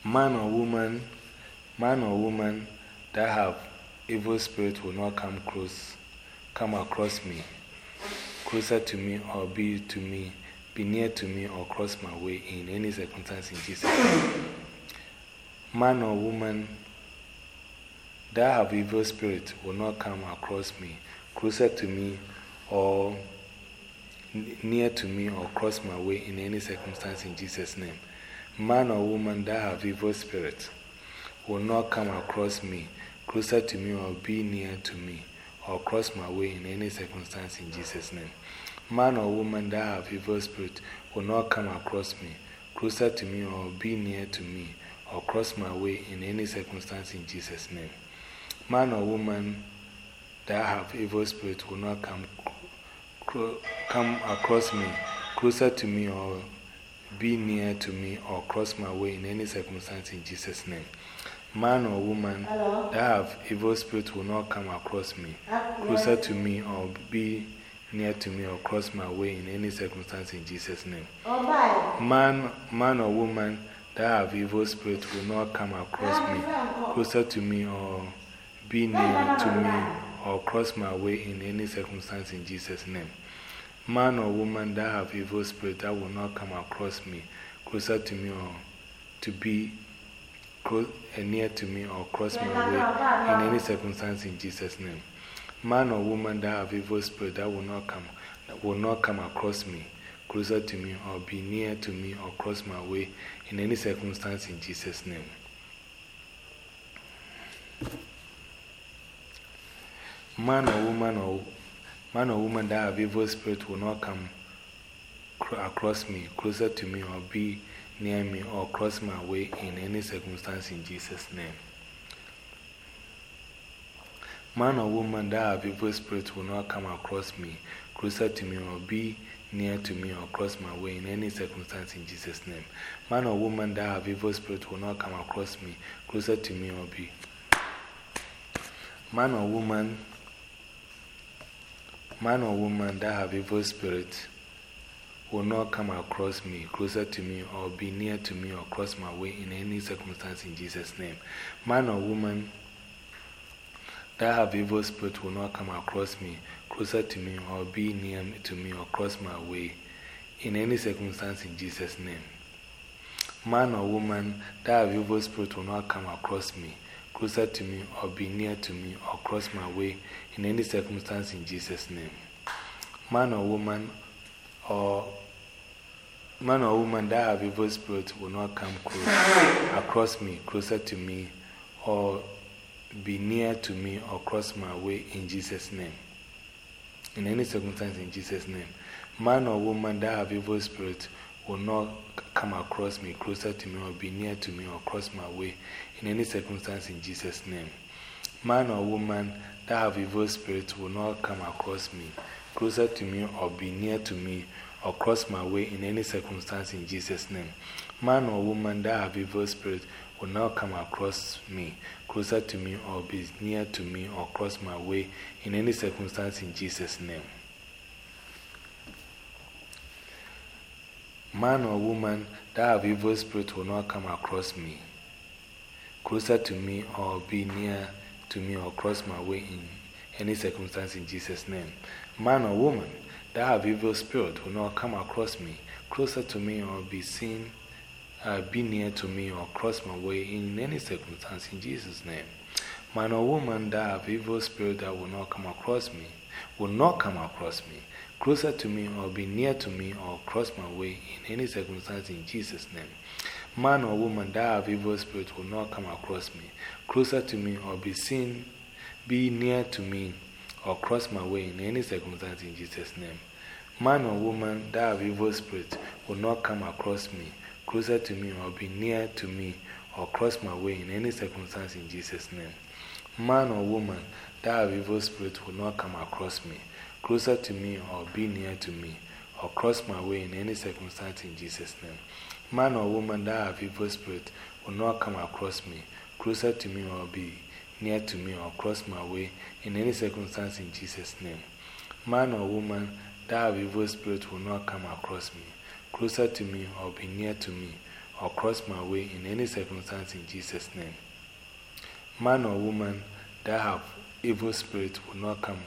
Man or woman, man or woman that have evil spirit will not come close, come across me, closer to me, or be to me, be near to me, or cross my way in any circumstance in Jesus' name. Man or woman that have evil spirit will not come across me, closer to me, or near to me, or cross my way in any circumstance in Jesus' name. Man or woman that have evil spirit will not come across me, closer to me, or be near to me, or cross my way in any circumstance in Jesus' name. Man or woman that have evil spirit will not come across me, closer to me, or be near to me, or cross my way in any circumstance in Jesus' name. Man or woman that have evil spirit will not come, come across me, closer to me, or be near to me, or cross my way in any circumstance in Jesus' name. Man or woman that have evil spirit will not come across me, closer to me, or be near to me, or cross my way in any circumstance in Jesus' name. Man, man or woman that have evil spirit will not come across me, closer to me, or be near to me, or cross my way in any circumstance in Jesus' name. Man or woman that have evil spirit that will not come across me, closer to me, or to be close, eh, near to me, or cross my way in any circumstance in Jesus' name. Man or woman that have evil spirit that will not come, will not come across me, closer to me, or be near to me, or cross my way in any circumstance in Jesus' name. Man or woman or man or woman that have evil spirit will not come across me, closer to me, or be near me, or cross my way in any circumstance in Jesus' name. Man or woman that have evil spirit will not come across me, closer to me, or be near to me, or cross my way in any circumstance in Jesus' name. Man or woman that have evil spirit will not come across me, closer to me, or be. Man or woman Man or woman that have evil spirit will not come across me, closer to me, or be near to me, or cross my way in any circumstance in Jesus' name. Man or woman that have evil spirit will not come across me, closer to me, or be near to me, or cross my way in any circumstance in Jesus' name. Man or woman that evil spirit will not come across me, closer to me, or be near to me, or cross my way in any circumstance in Jesus' name. Man or woman or man or woman that have evil spirit will not come close, across me, closer to me, or be near to me, or cross my way in Jesus' name. In any circumstance in Jesus' name. Man or woman that have evil spirit will not come across me, closer to me, or be near to me, or cross my way in any circumstance in Jesus' name. Man or woman that have evil spirit will not come across me, closer to me, or be near to me, or cross my way in any circumstance in Jesus' name. Man or woman that have evil spirits will not come across me, closer to me, or be near to me, or cross my way in any circumstance in Jesus' name. Man or woman that have evil spirit will not come across me, closer to me, or be near to me, or cross my way in any circumstance in Jesus' name. Man or woman that have evil spirit will not come across me, closer to me, or be seen, uh, be near to me, or cross my way in any circumstance in Jesus' name. Man or woman that have evil spirit that will not come across me, will not come across me, closer to me, or be near to me, or cross my way in any circumstance in Jesus' name. Man or woman that have evil spirit will not come across me, closer to me, or be seen, be near to me, or cross my way in any circumstance in Jesus' name. Man or woman that have evil spirit will not come across me, closer to me, or be near to me, or cross my way in any circumstance in Jesus' name. Man or woman that evil spirit will not come across me, closer to me, or be near to me, or cross my way in any circumstance in Jesus' name. Man or woman that evil spirit will not come across me, closer to me, or be near to me, or cross my way in any circumstance in Jesus' name. Man or woman that evil spirit will not come across me, closer to me, or be near to me, or cross my way in any circumstance in Jesus' name. Man or woman that have evil spirit will not come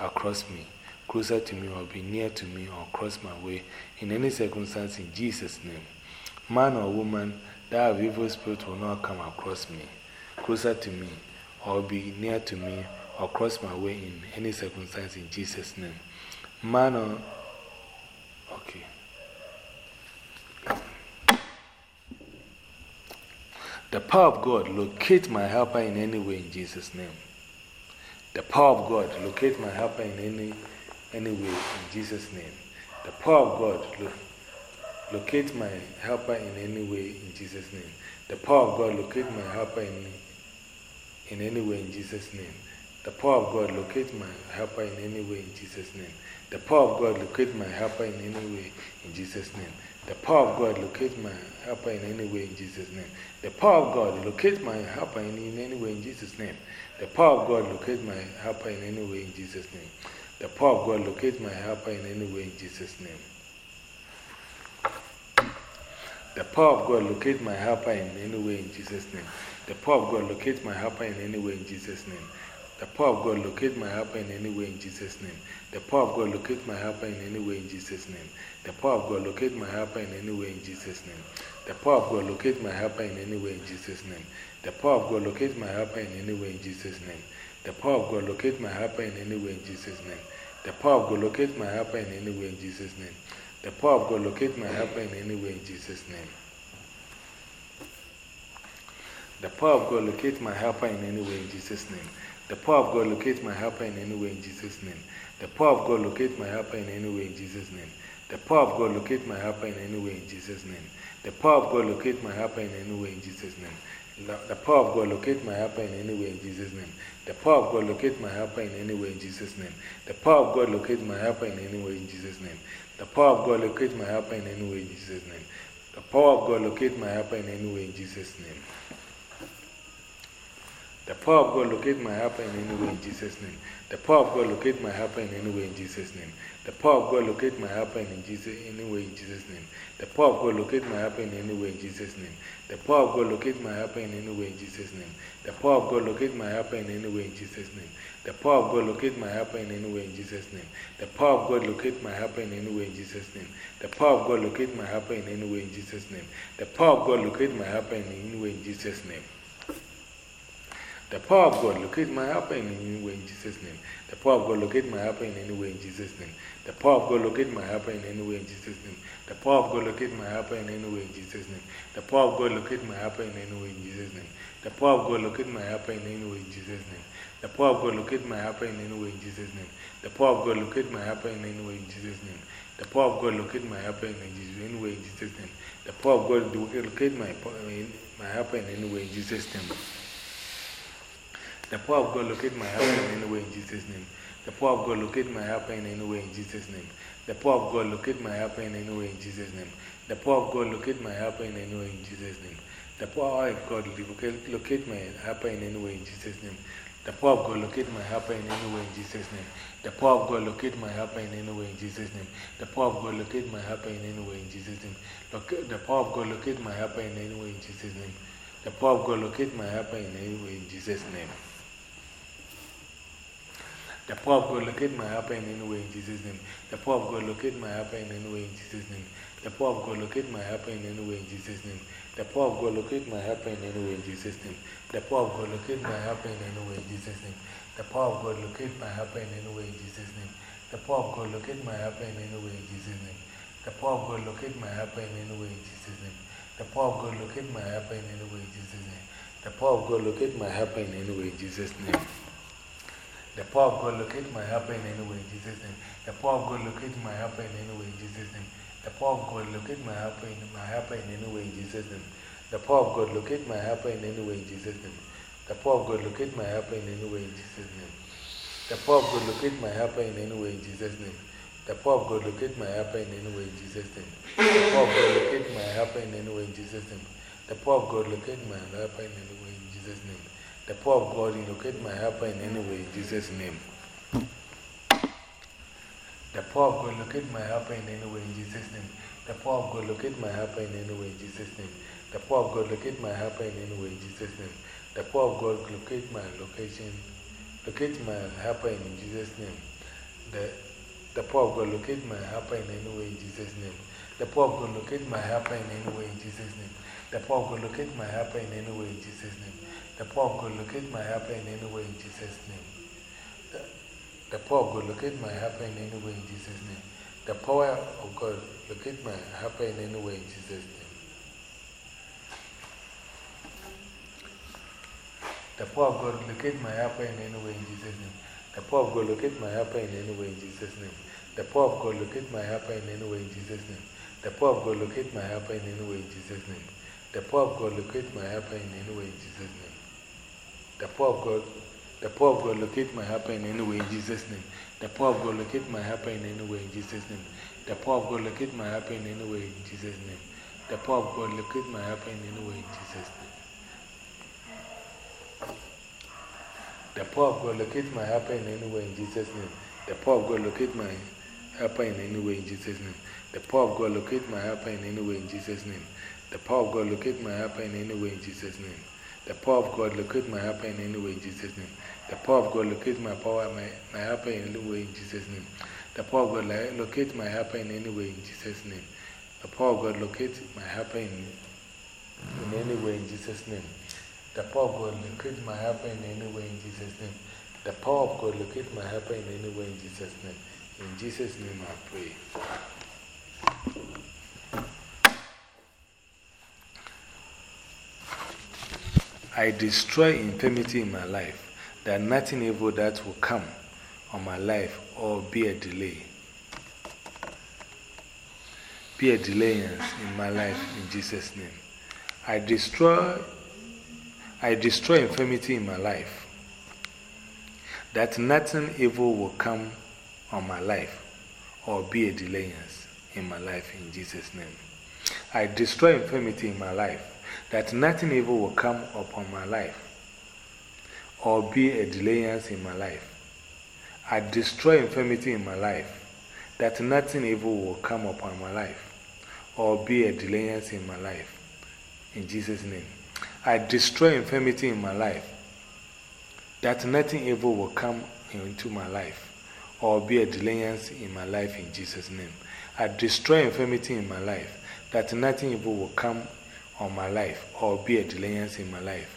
across me, closer to me, or be near to me, or cross my way in any circumstance in Jesus' name. Man or woman that have evil spirit will not come across me, closer to me, or be near to me, or cross my way in any circumstance in Jesus' name. Man or. Okay. The power of God, locate my helper in any way in Jesus' name. The power of God, locate my helper in any, any way in Jesus' name. The power of God, lo locate my helper in any way in Jesus' name. The power of God, locate my helper in, in any way in Jesus' name. The power of God, locate my helper in any way in Jesus' name. The power of God, locate my helper in any way in Jesus' name. The power of God, locate my helper in any way in Jesus' name. The power of God, locate my helper in, in any way in Jesus' name. The power of God, locate my helper in any way in Jesus' name. The power of God, locate my helper in any way in Jesus' name. The power of God, locate my helper in any way in Jesus' name. The power of God, locate my helper in any way in Jesus' name. The power of God, locate my helper in any way in Jesus' name. The power of God, locate my helper in any way in Jesus' name. The power of God, locate my helper in any way in Jesus' name. The power of God, locate my helper in any way in Jesus' name. The power of God, locate my helper in any way in Jesus' name. The power of God, locate my helper in any way in Jesus' name. The power of God, locate my helper in any way in Jesus' name. The power of God, locate my helper in any way in Jesus' name. The power of God, locate my helper in any way in Jesus' name. The power of God, locate my helper in any way in Jesus' name. The power of God, locate my helper in any way in Jesus' name. The power of God, locate my helper in any way in Jesus' name. The power of God, locate my helper in any way in Jesus' name. The power of God, locate my helper in any way in Jesus' name. The power of God, locate my helper in any way in Jesus' name. The power of God, locate my helper in any way in Jesus' name. The power of God, locate my helper in any way in Jesus' name. The power of God, locate my helper in any way in Jesus' name. The power of God locate my helper in any way in Jesus' name. The power of God locate my helper in any way in Jesus' name. The power of God locate my helper in Jesus any way in Jesus' name. The power of God locate my helper in any way in Jesus' name. The power of God locate my helper in any way in Jesus' name. The power of God locate my helper in any way in Jesus' name. The power of God locate my helper in any way in Jesus' name. The power of God locate my helper in any way in Jesus' name. The power of God locate my helper in in Jesus' name. The power of God locate my helper in any way in Jesus' name. The power of God, locate my helper in any way in Jesus' name. The power of God, locate my helper in any way in Jesus' name. The power of God, locate my helper in any way in Jesus' name. The power of God, locate my helper in any way in Jesus' name. The power of God, locate my helper in any way in Jesus' name. The power of God, locate my helper in any way in Jesus' name. The power of God, locate my helper in any way in Jesus' name. The power of God, locate my helper in any way in Jesus' name. The power of God, locate my helper in any way in Jesus' name. The power of God, locate my, my helper in any way in Jesus' name. The power of God locate my helper in any way in Jesus' name. The power of God locate my helper in any way in Jesus' name. The power of God locate my helper in any way in Jesus' name. The power of God locate my helper in any way in Jesus' name. The power of God locate, my helper in any way in Jesus' name. The power of God locate my helper in any way in Jesus' name. The power of God locate my helper in any way in Jesus' name. The power of God locate my helper in any way in Jesus' name. The power of God locate my helper in any way in Jesus' name. The power of God locate my helper in any way in Jesus' name. The power of God locate my helper in any way in Jesus' name. The power of God locate my helper in any way in Jesus' name. The power of God locate my helper in any way in Jesus' name. The power of God locate my helper in any way in Jesus' name. The power of God locate my helper in any way in Jesus' name. The power of God locate my helper in any way in Jesus' name. The power of God locate my helper in any way in Jesus' name. The power of God locate my helper in any way in Jesus' name. The power of God locate my helper in any way in Jesus' name. The power of God locate my helper in any way in Jesus' name. The power of God locate my helper in any way in Jesus' name. The power of God locate my helper in any way in Jesus' name. The power of God locate my helper in my helper in any way in Jesus' name. The power of God locate my helper in any way in Jesus' name. The power of God locate my helper in any way in Jesus' name. The power of God locate my helper in any way in Jesus' name. The power of God locate my helper in any way in Jesus' name. The power of God locate my helper in any way in Jesus' name. The power of God locate my helper in any way in Jesus' name. The power of God locate my helper in any way in Jesus' name. The power of God locate my helper in any way in Jesus' name. The power of God locate my helper in any way in Jesus' name. The power of God locate my helper in any way in Jesus' name. The power of God locate my location, locate my helper in Jesus' name. The, the power of God locate my helper in any way in Jesus' name. The power of God locate my helper in any way in Jesus' name. The power of God locate my helper in any way in Jesus' name. The of God locate my helper in any way in Jesus' name. The, the of God locate my helper in any way in Jesus' name. The power of oh God locate my helper in any way in Jesus' name. The power of God locate my helper in any way in Jesus' name. The power of God locate my helper in any way in Jesus' name. The power of God locate my helper in any way in Jesus' name. The power of God locate my helper in any way in Jesus' name. The power of God locate my helper in any way in Jesus' name. The power of God, the power of God locate my helper in any way in Jesus' name. The power of God locate my helper in any way in Jesus' name. The power of God locate my helper in any way in Jesus' name. The power of God locate my helper in any way in Jesus' name. The power of God locate my helper in any way in Jesus' name. The power of God locate my helper in any way in Jesus' name. The power of God locate my helper in any way in Jesus' name. The power of God locate my helper in any way in Jesus' name. The power of God locate my helper in any way in Jesus' name. The power of God locate my power, my, my helper in any way in Jesus' name. The power of God locate my helper in any way in Jesus' name. The power of God locate my helper in, in any way in Jesus' name. The power of God locate my helper in any way in Jesus' name. The power of God locate my helper in any way in Jesus' name. In Jesus' name I pray. I destroy infirmity in my life, that nothing evil that will come on my life or be a delay. Be a delay in my life in Jesus' name. I destroy, I destroy infirmity in my life, that nothing evil will come on my life or be a delay in my life in Jesus' name. I destroy infirmity in my life that nothing evil will come upon my life or be a delayance in my life. I destroy infirmity in my life, that nothing evil will come upon my life or be a delayance in my life. In Jesus' name. I destroy infirmity in my life, that nothing evil will come into my life or be a delayance in my life in Jesus' name. I destroy infirmity in my life, that nothing evil will come on my life or be a delayance in my life.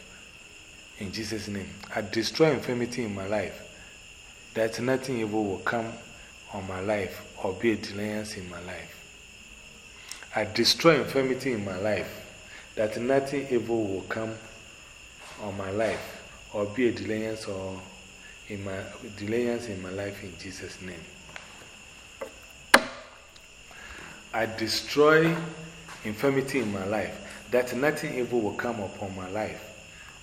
In Jesus' name. I destroy infirmity in my life, that nothing evil will come on my life or be a delayance in my life. I destroy infirmity in my life, that nothing evil will come on my life or be a delayance or in my delayance in my life in Jesus' name. I destroy infirmity in my life, that nothing evil will come upon my life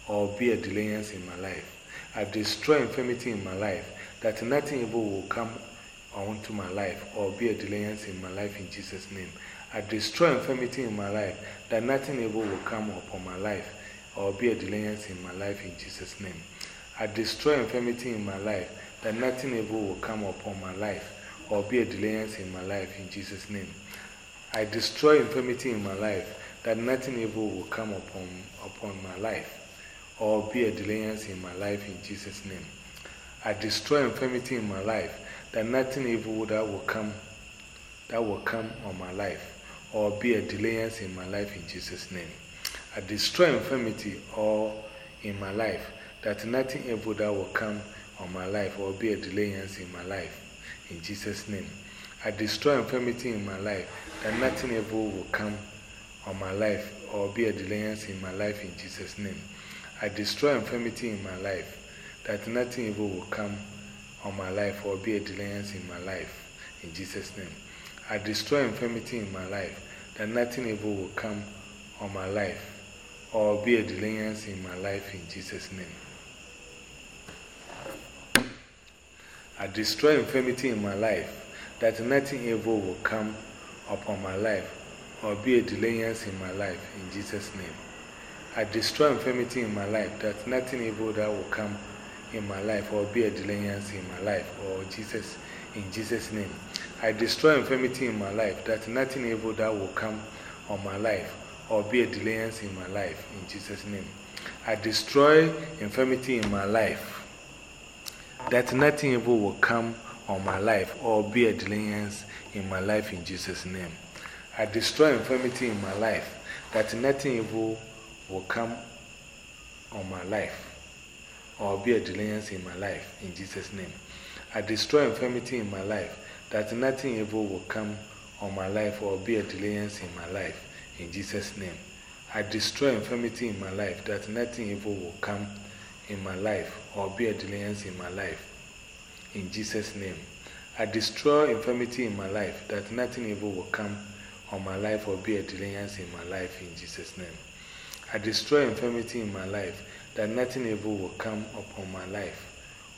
or be a delayance in my life. I destroy infirmity in my life, that nothing evil will come onto my life or be a delayance in my life in Jesus' name. I destroy infirmity in my life, that nothing evil will come upon my life or be a delayance in my life in Jesus' name. I destroy infirmity in my life, that nothing evil will come upon my life or be a delayance in my life in Jesus' name. I destroy infirmity in my life, that nothing evil will come upon, upon my life or be a delayance in my life in Jesus' name. I destroy infirmity in my life, that nothing evil that will come, that will come on my life or be a delayance in my life in Jesus' name. I destroy infirmity or in my life, that nothing evil that will come on my life or be a delayance in my life in Jesus' name. I destroy infirmity in my life, that nothing evil will come on my life or be a delayance in my life in Jesus' name. I destroy infirmity in my life, that nothing evil will come on my life or be a delayance in my life in Jesus' name. I destroy infirmity in my life, that nothing evil will come on my life or be a delayance in my life in Jesus' name. I destroy infirmity in my life, that nothing evil will come upon my life or be a delayance in my life in Jesus' name. I destroy infirmity in my life, that nothing evil that will come in my life or be a delayance in my life or Jesus in Jesus' name. I destroy infirmity in my life, that nothing evil that will come on my life or be a delayance in my life in Jesus' name. I destroy infirmity in my life, that nothing evil will come on my life or be a delayance in my life in Jesus' name. I destroy infirmity in my life, that nothing evil will come on my life or be a delayance in my life in Jesus' name. I destroy infirmity in my life, that nothing evil will come on my life or be a delayance in my life in Jesus' name. I destroy infirmity in my life, that nothing evil will come in my life or be a delayance in my life in Jesus' name. I destroy infirmity in my life, that nothing evil will come on my life or be a delayance in my life in Jesus' name. I destroy infirmity in my life, that nothing evil will come upon my life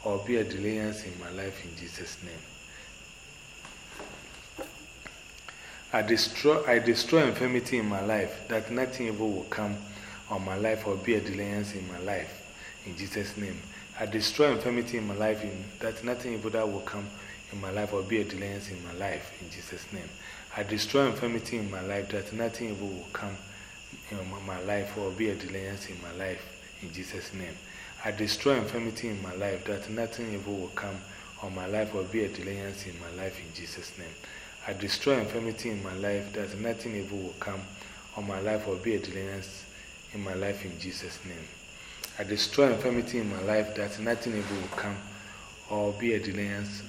or be a delayance in my life in Jesus' name. I destroy, I destroy infirmity in my life, that nothing evil will come on my life or be a delayance in my life in Jesus' name. I destroy infirmity in my life, in, that nothing evil that will come in my life or be a delayance in my life in Jesus' name. I destroy infirmity in my life, that nothing evil will come in my life or be a delayance in my life in Jesus' name. I destroy infirmity in my life, that nothing evil will come on my life or be a delayance in my life in Jesus' name. I destroy infirmity in my life, that nothing evil will come on my life or be a delayance in my life in Jesus' name. I destroy infirmity in my life, that nothing evil will come or be a delayance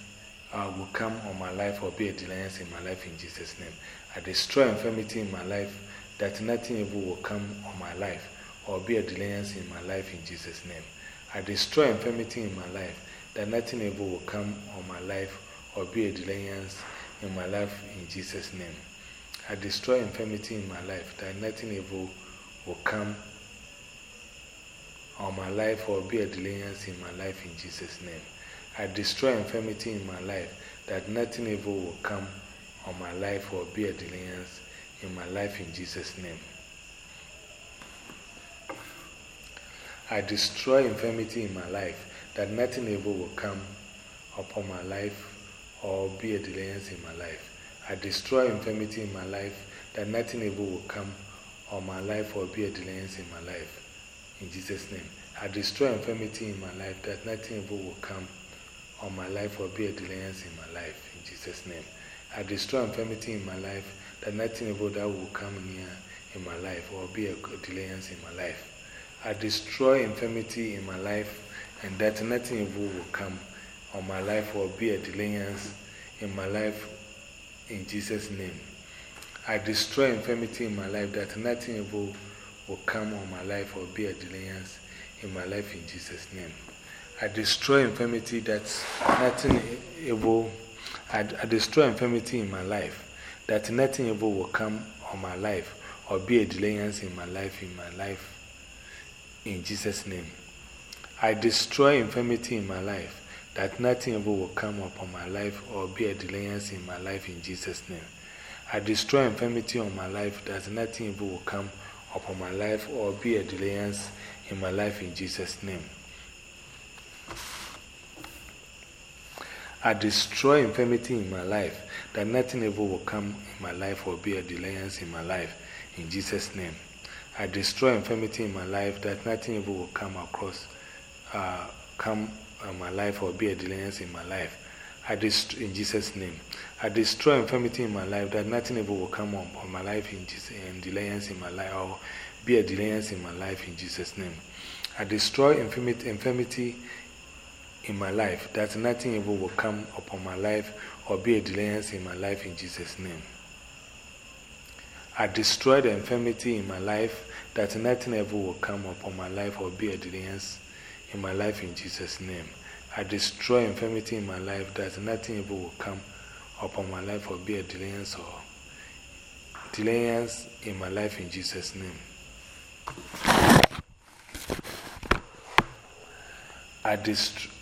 uh, will come on my life or be a delayance in my life in Jesus' name. I destroy infirmity in my life, that nothing evil will come on my life or be a delayance in my life in Jesus' name. I destroy infirmity in my life, that nothing evil will come on my life or be a delayance in my life in Jesus' name. I destroy infirmity in my life, that nothing evil will come on my life or be a delayance in my life in Jesus' name. I destroy infirmity in my life, that nothing evil will come on my life or be a delayance in my life in Jesus' name. I destroy infirmity in my life, that nothing evil will come upon my life or be a delayance in my life. I destroy infirmity in my life, that nothing evil will come on my life or be a delayance in my life. In Jesus' name. I destroy infirmity in my life, that nothing evil will come on my life or be a delayance in my life. In Jesus' name. I destroy infirmity in my life, that nothing evil that will come near in my life or be a delayance in my life. I destroy infirmity in my life, and that nothing evil will come on my life or be a delayance in my life in Jesus' name. I destroy infirmity in my life, that nothing evil will come on my life or be a delayance in my life in Jesus' name. I destroy infirmity that nothing evil, I, I destroy infirmity in my life, that nothing evil will come on my life or be a delayance in my life in my life in Jesus' name. I destroy infirmity in my life, that nothing evil will come upon my life or be a delayance in my life in Jesus' name. I destroy infirmity on my life, that nothing evil will come upon my life or be a delayance in my life in Jesus' name. I destroy infirmity in my life, that nothing evil will come in my life or be a delayance in my life in Jesus' name. I destroy infirmity in my life, that nothing evil will come across, uh, come in my life or be a delayance in my life. In Jesus' name. I destroy infirmity in my life that nothing ever will come on my life in Jesus and delayance in my life or be a delayance in my life in Jesus' name. I destroy infirmity, infirmity in my life that nothing evil will come upon my life or be a delayance in my life in Jesus' name. I destroy the infirmity in my life that nothing evil will come upon my life or be a delayance in my life in Jesus' name. I destroy infirmity in my life that nothing evil will come upon my life or be a delayance or delayance in my life in Jesus' name. I destroy.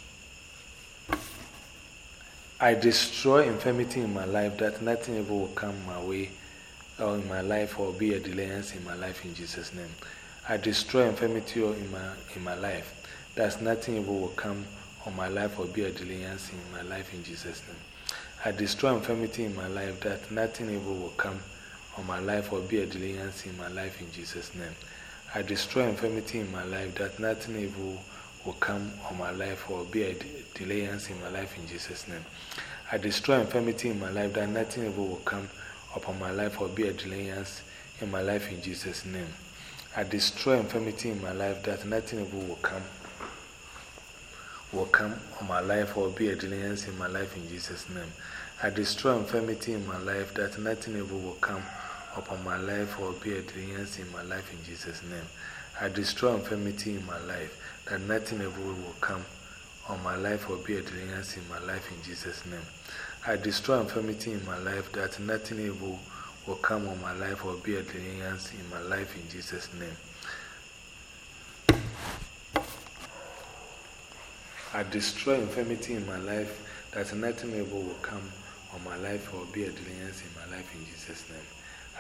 I destroy infirmity in my life that nothing ever will come my way or in my life or be a delayance in my life in Jesus' name. I destroy infirmity oh, in my, in my life that nothing ever will come on my life or be a delayance in my life in Jesus' name. I destroy infirmity in my life that nothing ever will come on my life or be a delayance in my life in Jesus' name. I destroy infirmity in my life that nothing evil will come on my life or be a delayance in my life in Jesus' name. I destroy infirmity in my life that nothing evil will come upon my life or be a delayance in my life in Jesus' name. I destroy infirmity in my life that nothing evil will come will come on my life or be a delayance in my life in Jesus' name. I destroy infirmity in my life that nothing evil will come upon my life or be a delayance in my life in Jesus' name. I destroy infirmity in my life that nothing evil will come on my life or be a delayance in my life in Jesus' name. I destroy infirmity in my life that nothing evil will come on my life or be a delayance in my life in Jesus' name. I destroy infirmity in my life that nothing evil will come on my life or be a delayance in my life in Jesus' name.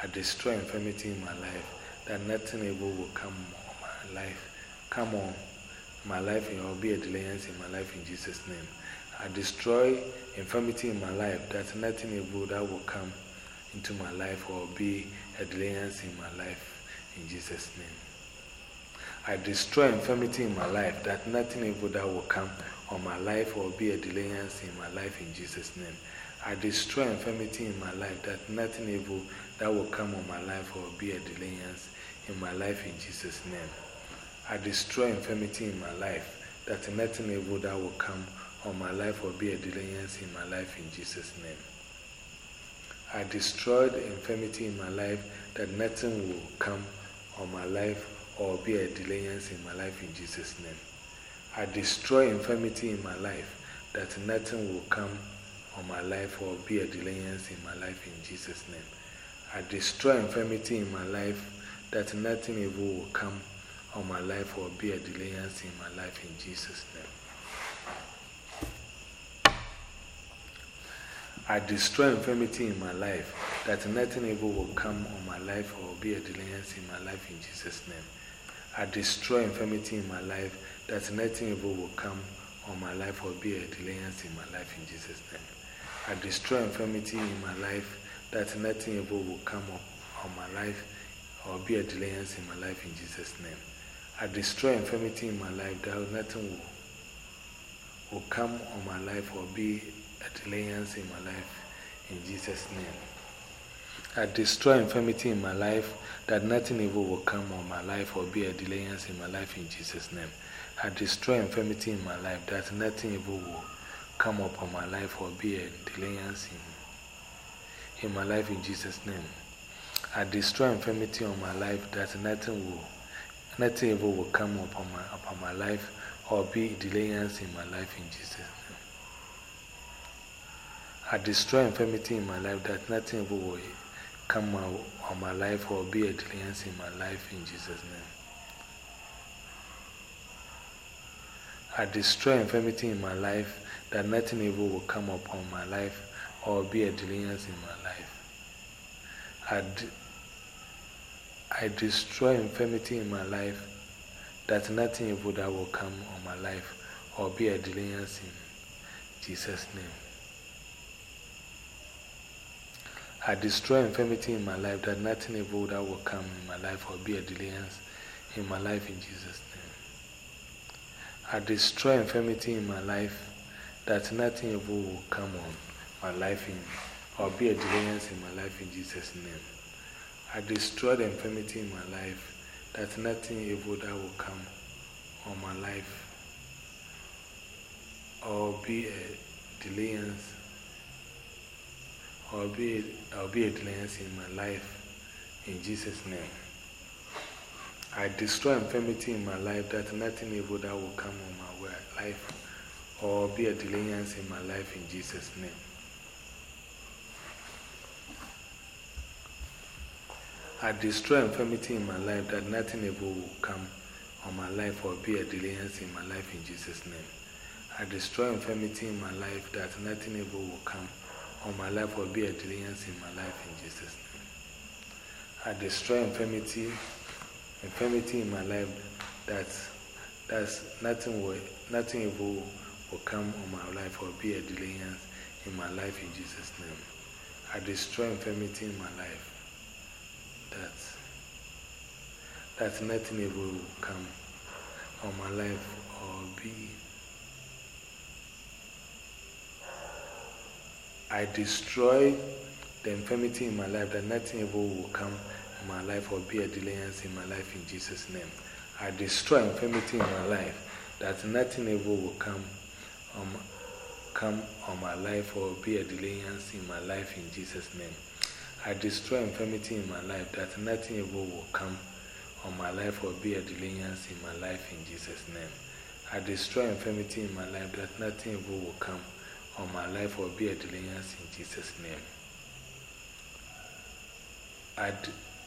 I destroy infirmity in my life that nothing evil will come on my life, come on my life or be a delayance in my life in Jesus' name. I destroy infirmity in my life that nothing evil that will come into my life or be a delayance in my life in Jesus' name. I destroy infirmity in my life that nothing evil that will come on my life or be a delayance in my life in Jesus' name. I destroy infirmity in my life that nothing evil that will come on my life or be a delayance in my life in Jesus' name. I destroy infirmity in my life that nothing evil that will come on my life or be a delayance in my life in Jesus' name. I destroy the infirmity in my life that nothing will come on my life or be a delayance in my life in Jesus' name. I destroy infirmity in my life that nothing will come on my life or be a delayance in my life in Jesus' name. I destroy infirmity in my life that nothing evil will come on my life or be a delayance in my life in Jesus' name. I destroy infirmity in my life that nothing evil will come on my life or be a delayance in my life in Jesus' name. I destroy infirmity in my life that nothing evil will come on my life or be a delayance in my life in Jesus' name. I destroy infirmity in my life that nothing evil will come on my life or be a delayance in my life in Jesus' name. I destroy infirmity in my life that nothing will, will come on my life or be a delayance in my life in Jesus' name. I destroy infirmity in my life that nothing evil will come on my life or be a delayance in my life in Jesus' name. I destroy infirmity in my life that nothing evil will come upon my life or be a delayance in, in my life in Jesus' name. I destroy infirmity on my life that nothing will, nothing evil will come upon my, upon my life or be delayance in my life in Jesus' name. I destroy infirmity in my life that nothing evil will come on my life or be a delayance in my life in Jesus' name. I destroy infirmity in my life that nothing evil will come upon my life or be a delayance in my life. I, I destroy infirmity in my life that nothing evil that will come on my life or be a delayance in Jesus' name. I destroy infirmity in my life that nothing evil that will come in my life or be a delayance in my life in Jesus' name. I destroy infirmity in my life that nothing evil will come on my life in, or be a delayance in my life in Jesus' name. I destroy the infirmity in my life that nothing evil that will come on my life or be a delayance or be, or be a delayance in my life in Jesus' name. I destroy infirmity in my life that nothing evil that will come on my life or be a delayance in my life in Jesus' name. I destroy infirmity in my life that nothing evil will come on my life or be a delayance in my life in Jesus' name. I destroy infirmity in my life that nothing evil will come on my life or be a delayance in my life in Jesus' name. I destroy infirmity infirmity in my life that that's nothing will, nothing evil will come on my life or be a delayance in my life in Jesus' name. I destroy infirmity in my life that that nothing evil will come on my life or be. I destroy the infirmity in my life that nothing evil will come on my life or be a delayance in my life in Jesus' name. I destroy infirmity in my life that nothing evil will come on, um, come on my life or be a delayance in my life in Jesus' name. I destroy infirmity in my life that nothing evil will come on my life or be a delinquency in my life in Jesus' name. I destroy infirmity in my life that nothing evil will come on my life or be a delinquency in Jesus' name. I,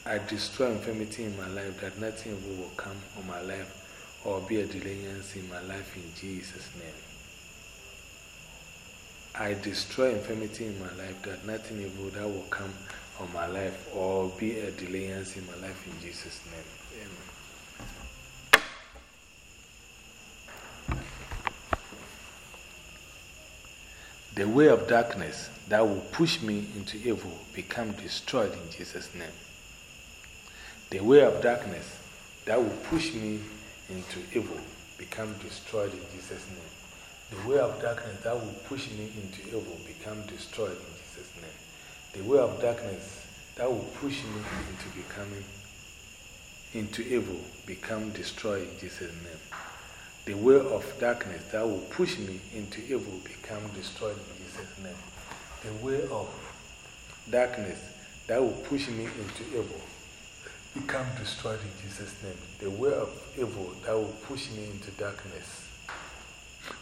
I destroy infirmity in my life that nothing evil will come on my life or be a delayance in my life in Jesus' name. I destroy infirmity in my life that nothing evil that will come on my life or be a delayance in my life in Jesus' name. Amen. The way of darkness that will push me into evil become destroyed in Jesus' name the way of darkness that will push me into evil become destroyed in Jesus' name. The way of darkness that will push me into evil become destroyed. The way of darkness that will push me into becoming into evil become destroyed in Jesus' name. The way of darkness that will push me into evil become destroyed in Jesus' name. The way of darkness that will push me into evil become destroyed in Jesus' name. The way of evil that will push me into darkness.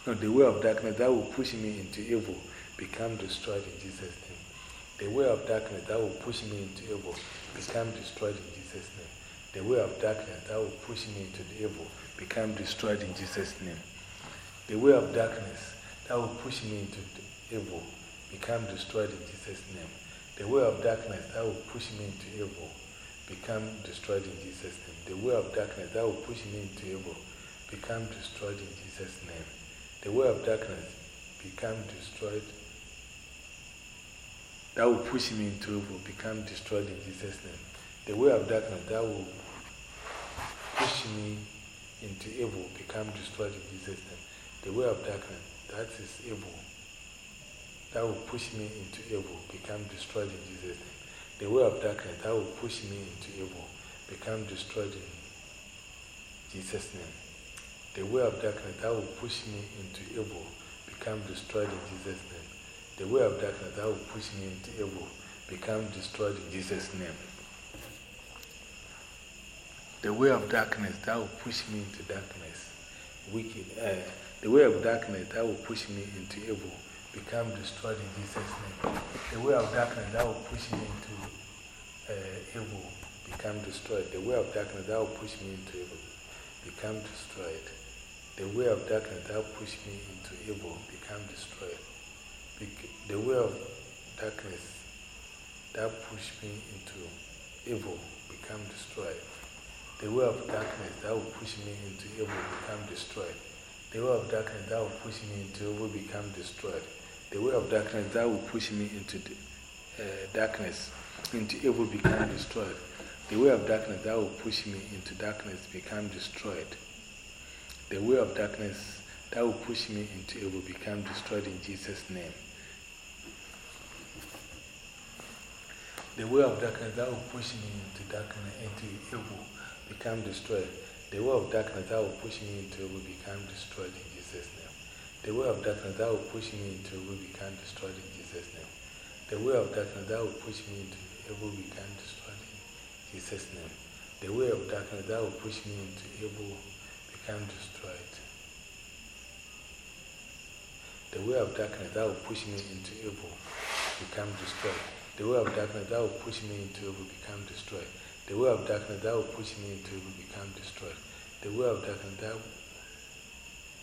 No, the way of darkness that will push me into evil become destroyed in Jesus' name. The way of darkness that will push me into evil become destroyed in Jesus' name. The way of darkness that will push me into the evil become destroyed in Jesus' name. The way of darkness that will push me into evil become destroyed in Jesus' name. The way of darkness that will push me into evil become destroyed in Jesus' name. The way of darkness that will push me into evil become destroyed in Jesus' name. The way of darkness become destroyed. That will push me into evil become destroyed in Jesus' name. The way of darkness that will push me into evil become destroyed in Jesus' name. The way of darkness that is evil that will push me into evil become destroyed in Jesus' name the way of darkness that will push me into evil become destroyed in Jesus' name. The way of darkness that will push me into evil become destroyed in Jesus' name. The way of darkness that will push me into evil become destroyed in Jesus' name. The way of darkness that will push me into darkness, wicked, uh, the way of darkness that will push me into evil become destroyed in Jesus' name. The way of darkness that will push me into uh, evil become destroyed. The way of darkness that will push me into evil become destroyed. The way of darkness that will push me into evil become destroyed. The way of darkness that push me into evil become destroyed. The way of darkness that will push me into evil become destroyed. The way of darkness that will push me into evil become destroyed the way of darkness that will push me into uh, darkness, into evil become destroyed. The way of darkness that will push me into darkness become destroyed. The way of darkness that will push me into evil become destroyed in Jesus' name. The way of darkness that will push me into darkness, into evil, become destroyed. The way of darkness that will push me into evil become destroyed in Jesus' name. The way of darkness that will push me into evil become destroyed in Jesus' name. The way of darkness that will push me into evil become destroyed in Jesus' name. The way of darkness that will push me into evil become destroyed. The way of darkness that will push me into evil become destroyed. The way of darkness that will push me into will become destroyed. The way of darkness that will push me into will become destroyed. The way of darkness that,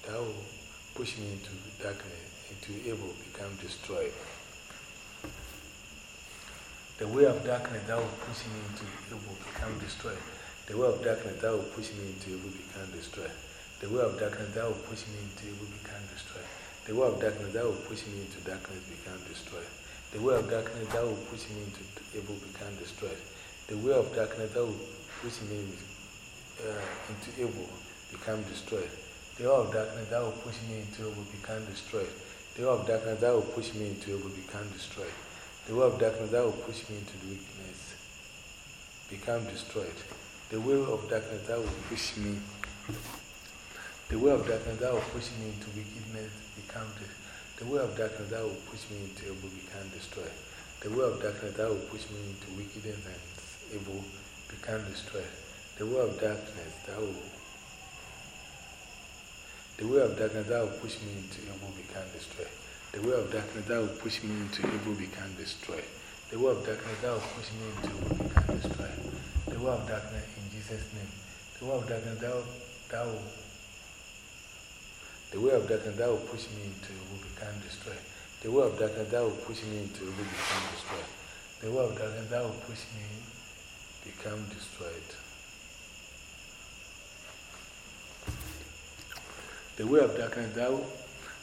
that will push me into darkness, into evil become destroyed. The way of darkness that will push me into evil become destroyed. The way of darkness that will push me into evil become destroyed. The way of darkness that will push me into evil become destroyed. The way of darkness that will push me into darkness become destroyed. The way of darkness that will push me into evil become destroyed. The way of darkness that will push me uh, into evil become destroyed. The way of darkness that will push me into evil become destroyed. The way of darkness that will push me into evil become destroyed. The way of darkness that will push me into weakness become destroyed. The way of darkness that will push me, the way of darkness that will push me into wickedness become destroyed. The way of darkness that will push me into evil become destroyed. The way of darkness that will push me into wickedness and evil become destroyed. The way of darkness that will the way of darkness that will push me into evil become destroyed. The way of darkness that will push me into evil become destroyed. The way of darkness that will push me into evil become destroyed. The way of darkness in Jesus' name. The way of darkness that will, that will the way of darkness that will push me into will become destroyed. The way of darkness that will push me into will become destroyed. The way of darkness that will push me become destroyed. The way of darkness that will,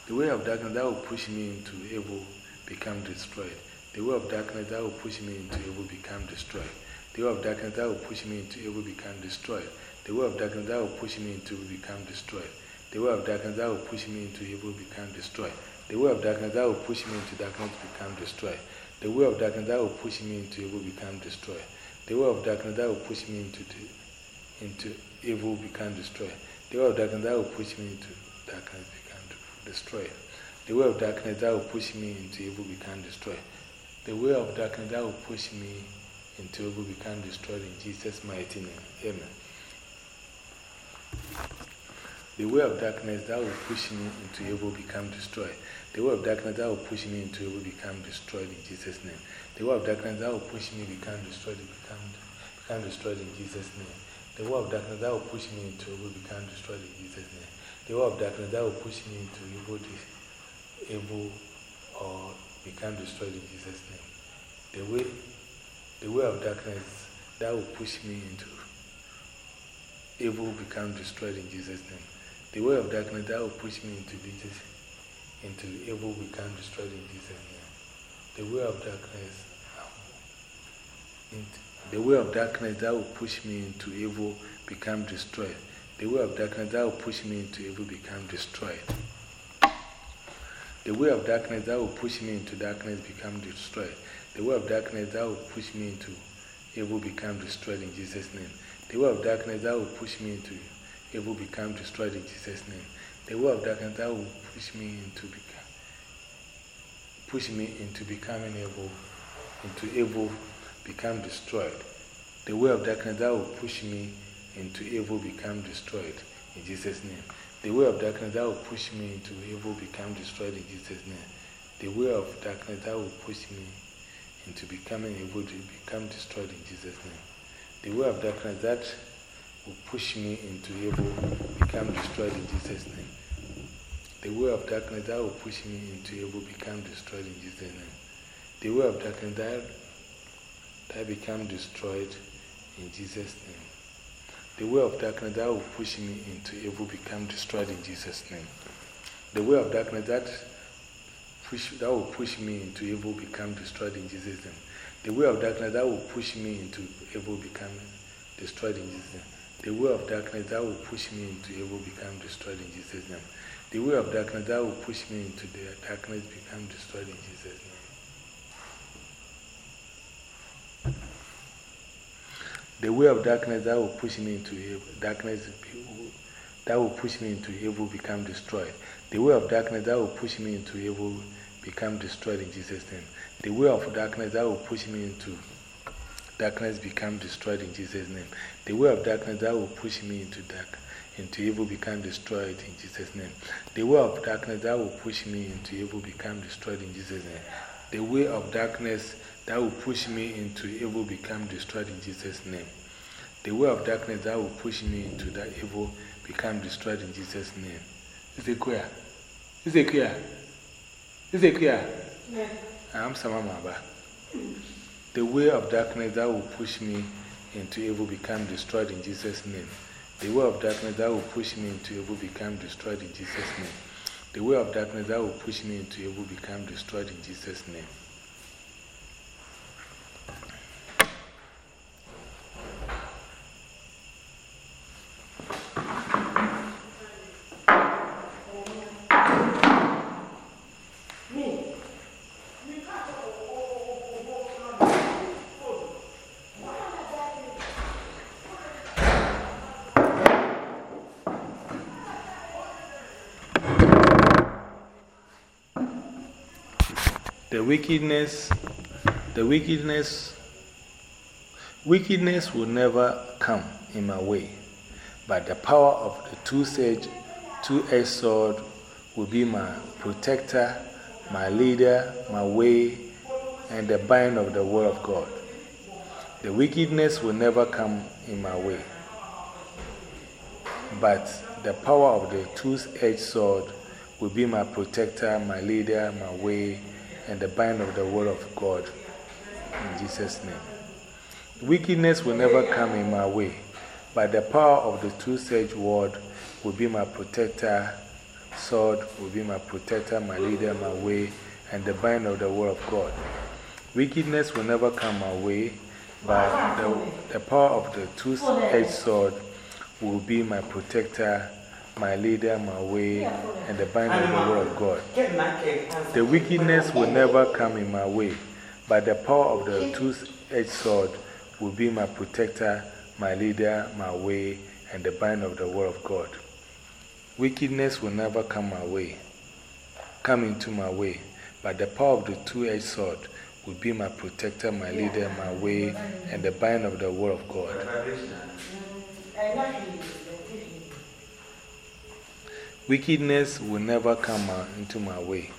the way of darkness that will push me into evil become destroyed. The way of darkness that will push me into evil become destroyed. The way of darkness that will push me into evil become destroyed. The way of darkness that will push me into evil become destroyed. The way of darkness that will push me into evil become destroyed. The way of darkness that will push me into darkness become destroyed. The way of darkness that will push me into evil become destroyed. The way of darkness that will push me into, into evil become destroyed. The way of darkness that will push me into darkness become destroyed. The way of darkness that will push me into evil become destroyed. The way of darkness that will push me into evil become destroyed in Jesus' mighty name. Amen. The way of darkness that will push me into evil become destroyed. The way of darkness that will push me into evil become destroyed in Jesus' name. The way of darkness that will push me become destroyed become, become destroyed in Jesus' name. The way of darkness that will push me into evil become destroyed in Jesus' name. The way of darkness that will push me into evil, evil or become destroyed in Jesus' name. The way, the way of darkness that will push me into evil become destroyed in Jesus' name. The way of darkness that will push me into Jesus, into evil become destroyed in Jesus' name. The way of darkness, um, the way of darkness that will push me into evil become destroyed. The way of darkness that will push me into evil become destroyed. The way of darkness that will push me into darkness become destroyed. The way of darkness that will push me into evil become destroyed in Jesus' name. The way of darkness that will push me into evil become destroyed in Jesus' name. The way of darkness that will push me into become, push me into becoming evil, into evil become destroyed. The way of darkness that will push me into evil become destroyed in Jesus' name. The way of darkness that will push me into evil become destroyed in Jesus' name. The way of darkness that will push me into becoming evil to become destroyed in Jesus' name. The way of darkness that will push me into evil become destroyed in Jesus' name. The way of darkness that will push me into evil become destroyed in Jesus' name. The way of darkness that, that become destroyed in Jesus' name. The way of darkness that will push me into evil become destroyed in Jesus' name. The way of darkness that, push, that will push me into evil become destroyed in Jesus' name. The way of darkness that will push me into evil become destroyed in Jesus' name. The way of darkness that will push me into evil become destroyed in Jesus' name. The way of darkness that will push me into the darkness become destroyed in Jesus' name. The way of darkness that will push me into evil, darkness that will push me into evil become destroyed. The way of darkness that will push me into evil become destroyed in Jesus' name. The way of darkness that will push me into darkness become destroyed in Jesus' name. The way of darkness that will push me into dark, into evil become destroyed in Jesus' name. The way of darkness that will push me into evil become destroyed in Jesus' name. The way of darkness that will push me into evil become destroyed in Jesus' name. The way of darkness that will push me into that evil become destroyed in Jesus' name. Is it clear? Is it clear? Is it clear? Yeah. I'm Samamaba. The way of darkness that will push me into evil become destroyed in Jesus' name. The way of darkness that will push me into evil become destroyed in Jesus' name. The way of darkness that will push me into evil become destroyed in Jesus' name. The wickedness, the wickedness, wickedness will never come in my way, but the power of the two-edged two sword will be my protector, my leader, my way, and the bind of the word of God. The wickedness will never come in my way, but the power of the two edged sword will be my protector, my leader, my way, and the bind of the word of God. In Jesus' name. Wickedness will never come in my way, but the power of the two edged word will be my protector, sword will be my protector, my leader, my way, and the bind of the word of God. Wickedness will never come my way, but the, the power of the two edged sword will be my protector, my leader, my way, and the bind of the word of God. The wickedness will never come in my way, but the power of the two edged sword will be my protector, my leader, my way, and the bind of the word of God. Wickedness will never come my way, come into my way, but the power of the two edged sword will be my protector, my leader, my way, and the bind of the word of God. Wickedness will never come into my way,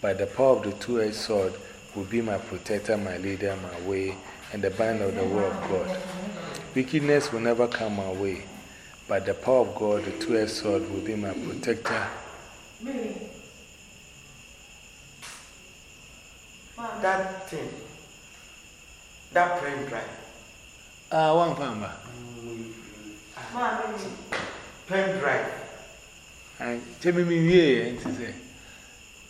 but the power of the two edged sword will be my protector, my leader, my way, and the bind of the word of God. Wickedness will never come my way, but the power of God, the two edged sword, will be my protector. That thing, that pen drive. Ah, one famba. Pen drive. And tell me, me, and to say,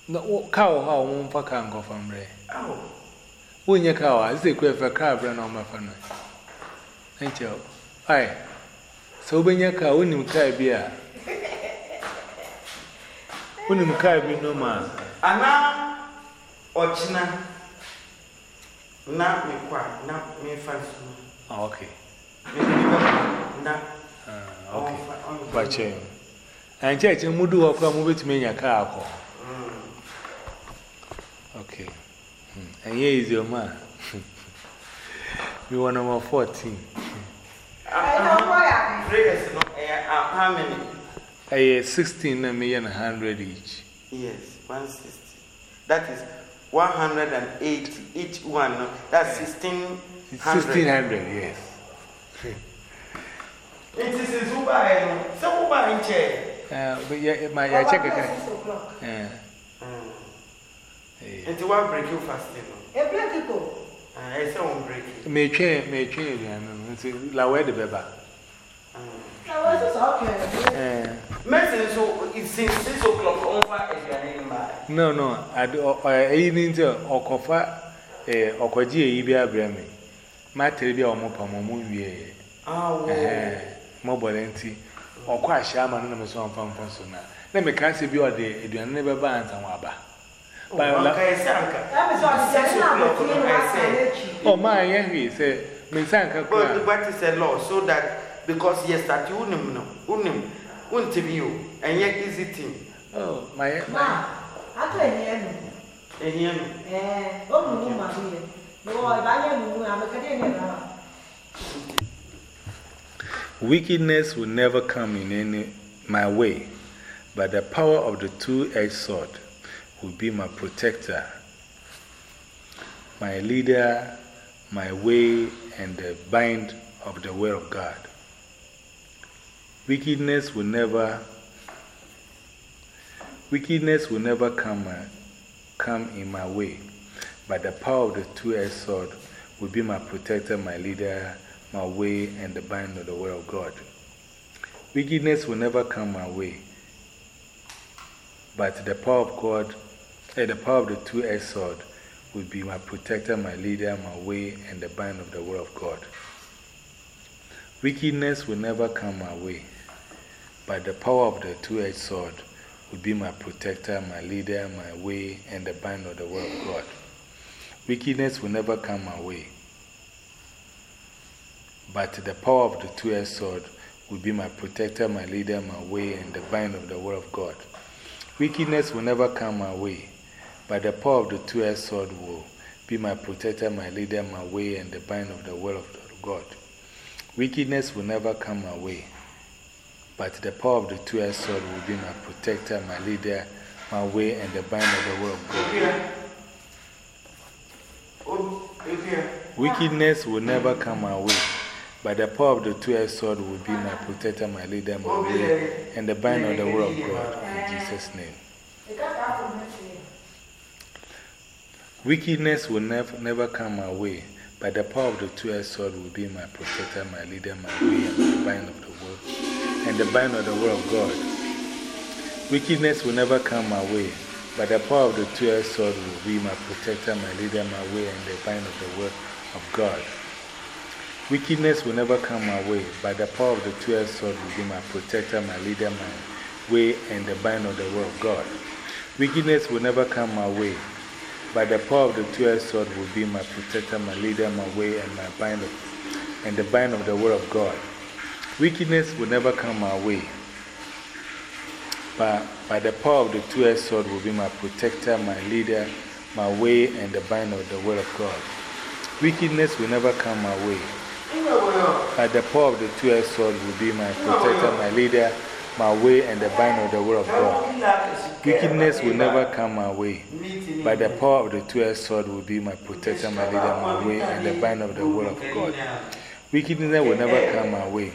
no cow, how won't for can go from Ray. Oh, When your cow, I say, queer for car brand on my family. Thank you. Aye. So when your cow, when you carry beer, when you carry no man. ana ochina na mekwa na mefa so Oh, okay. me na Ah, okay. Bache. And church, and Mudu of come with me in your car. Okay. Hmm. And here is your man. *laughs* You want number 14. prayers no eh uh, how many I 16 and me and 100 each. yes 160 that is 180 each one no that's 1600 1600, yes. it is in Dubai no so Dubai in che Uh, but yeah, my I check again. Six o'clock. Yeah. Yeah. Into one break you fast no A plenty go. ah I say one break it. May train, may train, and it's la way the beba. I was just okay. Eh, medicine so it's since 6 o'clock over aduane no ba No, no, I do. I need to Okofa, eh, Okoji, you be a bremy. My tell you, I'm up on my movie. ah wo Eh, mobile empty. Or quite shaman, no, so I'm from Fonsona. Let me can't see you all day, if you never ban some waba. Oh, my, yeah, he said, Minsanka. But it's a law so that because yes, that you unim, unim, untim you, and yet easy thing. Oh, my, Ma, I can't hear me. And him, Eh, oh, no, my dear. No, I am, I'm a Canadian. Wickedness will never come in any my way, but the power of the two-edged sword will be my protector, my leader, my way, and the bind of the word of God. Wickedness will never, wickedness will never come, uh, come in my way, but the power of the two-edged sword will be my protector, my leader, my way, and the bind of the word of God. Wickedness will never come my way, but the power of God, and the power of the two-edged sword will be my protector, my leader, my way, and the bind of the word of God. Wickedness will never come my way, but the power of the two-edged sword will be my protector, my leader, my way, and the bind of the word of God. Wickedness will never come my way, but the power of the two-edged sword will be my protector, my leader, my way, and the bind of the word of God. Wickedness will never come my way, but the power of the two-edged sword will be my protector, my leader, my way, and the bind of the word of God. Wickedness will never come my way, but the power of the two-edged sword will be my protector, my leader, my way, and the bind of the word of God. Wickedness will never come my way, but the power of the two-edged sword will be my protector, my leader, my way, and the bind of the word of God. In Jesus' name. Wickedness will never, never come my way, but the power of the two-edged sword will be my protector, my leader, my way, and the bind of the word, and the bind of the word of God. Wickedness will never come my way, but the power of the two-edged sword will be my protector, my leader, my way, and the bind of the word of God. Wickedness will never come my way, but the power of the two-edged sword will be my protector, my leader, my way, and the bind of the word of God. Wickedness will never come my way, but the power of the two-edged sword will be my protector, my leader, my way, and my bind of, and the bind of the word of God. Wickedness will never come my way, but by the power of the two-edged sword will be my protector, my leader, my way, and the bind of the word of God. Wickedness will never come my way, but the power of the two-edged sword will be my protector, my leader, my way, and the bind of the word of God. Wickedness will never come my way, but the power of the two-edged sword will be my protector, my leader, my way, and the bind of the word of God. Wickedness will never come my way,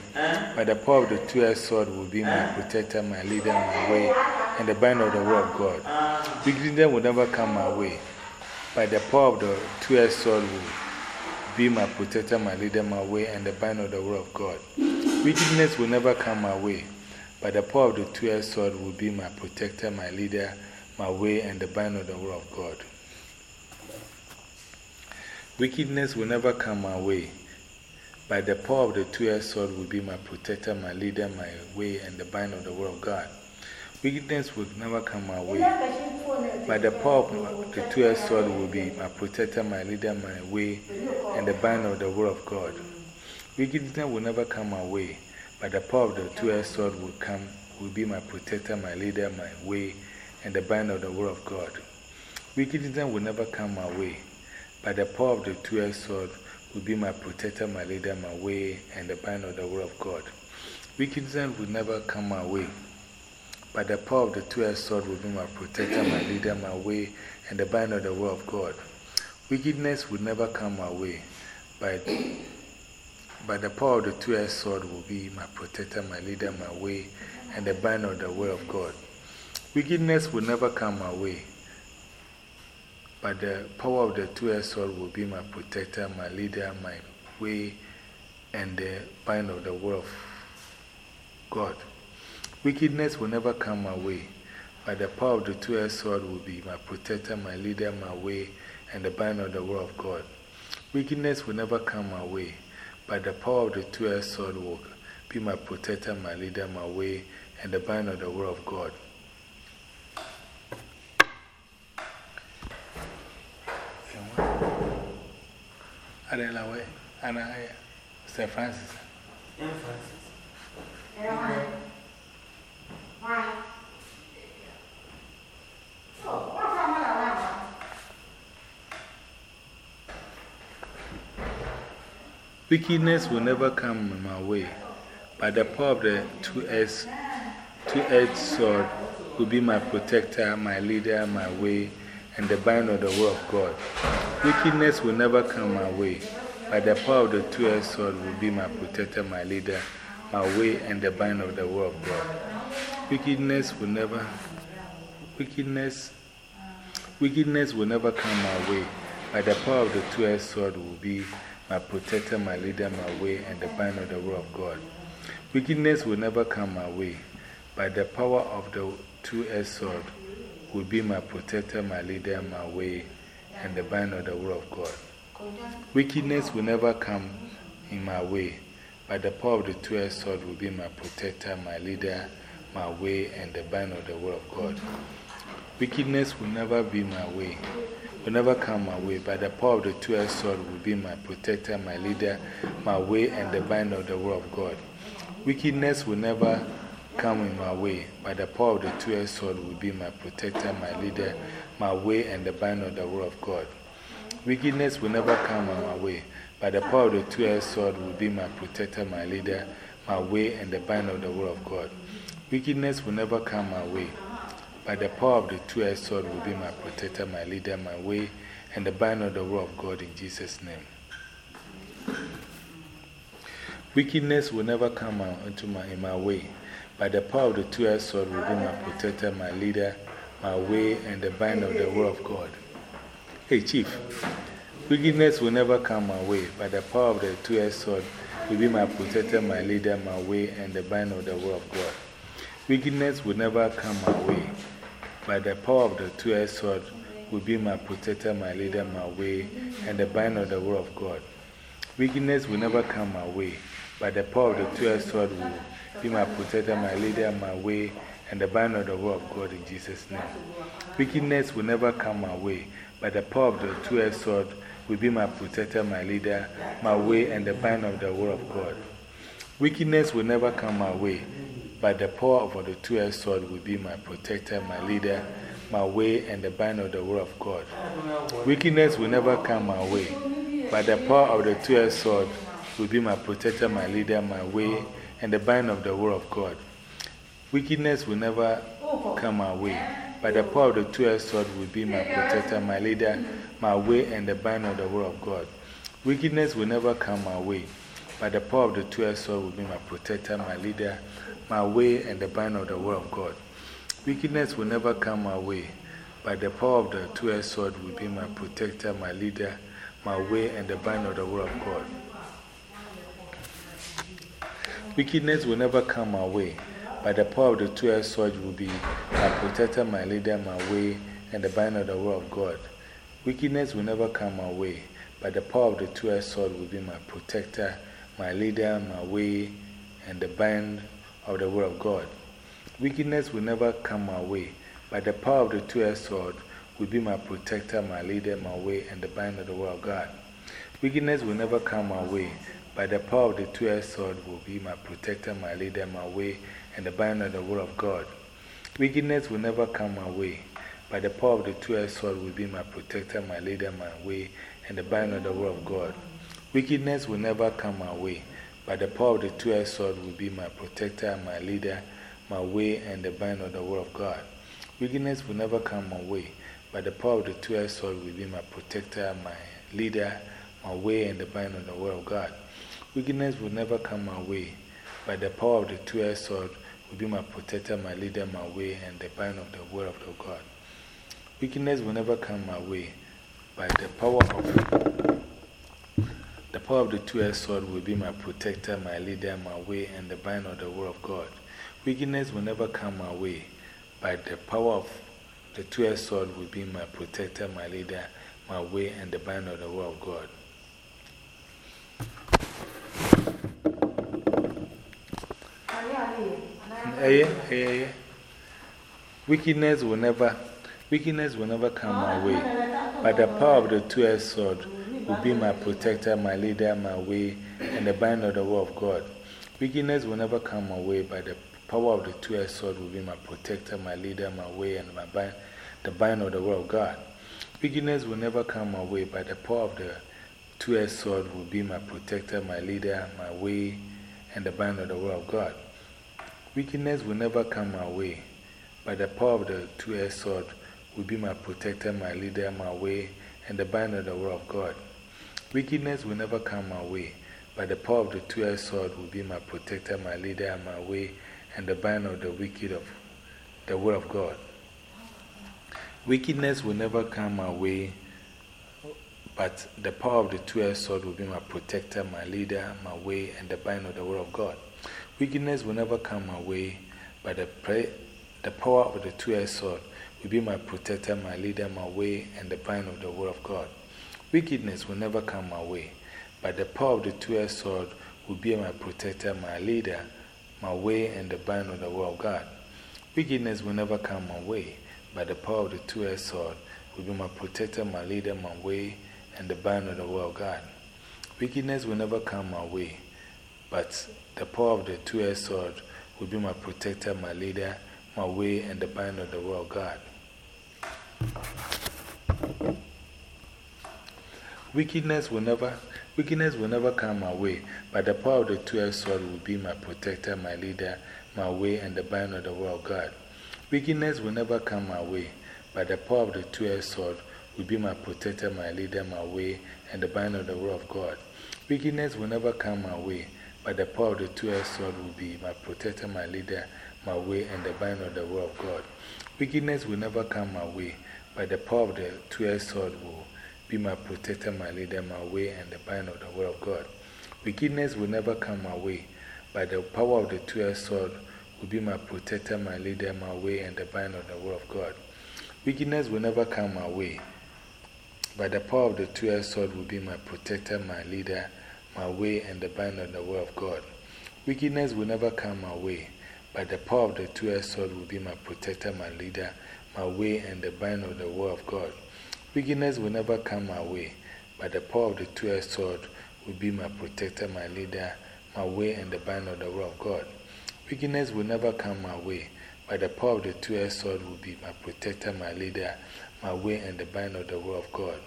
but the power of the two-edged sword will be my protector, my leader, my way, and the bind of the word of God. Wickedness will never come my way, but the power of the two-edged sword will be my protector, my leader, my way, and the bind of the word of God. Wickedness will never come my way, but the power of the two-edged sword will be my protector, my leader, my way, and the bind of the word of God. Wickedness will never come my way, but the power of the two-edged sword will be my protector, my leader, my way, and the bind of the word of God. Wickedness will never come my way, but the power of the two-edged sword will be my protector, my leader, my way, and the bind of the word of God. Wickedness will never come my way, but the power of the two-edged sword will come, will be my protector, my leader, my way, and the bind of the word of God. Wickedness will never come my way, but the power of the two-edged sword will be my protector, my leader, my way, and the bind of the word of God. Wickedness will never come my way, but the power of the two-edged sword will be my protector, my leader, my way, and the bind of the word of God. Wickedness will never come my way, but, but the power of the two-edged sword will be my protector, my leader, my way, and the bind of the word of God. Wickedness will never come my way, but the power of the two-edged sword will be my protector, my leader, my way, and the bind of the word of God. Wickedness will never come my way, but the power of the two-edged sword will be my protector, my leader, my way, and the bind of the word of God. Wickedness will never come my way, but the power of the two-edged sword will be my protector, my leader, my way, and the bind of the word of God. Adela, way, Anna, St. Francis. St. Francis. Wickedness will never come my way. but the power of the two-edged two sword will be my protector, my leader, my way, and the bind of the word of God. Wickedness will never come my way. but the power of the two-edged sword will be my protector, my leader, my way, and the bind of the word of God. Wickedness will never, wickedness, wickedness will never come my way. By the power of the two-edged sword will be my protector, my leader, my way, and the bind of the word of God. Wickedness will never come my way. By the power of the two-edged sword will be my protector, my leader, my way, and the bind of the word of God. Wickedness will never come in my way. By the power of the two-edged sword will be my protector, my leader, my way, and the bind of the word of God. Wickedness will never be my way will never come my way. but the power of the two-edged sword will be my protector, my leader, my way, and the bind of the word of God. Wickedness will never come in my way. but the power of the two-edged sword will be my protector, my leader, my way, and the bind of the word of God. Wickedness will never come in my way. By the power of the two-edged sword will be my protector, my leader, my way, and the bind of the word of God. Wickedness will never come my way. By the power of the two-edged sword will be my protector, my leader, my way, and the bind of the word of God in Jesus' name. Wickedness will never come into my, in my way. By the power of the two-edged sword will be my protector, my leader, my way, and the bind of the word of God. Hey, Chief. Wickedness will never come my way. By the power of the two-edged sword will be my protector, my leader, my way, and the bind of the word of God. Wickedness will never come my way. By the power of the two-edged sword will be my protector, my leader, my way, and the bind of the word of God. Wickedness will never come my way. By the power of the two-edged sword will be my protector, my leader, my way, and the bind of the word of God in Jesus' name. Wickedness will never come my way. By the power of the two-edged sword will be my protector, my leader, my way, and the bind of the word of God. Wickedness will never come my way. By the power of the two-edged sword will be my protector, my leader, my way, and the bind of the word of God. Wickedness will never come my way. By the power of the two-edged sword will be my protector, my leader, my way, and the bind of the word of God. Wickedness will never come my way. By the power of the two-edged sword will be my protector, my leader, my way, and the bind of the word of God. Wickedness will never come my way. By the power of the two-edged sword will be my protector, my leader, my way and the bind of the word of God. Wickedness will never come my way. By the power of the two-edged sword will be my protector, my leader, my way and the bind of the word of God. Wickedness will never come my way. By the power of the two-edged sword will be my protector, my leader, my way, and the bind of the word of God. Wickedness will never come my way. By the power of the two-edged sword will be my protector, my leader, my way, and the bind of the Word of God. Wickedness will never come my way. By the power of the two-edged sword will be my protector, my leader, my way, and the bind of the Word of God. Wickedness will never come my way. By the power of the two-edged sword will be my protector, my leader, my way, and the bind of the Word of God. Wickedness will never come my way. By the power of the two-edged sword will be my protector, my leader, my way, and the bind of the Word of God. Wickedness will never come my way. By the power of the two-edged sword will be my protector, my leader, my way, and the bind of the word of God. Wickedness will never come my way. By the power of the two-edged sword will be my protector, my leader, my way, and the bind of the word of God. Wickedness will never come my way. By the power of the two-edged sword will be my protector, my leader, my way, and the bind of the word of the God. Wickedness will never come my way. By the power of the power of the two-edged sword will be my protector, my leader, my way, and the bind of the word of God. Wickedness will never come my way. By the power of the two-edged sword will be my protector, my leader, my way, and the bind of the word of God. yeah, yeah, yeah. Wickedness will never, wickedness will never come my way. But the power of the two-edged sword will be my protector, my leader, my way, and the bind of the word of God. Wickedness will never come my way, but the power of the two-edged sword will be my protector, my leader, my way, and my bind, the bind of the word of God. Weakness will never come my way, but the power of the two-edged sword will be my protector, my leader, my way, and the bind of the word of God. Wickedness will never come my way, but the power of the two-edged sword will be my protector, my leader, my way, and the bind of the word of God. Wickedness will never come my way, but the power of the two-edged sword will be my protector, my leader, my way, and the bind of the wicked of the word of God. Wickedness will never come my way, but the power of the two-edged sword will be my protector, my leader, my way, and the bind of the word of God. Wickedness will never come my way, but the, the power of the two-edged sword will be my protector, my leader, my way, and the bind of the word of God. Wickedness will never come my way, but the power of the two-edged sword will be my protector, my leader, my way, and the bind of the word of God. Wickedness will never come my way, by the power of the two-edged sword will be my protector, my leader, my way, and the bind of the word of God. Wickedness will never come my way, but the power of the two-edged sword will be my protector, my leader, my way, and the bind of the word of God. Wickedness will never, wickedness will never come my way, but the power of the two-edged sword will be my protector, my leader, my way, and the bind of the word of God. Wickedness will never come my way, but the power of the two-edged sword will be my protector, my leader, my way, and the bind of the word of God. Wickedness will never come my way, but the power of the two-edged sword will be my protector, my leader, my way, and the bind of the word of God. Wickedness will never come my way, but the power of the two-edged sword will be my protector, my leader, my way, and the bind of the word of God. Wickedness will never come my way, but the power of the two-edged sword will be my protector, my leader, my way, and the bind of the word of God. Wickedness will never come my way, but the power of the two-edged sword will be my protector, my leader, my way, and the bind of the word of God. Wickedness will never come my way, but the power of the two-edged sword will be my protector, my leader, my way, and the bind of the word of God. Wickedness will never come my way, but the power of the two-edged sword will be my protector, my leader, my way, and the bind of the word of God. Wickedness will never come my way, but the power of the two-edged sword will be my protector, my leader, my way, and the bind of the word of God.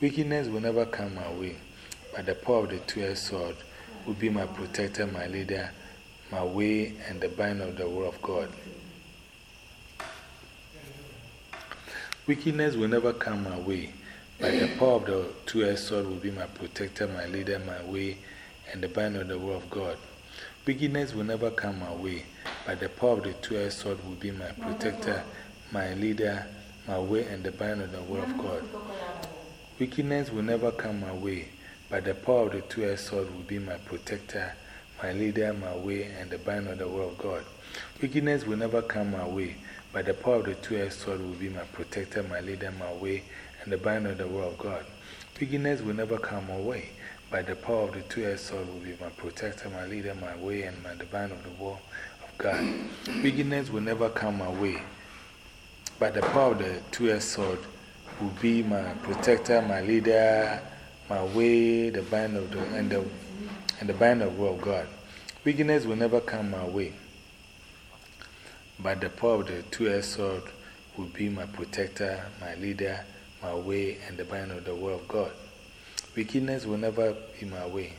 Wickedness will never come my way, but the power of the two-edged sword will be my protector, my leader, my way, and the bind of the word of God. Wickedness will never come my way, but the power of the two-edged sword will be my protector, my leader, my way, and the bind of the word of God. Wickedness will never come my way, but the power of the two-edged sword will be my protector, my leader, my way, and the bind of the word of God. Wickedness will never come my way, but the power of the two-edged sword will be my protector, my leader, my way, and the bind of the word of God. Wickedness will never come my way, but the power of the two-edged sword will be my protector, my leader, my way, and the bind of the word of God. Wickedness will never come my way, but the power of the two-edged sword will be my protector, my leader, my way, and my, bind of the word of God. Wickedness will never come my way, but the power of the two-edged sword will be my protector, my leader, my way, the bind of the, and the, and the bind of the word of God. Wickedness will never come my way, but the power of the two-edged sword will be my protector, my leader, my way, and the bind of the word of God. Wickedness will never be my way,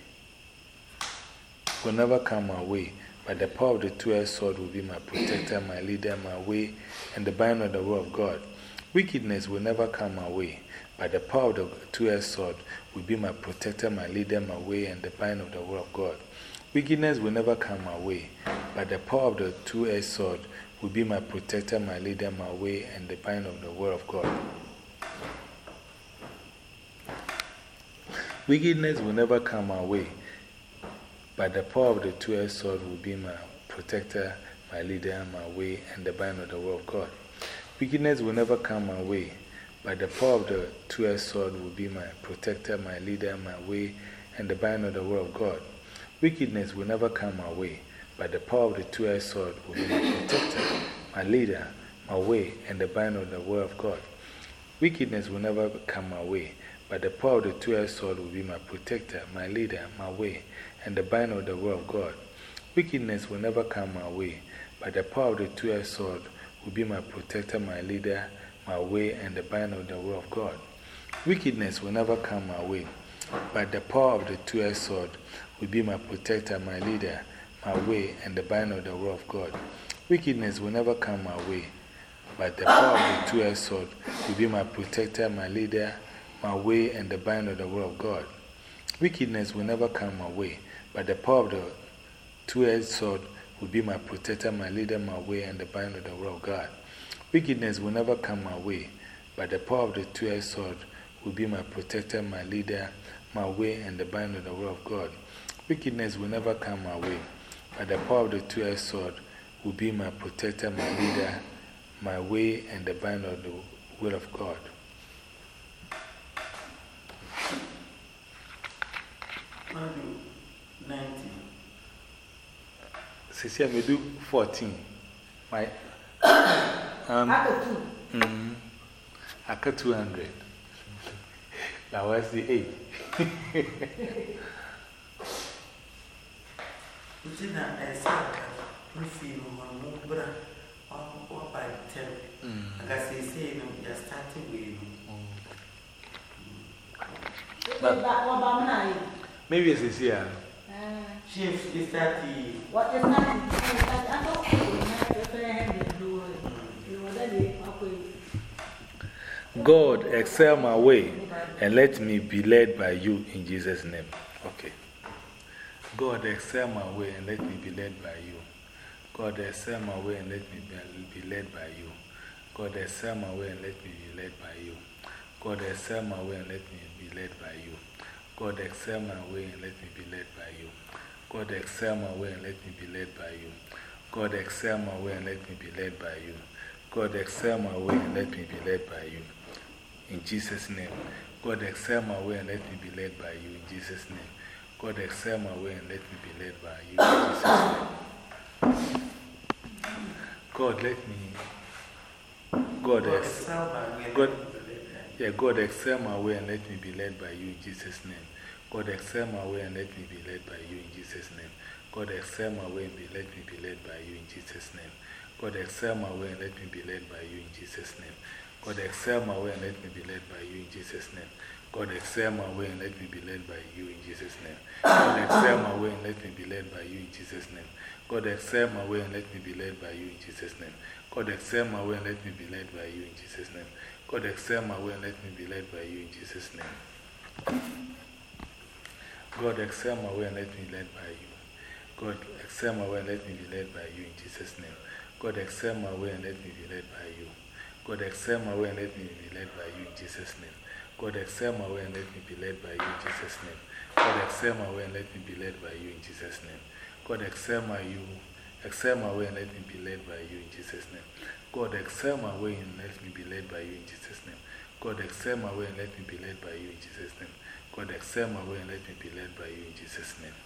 will never come my way, but the power of the two-edged sword will be my protector, my leader, my way, and the bind of the word of God. Wickedness will never come my way, but the power of the two-edged sword will be my protector, my leader, my way, and the bind of the word of God. Wickedness will never come my way, but the power of the two-edged sword will be my protector, my leader, my way, and the bind of the word of God. Wickedness will never come my way, but the power of the two-edged sword will be my protector, my leader, my way, and the bind of the word of God. Wickedness will never come my way, but the power of the two-edged sword will be my protector, my leader, my way, and the bind of the word of God. Wickedness will never come my way, but the power of the two-edged sword will be my protector, my leader, my way, and the bind of the word of God. Wickedness will never come my way, but the power of the two-edged sword will be my protector, my leader, my way, and the bind of the word of God. Wickedness will never come my way, but the power of the two-edged sword will be my protector, my leader, my way, and the bind of the word of God. Wickedness will never come my way, but the power of the two-edged sword will be my protector, my leader, my way, and the bind of the word of God. Wickedness will never come my way, but the power of the two-edged sword will be my protector, my leader, my way, and the bind of the word of God. Wickedness will never come my way, but the power of the two-edged sword will be my protector, my leader, my way, and the bind of the word of God. Wickedness will never come my way, but the power of the two-edged sword will be my protector, my leader, my way, and the bind of the word of God. Wickedness will never come my way, but the power of the two-edged sword will be my protector, my leader, my way, and the bind of the will of God. Matthew 19. Sisi, I do 14. My, *coughs* um, mm, I cut 200. *laughs* That was the 8. *laughs* Which is not a sack. We feel one more brother. One by ten. I guess they say, no, just starting with you. Maybe it's this year. Chief is that the. What is that? I don't know. God, excel my way and let me be led by you in Jesus' name. Okay. God, excel my way and let me be led by you. God, excel my way and let me be led by you. God, excel my way and let me be led by you. God, excel my way and let me be led by you. God, excel my way and let me be led by you. God, excel my way and let me be led by you. God, excel my way and let me be led by you. God, excel my way and let me be led by you. In Jesus' name. God, excel my way and let me be led by you. In Jesus' name. God, excel my way and let me be led by you. In Jesus' name. God, let me. God, excel God, yeah, God, excel my way and let me be led by you in Jesus' name. God, excel my way and let me be led by you in Jesus' name. God, excel my way and be, let me be led by you in Jesus' name. God, excel my way and let me be led by you in Jesus' name. God, excel my way and let me be led by you in Jesus' name. God, excel my way and let me be led by you in Jesus' name. God, excel my way and let me be led by you in Jesus' name. God, excel my way and let me be led by you in Jesus' name. God, excel my way and let me be led by you in Jesus' name. God, excel my way and let me be led by you in Jesus' name. God, excel my way and let me be led by you. God, excel my way and let me be led by you in Jesus' name. God, excel my way and let me be led by you. God, excel my way and let me be led by you in Jesus' name. God, excel my way and let me be led by you in Jesus' name. God, excel my way and let me be led by you in Jesus' name. God, excel my you, excel my way and let me be led by you in Jesus' name. God, excel my way and let me be led by you in Jesus' name. God, excel my way and let me be led by you in Jesus' name. God, excel my way and let me be led by you in Jesus' name.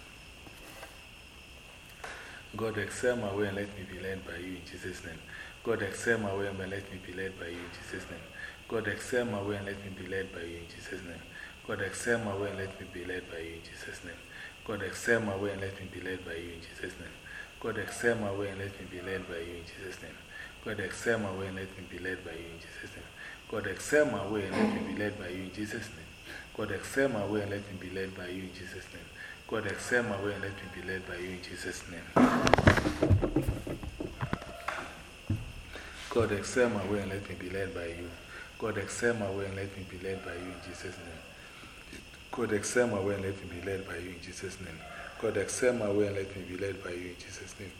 God, excel my way and let me be led by you in Jesus' name. God, excel my way and let me be led by you in Jesus' name. God, excel my way and let me be led by you in Jesus' name. God, excel my way and let me be led by you in Jesus' name. God, excel my way and let me be led by you in Jesus' name. God, excel my way and let me be led by you in Jesus' name. God, excel my way and let me be led by you in Jesus' name. God, excel my way and let me be led by you in Jesus' name. God, excel my way and let me be led by you in Jesus' name. God, excel my way and let me be led by you in Jesus' name. God, excel my way and let me be led by you. God, excel my way and let me be led by you in Jesus' name. God, excel my way and let me be led by you in Jesus' name. God, excel my way and let me be led by you in Jesus' name.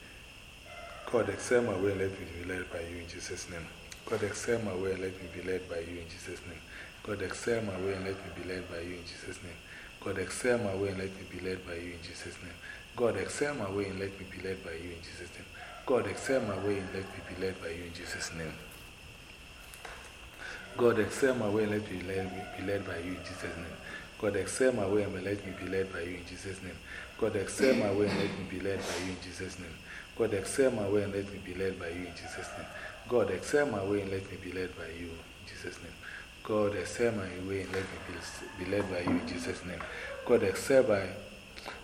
God, excel my way and let me be led by you in Jesus' name. God, excel my way and let me be led by you in Jesus' name. God, excel my way and let me be led by you in Jesus' name. God, excel my way and let me be led by you in Jesus' name. God, excel my way and let me be led by you in Jesus' name. God, excel my way and let me be led by you in Jesus' name. God, excel my way and let me be led by you in Jesus' name. God, excel my way and let me be led by you in Jesus' name. God, excel my way and let me be led by you in Jesus' name. God, excel my way and let me be led by you in Jesus' name. God, excel my way and let me be led by you in Jesus' name. God, excel my way and let me be, be led by you in Jesus' name. God, excel, by,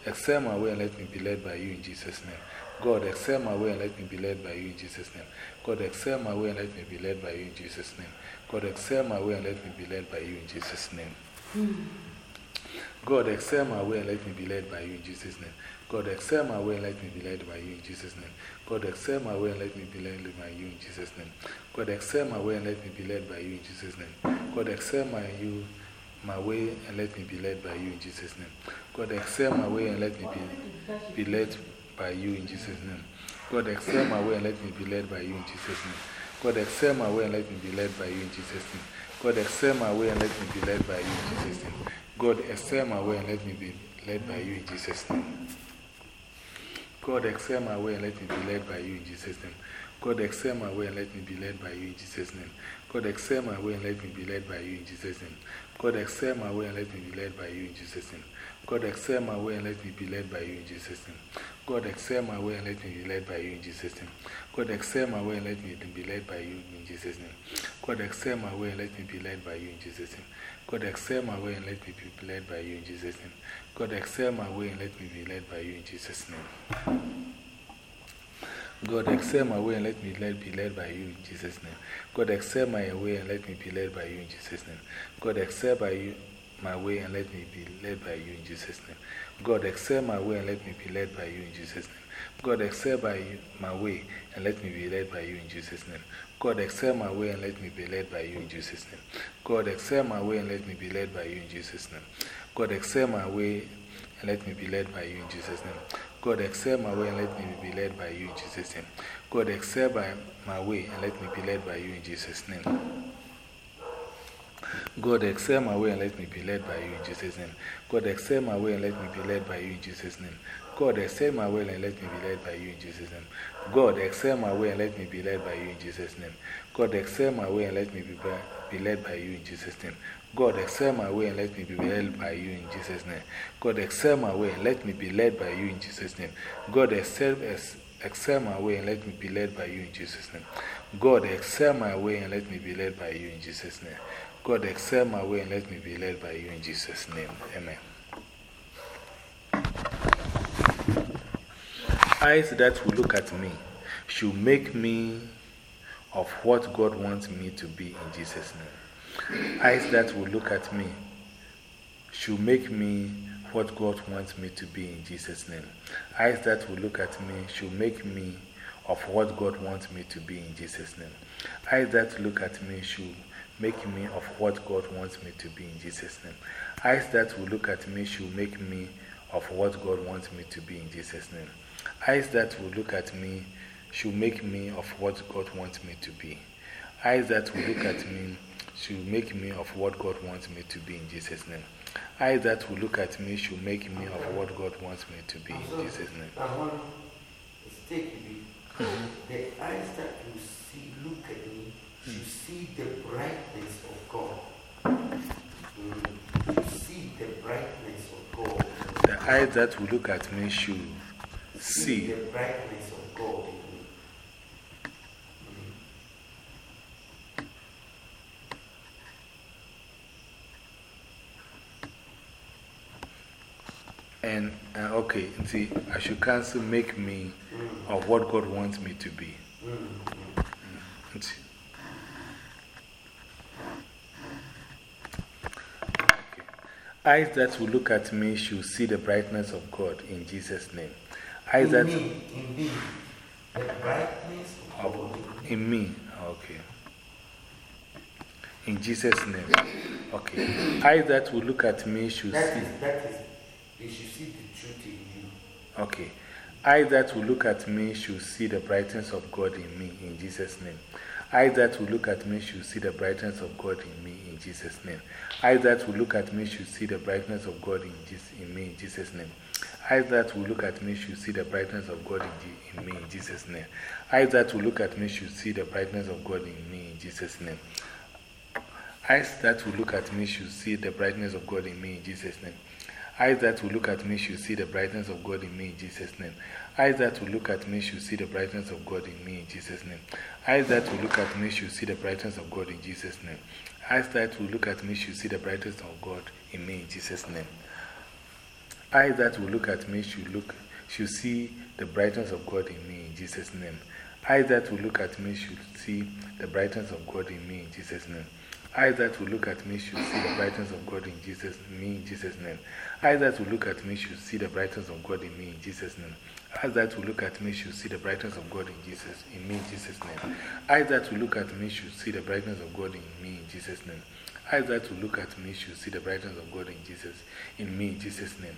excel my way and let me be led by you in Jesus' name. God, excel my way and let me be led by you in Jesus' name. God, excel my way and let me be led by you in Jesus' name. God, excel hmm. my way and let me be led by you in Jesus' name. God, excel my way and let me be led by you in Jesus' name. God, excel my way and let me be led by you in Jesus' name. God, excel my way and let me be led by you in Jesus' name. God, excel my way and let me be led by you in Jesus' name. God, excel my, you, my way and let me be led by you in Jesus' name. God, excel my way and let me be, be led by you in Jesus' name. God, excel my way and let me be led by you in Jesus' name. God, excel my way and let me be led by you in Jesus' name. God, excel my way and let me be led by you in Jesus' name. God, excel my way and let me be led by you in Jesus' name. God, excel my way and let me be led by you in Jesus' name. God, excel my way and let me be led by you in Jesus' name. God, excel my way and let me be led by you in Jesus' name. God, excel my way and let me be led by you in Jesus' name. God, excel my way and let me be led by you in Jesus' name. God, excel my way and let me be led by you in Jesus' name. God, excel my way and let me be led by you in Jesus' name. God, excel my way and let me be led by you in Jesus' name. God, excel my way and let me be led by you in Jesus' name. God, excel my way and let me be led by you in Jesus' name. God, excel my way and let me led, be led by you in Jesus' name. God, excel my way and let me be led by you in Jesus' name. God, excel by you, my way and let me be led by you in Jesus' name. God, excel my way and let me be led by you in Jesus' name. God, excel by my way and let me be led by you in Jesus' name. God, excel my way and let me be led by you in Jesus' name. God, excel my way and let me be led by you in Jesus' name. God, excel my way and let me be led by you in Jesus' name. God, excel my way and let me be led by you in Jesus' name. God, excel by my way and let me be led by you in Jesus' name. God, excel my way and let me be led by you in Jesus' name. God, excel my way and let me be led by you in Jesus' name. God, excel my way and let me be led by you in Jesus' name. God, excel my way and let me be led by you in Jesus' name. God, excel my way and let me be, be led by you in Jesus' name. God, excel my way and let me be led by you in Jesus' name. God, excel my way and let me be led by you in Jesus' name. God, excel, excel my way and let me be led by you in Jesus' name. God, excel my way and let me be led by you in Jesus' name. God, excel my way and let me be led by you in Jesus' name. Amen. Eyes that will look at me should make me of what God wants me to be in Jesus' name. Eyes that will look at me should make me what God wants me to be in Jesus' name. Eyes that will look at me should make me of what God wants me to be in Jesus' name. Eyes that look at me should make me of what God wants me to be in Jesus' name. Eyes that will look at me should make me of what God wants me to be in Jesus' name. Eyes that will look at me should make me of what God wants me to be. Eyes that will look at me should make me of what God wants me to be in Jesus' name. Eyes that will look at me should make me of what God wants me to be in Jesus' name. -hmm. The eyes that will see, look at me, should see the brightness of God. Mm. See the brightness of God. The eyes that will look at me should see the brightness of God in And, uh, okay, see, I should cancel make me of what God wants me to be. Mm. Eyes that will look at me should see the brightness of God in Jesus' name. Eyes in that. Me, in me, the brightness of God. In me, okay. In Jesus' name. Okay. Eyes that will look at me should that see. Is, that is they should see the truth in you. Okay. Eyes that will look at me should see the brightness of God in me, in Jesus' name. Eyes that will look at me should see the brightness of God in me, in Jesus' name. Eyes that will look at me should see the brightness of God in, in me, in Jesus' name. Eyes that will look at me should see the brightness of God in, in me, in Jesus' name. Eyes that will look at me should see the brightness of God in me, in Jesus' name. Eyes that will look at me should see the brightness of God in me in Jesus' name. Eyes that will look at me should see the brightness of God in me in Jesus' name. Eyes that will look at me should see the brightness of God in me in Jesus' name. Eyes that will look at me should see the brightness of God in Jesus' name. Eyes that will look at me should see the brightness of God in me in Jesus' name. Eyes that will look at me should, look, should see the brightness of God in me in Jesus' name. Eyes that will look at me should see the brightness of God in me in Jesus' name. Eyes that will look at me should see the brightness of God in Jesus, me in Jesus' name. Eyes that will look at me should see the brightness of God in me in Jesus' name. Eyes that will look at me should see the brightness of God in Jesus, in me in Jesus' name. Eyes that will look at me should see the brightness of God in me in Jesus' name. Eyes that will look at me should see the brightness of God in Jesus, in me in Jesus' name.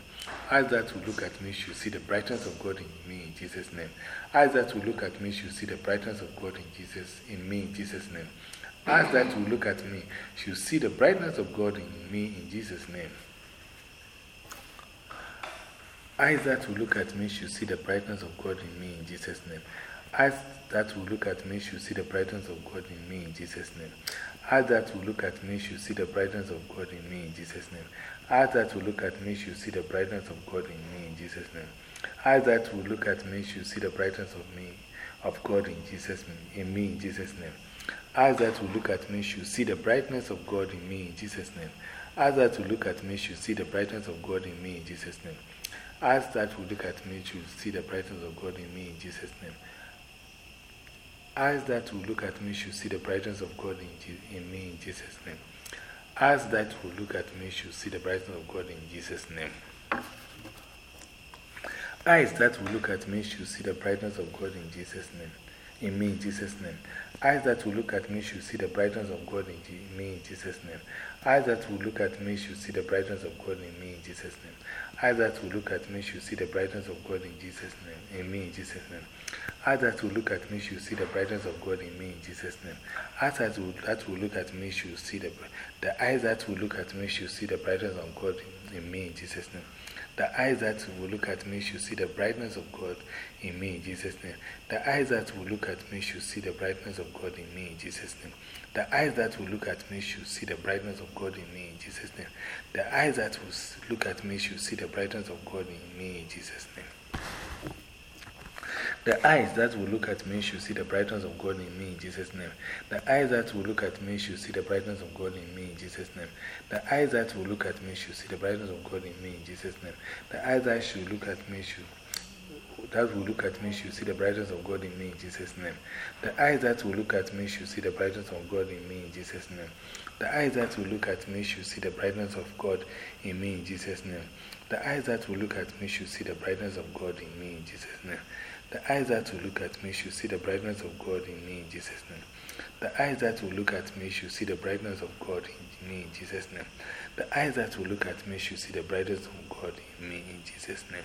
Eyes that will look at me should see the brightness of God in me in Jesus' name. Eyes that will look at me should see the brightness of God in Jesus, in me in Jesus' name. Eyes that will look at me should see the brightness of God in me in Jesus' name. Eyes that will look at me should see the brightness of God in me in Jesus' name. Eyes that will look at me should see the brightness of God in me in Jesus' name. Eyes that will look at me should see the brightness of God in me in Jesus' name. Eyes that will look at me should see the brightness of God in me in Jesus' name. Eyes that will look at me should see the brightness of me, of God in Jesus' in me in Jesus' name. Eyes that will look at me should see the brightness of God in me in Jesus' name. Eyes that will look at me should see the brightness of God in me in Jesus' name. Eyes that will look at me should see the brightness of God in me in Jesus' name. Eyes that will look at me should see the brightness of God in, in me in Jesus' name. Eyes that will look at me should see the brightness of God in Jesus' name. Eyes that will look at me should see the brightness of God in Jesus' name. In me in Jesus' name. Eyes that will look at me should see the brightness of God in me in Jesus' name. Eyes that will look at me should see the brightness of God in me in Jesus' name. Eyes that will look at me should see the brightness of God in Jesus' name. In me in Jesus' name. That will look at me she will see the brightness of God in me in Jesus' name. That will, that will look at me should see the, the eyes that will look at me should see the brightness of God in, me in Jesus' name. The eyes that will look at me should see the brightness of God in me in Jesus' name. The eyes that will look at me should see the brightness of God in me in Jesus' name. The eyes that will look at me should see the brightness of God in me in Jesus' name. The eyes that will look at me should see the brightness of God in me in Jesus' name. The eyes that will look at me should see the brightness of God in me in Jesus' name. The eyes that will look at me should see the brightness of God in me in Jesus' name. The eyes that will look at me should see the brightness of God in me in Jesus' name. The eyes that should look at me should that will look at me should see the brightness of God in me in Jesus' name. The eyes that will look at me should see the brightness of God in me in Jesus' name. The eyes that will look at me should see the brightness of God in me in Jesus' name. The eyes that will look at me should see the brightness of God in me in Jesus' name. The eyes that will look at me should see the brightness of God in me in Jesus' name. The eyes that will look at me should see the brightness of God in me in Jesus' name. The eyes that will look at me should see the brightness of God in me in Jesus' name.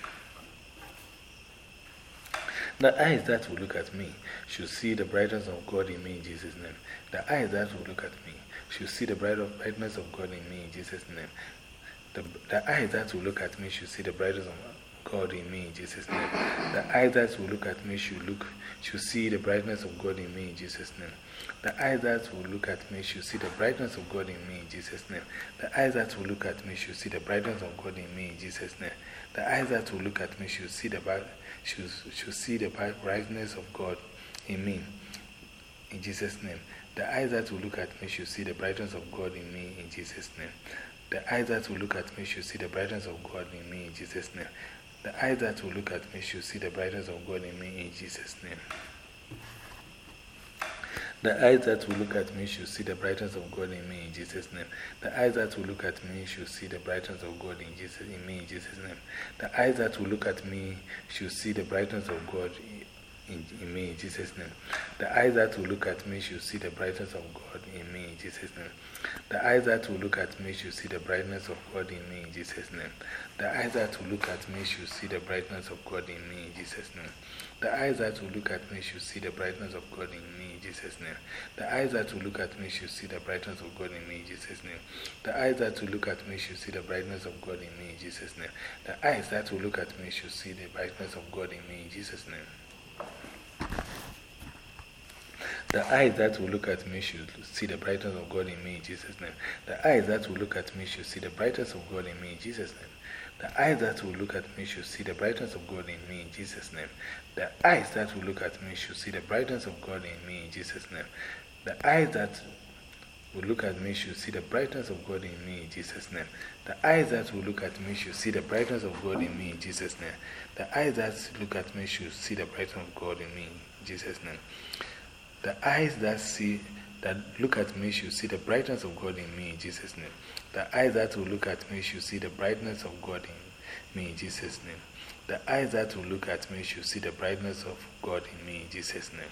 The eyes that will look at me should see the brightness of God in me in Jesus' name. The eyes that will look at me should see the brightness of God in me in Jesus' name. The, the eyes that will look at me should see the brightness of God in me in Jesus' name. The eyes that will look at me should, look, should see the brightness of God in me in Jesus' name. The eyes that will look at me should see the brightness of God in me in Jesus' name. The eyes that will look at me should see the brightness of God in me in Jesus' name. The eyes that will look at me should see the, should, should see the brightness of God in me in Jesus' name. The eyes that will look at me should see the brightness of God in me in Jesus' name. The eyes that will look at me should see the brightness of God in me in Jesus' name. The eyes that will look at me should see the brightness of God in me in Jesus' name. The eyes that will look at me should see the brightness of God in me in Jesus' name. The eyes that will look at me should see the brightness of God in, Jesus, in me in Jesus' name. The eyes that will look at me should see the brightness of God in, in me in Jesus' name. The eyes that will look at me should see the brightness of God Jesus' name. The eyes that will look at me should see the brightness of God in me in Jesus' name. The eyes that will look at me should see the brightness of God in me in Jesus' name. The eyes that will look at me should see the brightness of God in me in Jesus' name. The eyes that will look at me should see the brightness of God in me in Jesus' name. The eyes that will look at me should see the brightness of God in me in Jesus' name. The eyes that will look at me should see the brightness of God in me in Jesus' name. The eyes that will look at me should see the brightness of God in me in Jesus' name. The eyes that will look at me should see the brightness of God in me in Jesus' name. The eyes that will look at me should see the brightness of God in me in Jesus' name. The eyes that will look at me should see the brightness of God in me in Jesus' name. The eyes that will look at me should see the brightness of God in me in Jesus' name. The eyes that will look at me should see the brightness of God in me in Jesus' name. The eyes that look at me should see the brightness of God in me in Jesus' name. The eyes that see that look at me should see the brightness of God in me in Jesus' name. The eyes that will look at me should see the brightness of God in me in Jesus' name. The eyes that will look at me should see the brightness of God in me in Jesus' name.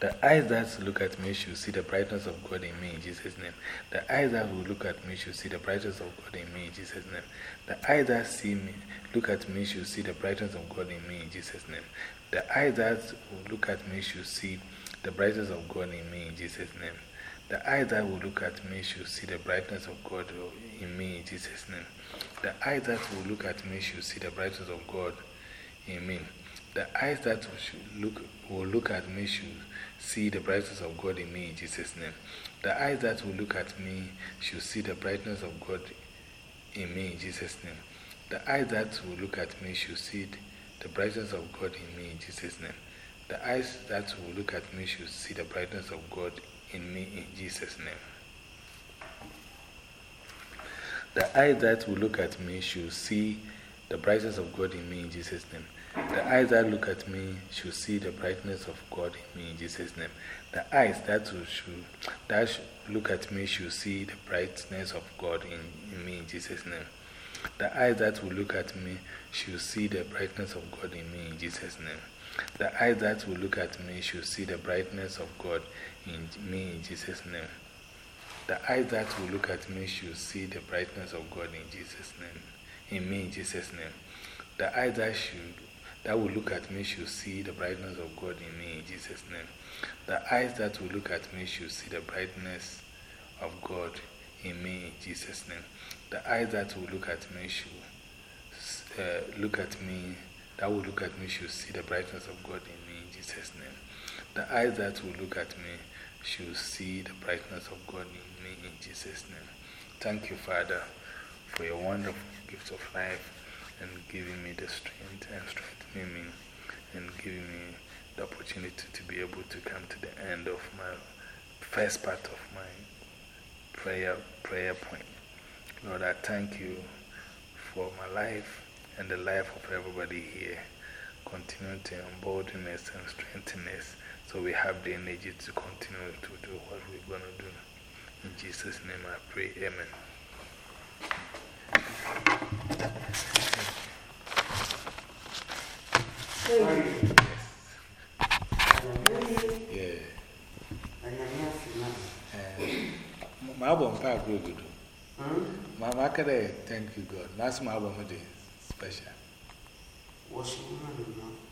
The eyes that look at me should see the brightness of God in me in Jesus' name. The eyes that will look at me should see the brightness of God in me in Jesus' name. The eyes that see me, look at me should see the brightness of God in me in Jesus' name. The eyes that will look at me should see the brightness of God in me in Jesus' name. The eyes that will look at me should see the brightness of God in me in Jesus' name. The eyes that will look at me should see the brightness of God in me. The eyes that will look, will look at me should see the brightness of God in me in Jesus' name. The eyes that will look at me should see the brightness of God in me in Jesus' name. The eyes that will look at me should see the brightness of God in me in Jesus' name. The eyes that will look at me should see the brightness of God in me in Jesus' name. The eyes that will look at me should see the brightness of God in me in Jesus' name. The eyes that look at me should see the brightness of God in me in Jesus' name. The eyes that, should, that look at me should see the brightness of God in, in me in Jesus' name. The eyes that will look at me should see the brightness of God in me in Jesus' name. The eyes that will look at me should see the brightness of God in me in Jesus' name. The eyes that will look at me should see the brightness of God in Jesus' name. In me in Jesus' name. The eyes that should that will look at me should see the brightness of God in me in Jesus' name. The eyes that will look at me should see the brightness of God in me in Jesus' name. The eyes that will look at me should uh, look at me, that will look at me should see the brightness of God in me in Jesus' name. The eyes that will look at me should see the brightness of God in me in Jesus' name. Thank you, Father, for your wonderful gift of life and giving me the strength and strengthening me and giving me the opportunity to be able to come to the end of my first part of my prayer, prayer point. Lord, I thank you for my life and the life of everybody here. Continue to embolden us and strengthen us so we have the energy to continue to do what we're going to do. In Jesus' name I pray. Amen. Yeah. Um, my album, Papa, good. My market, thank you, God. That's my album, special. What's your name?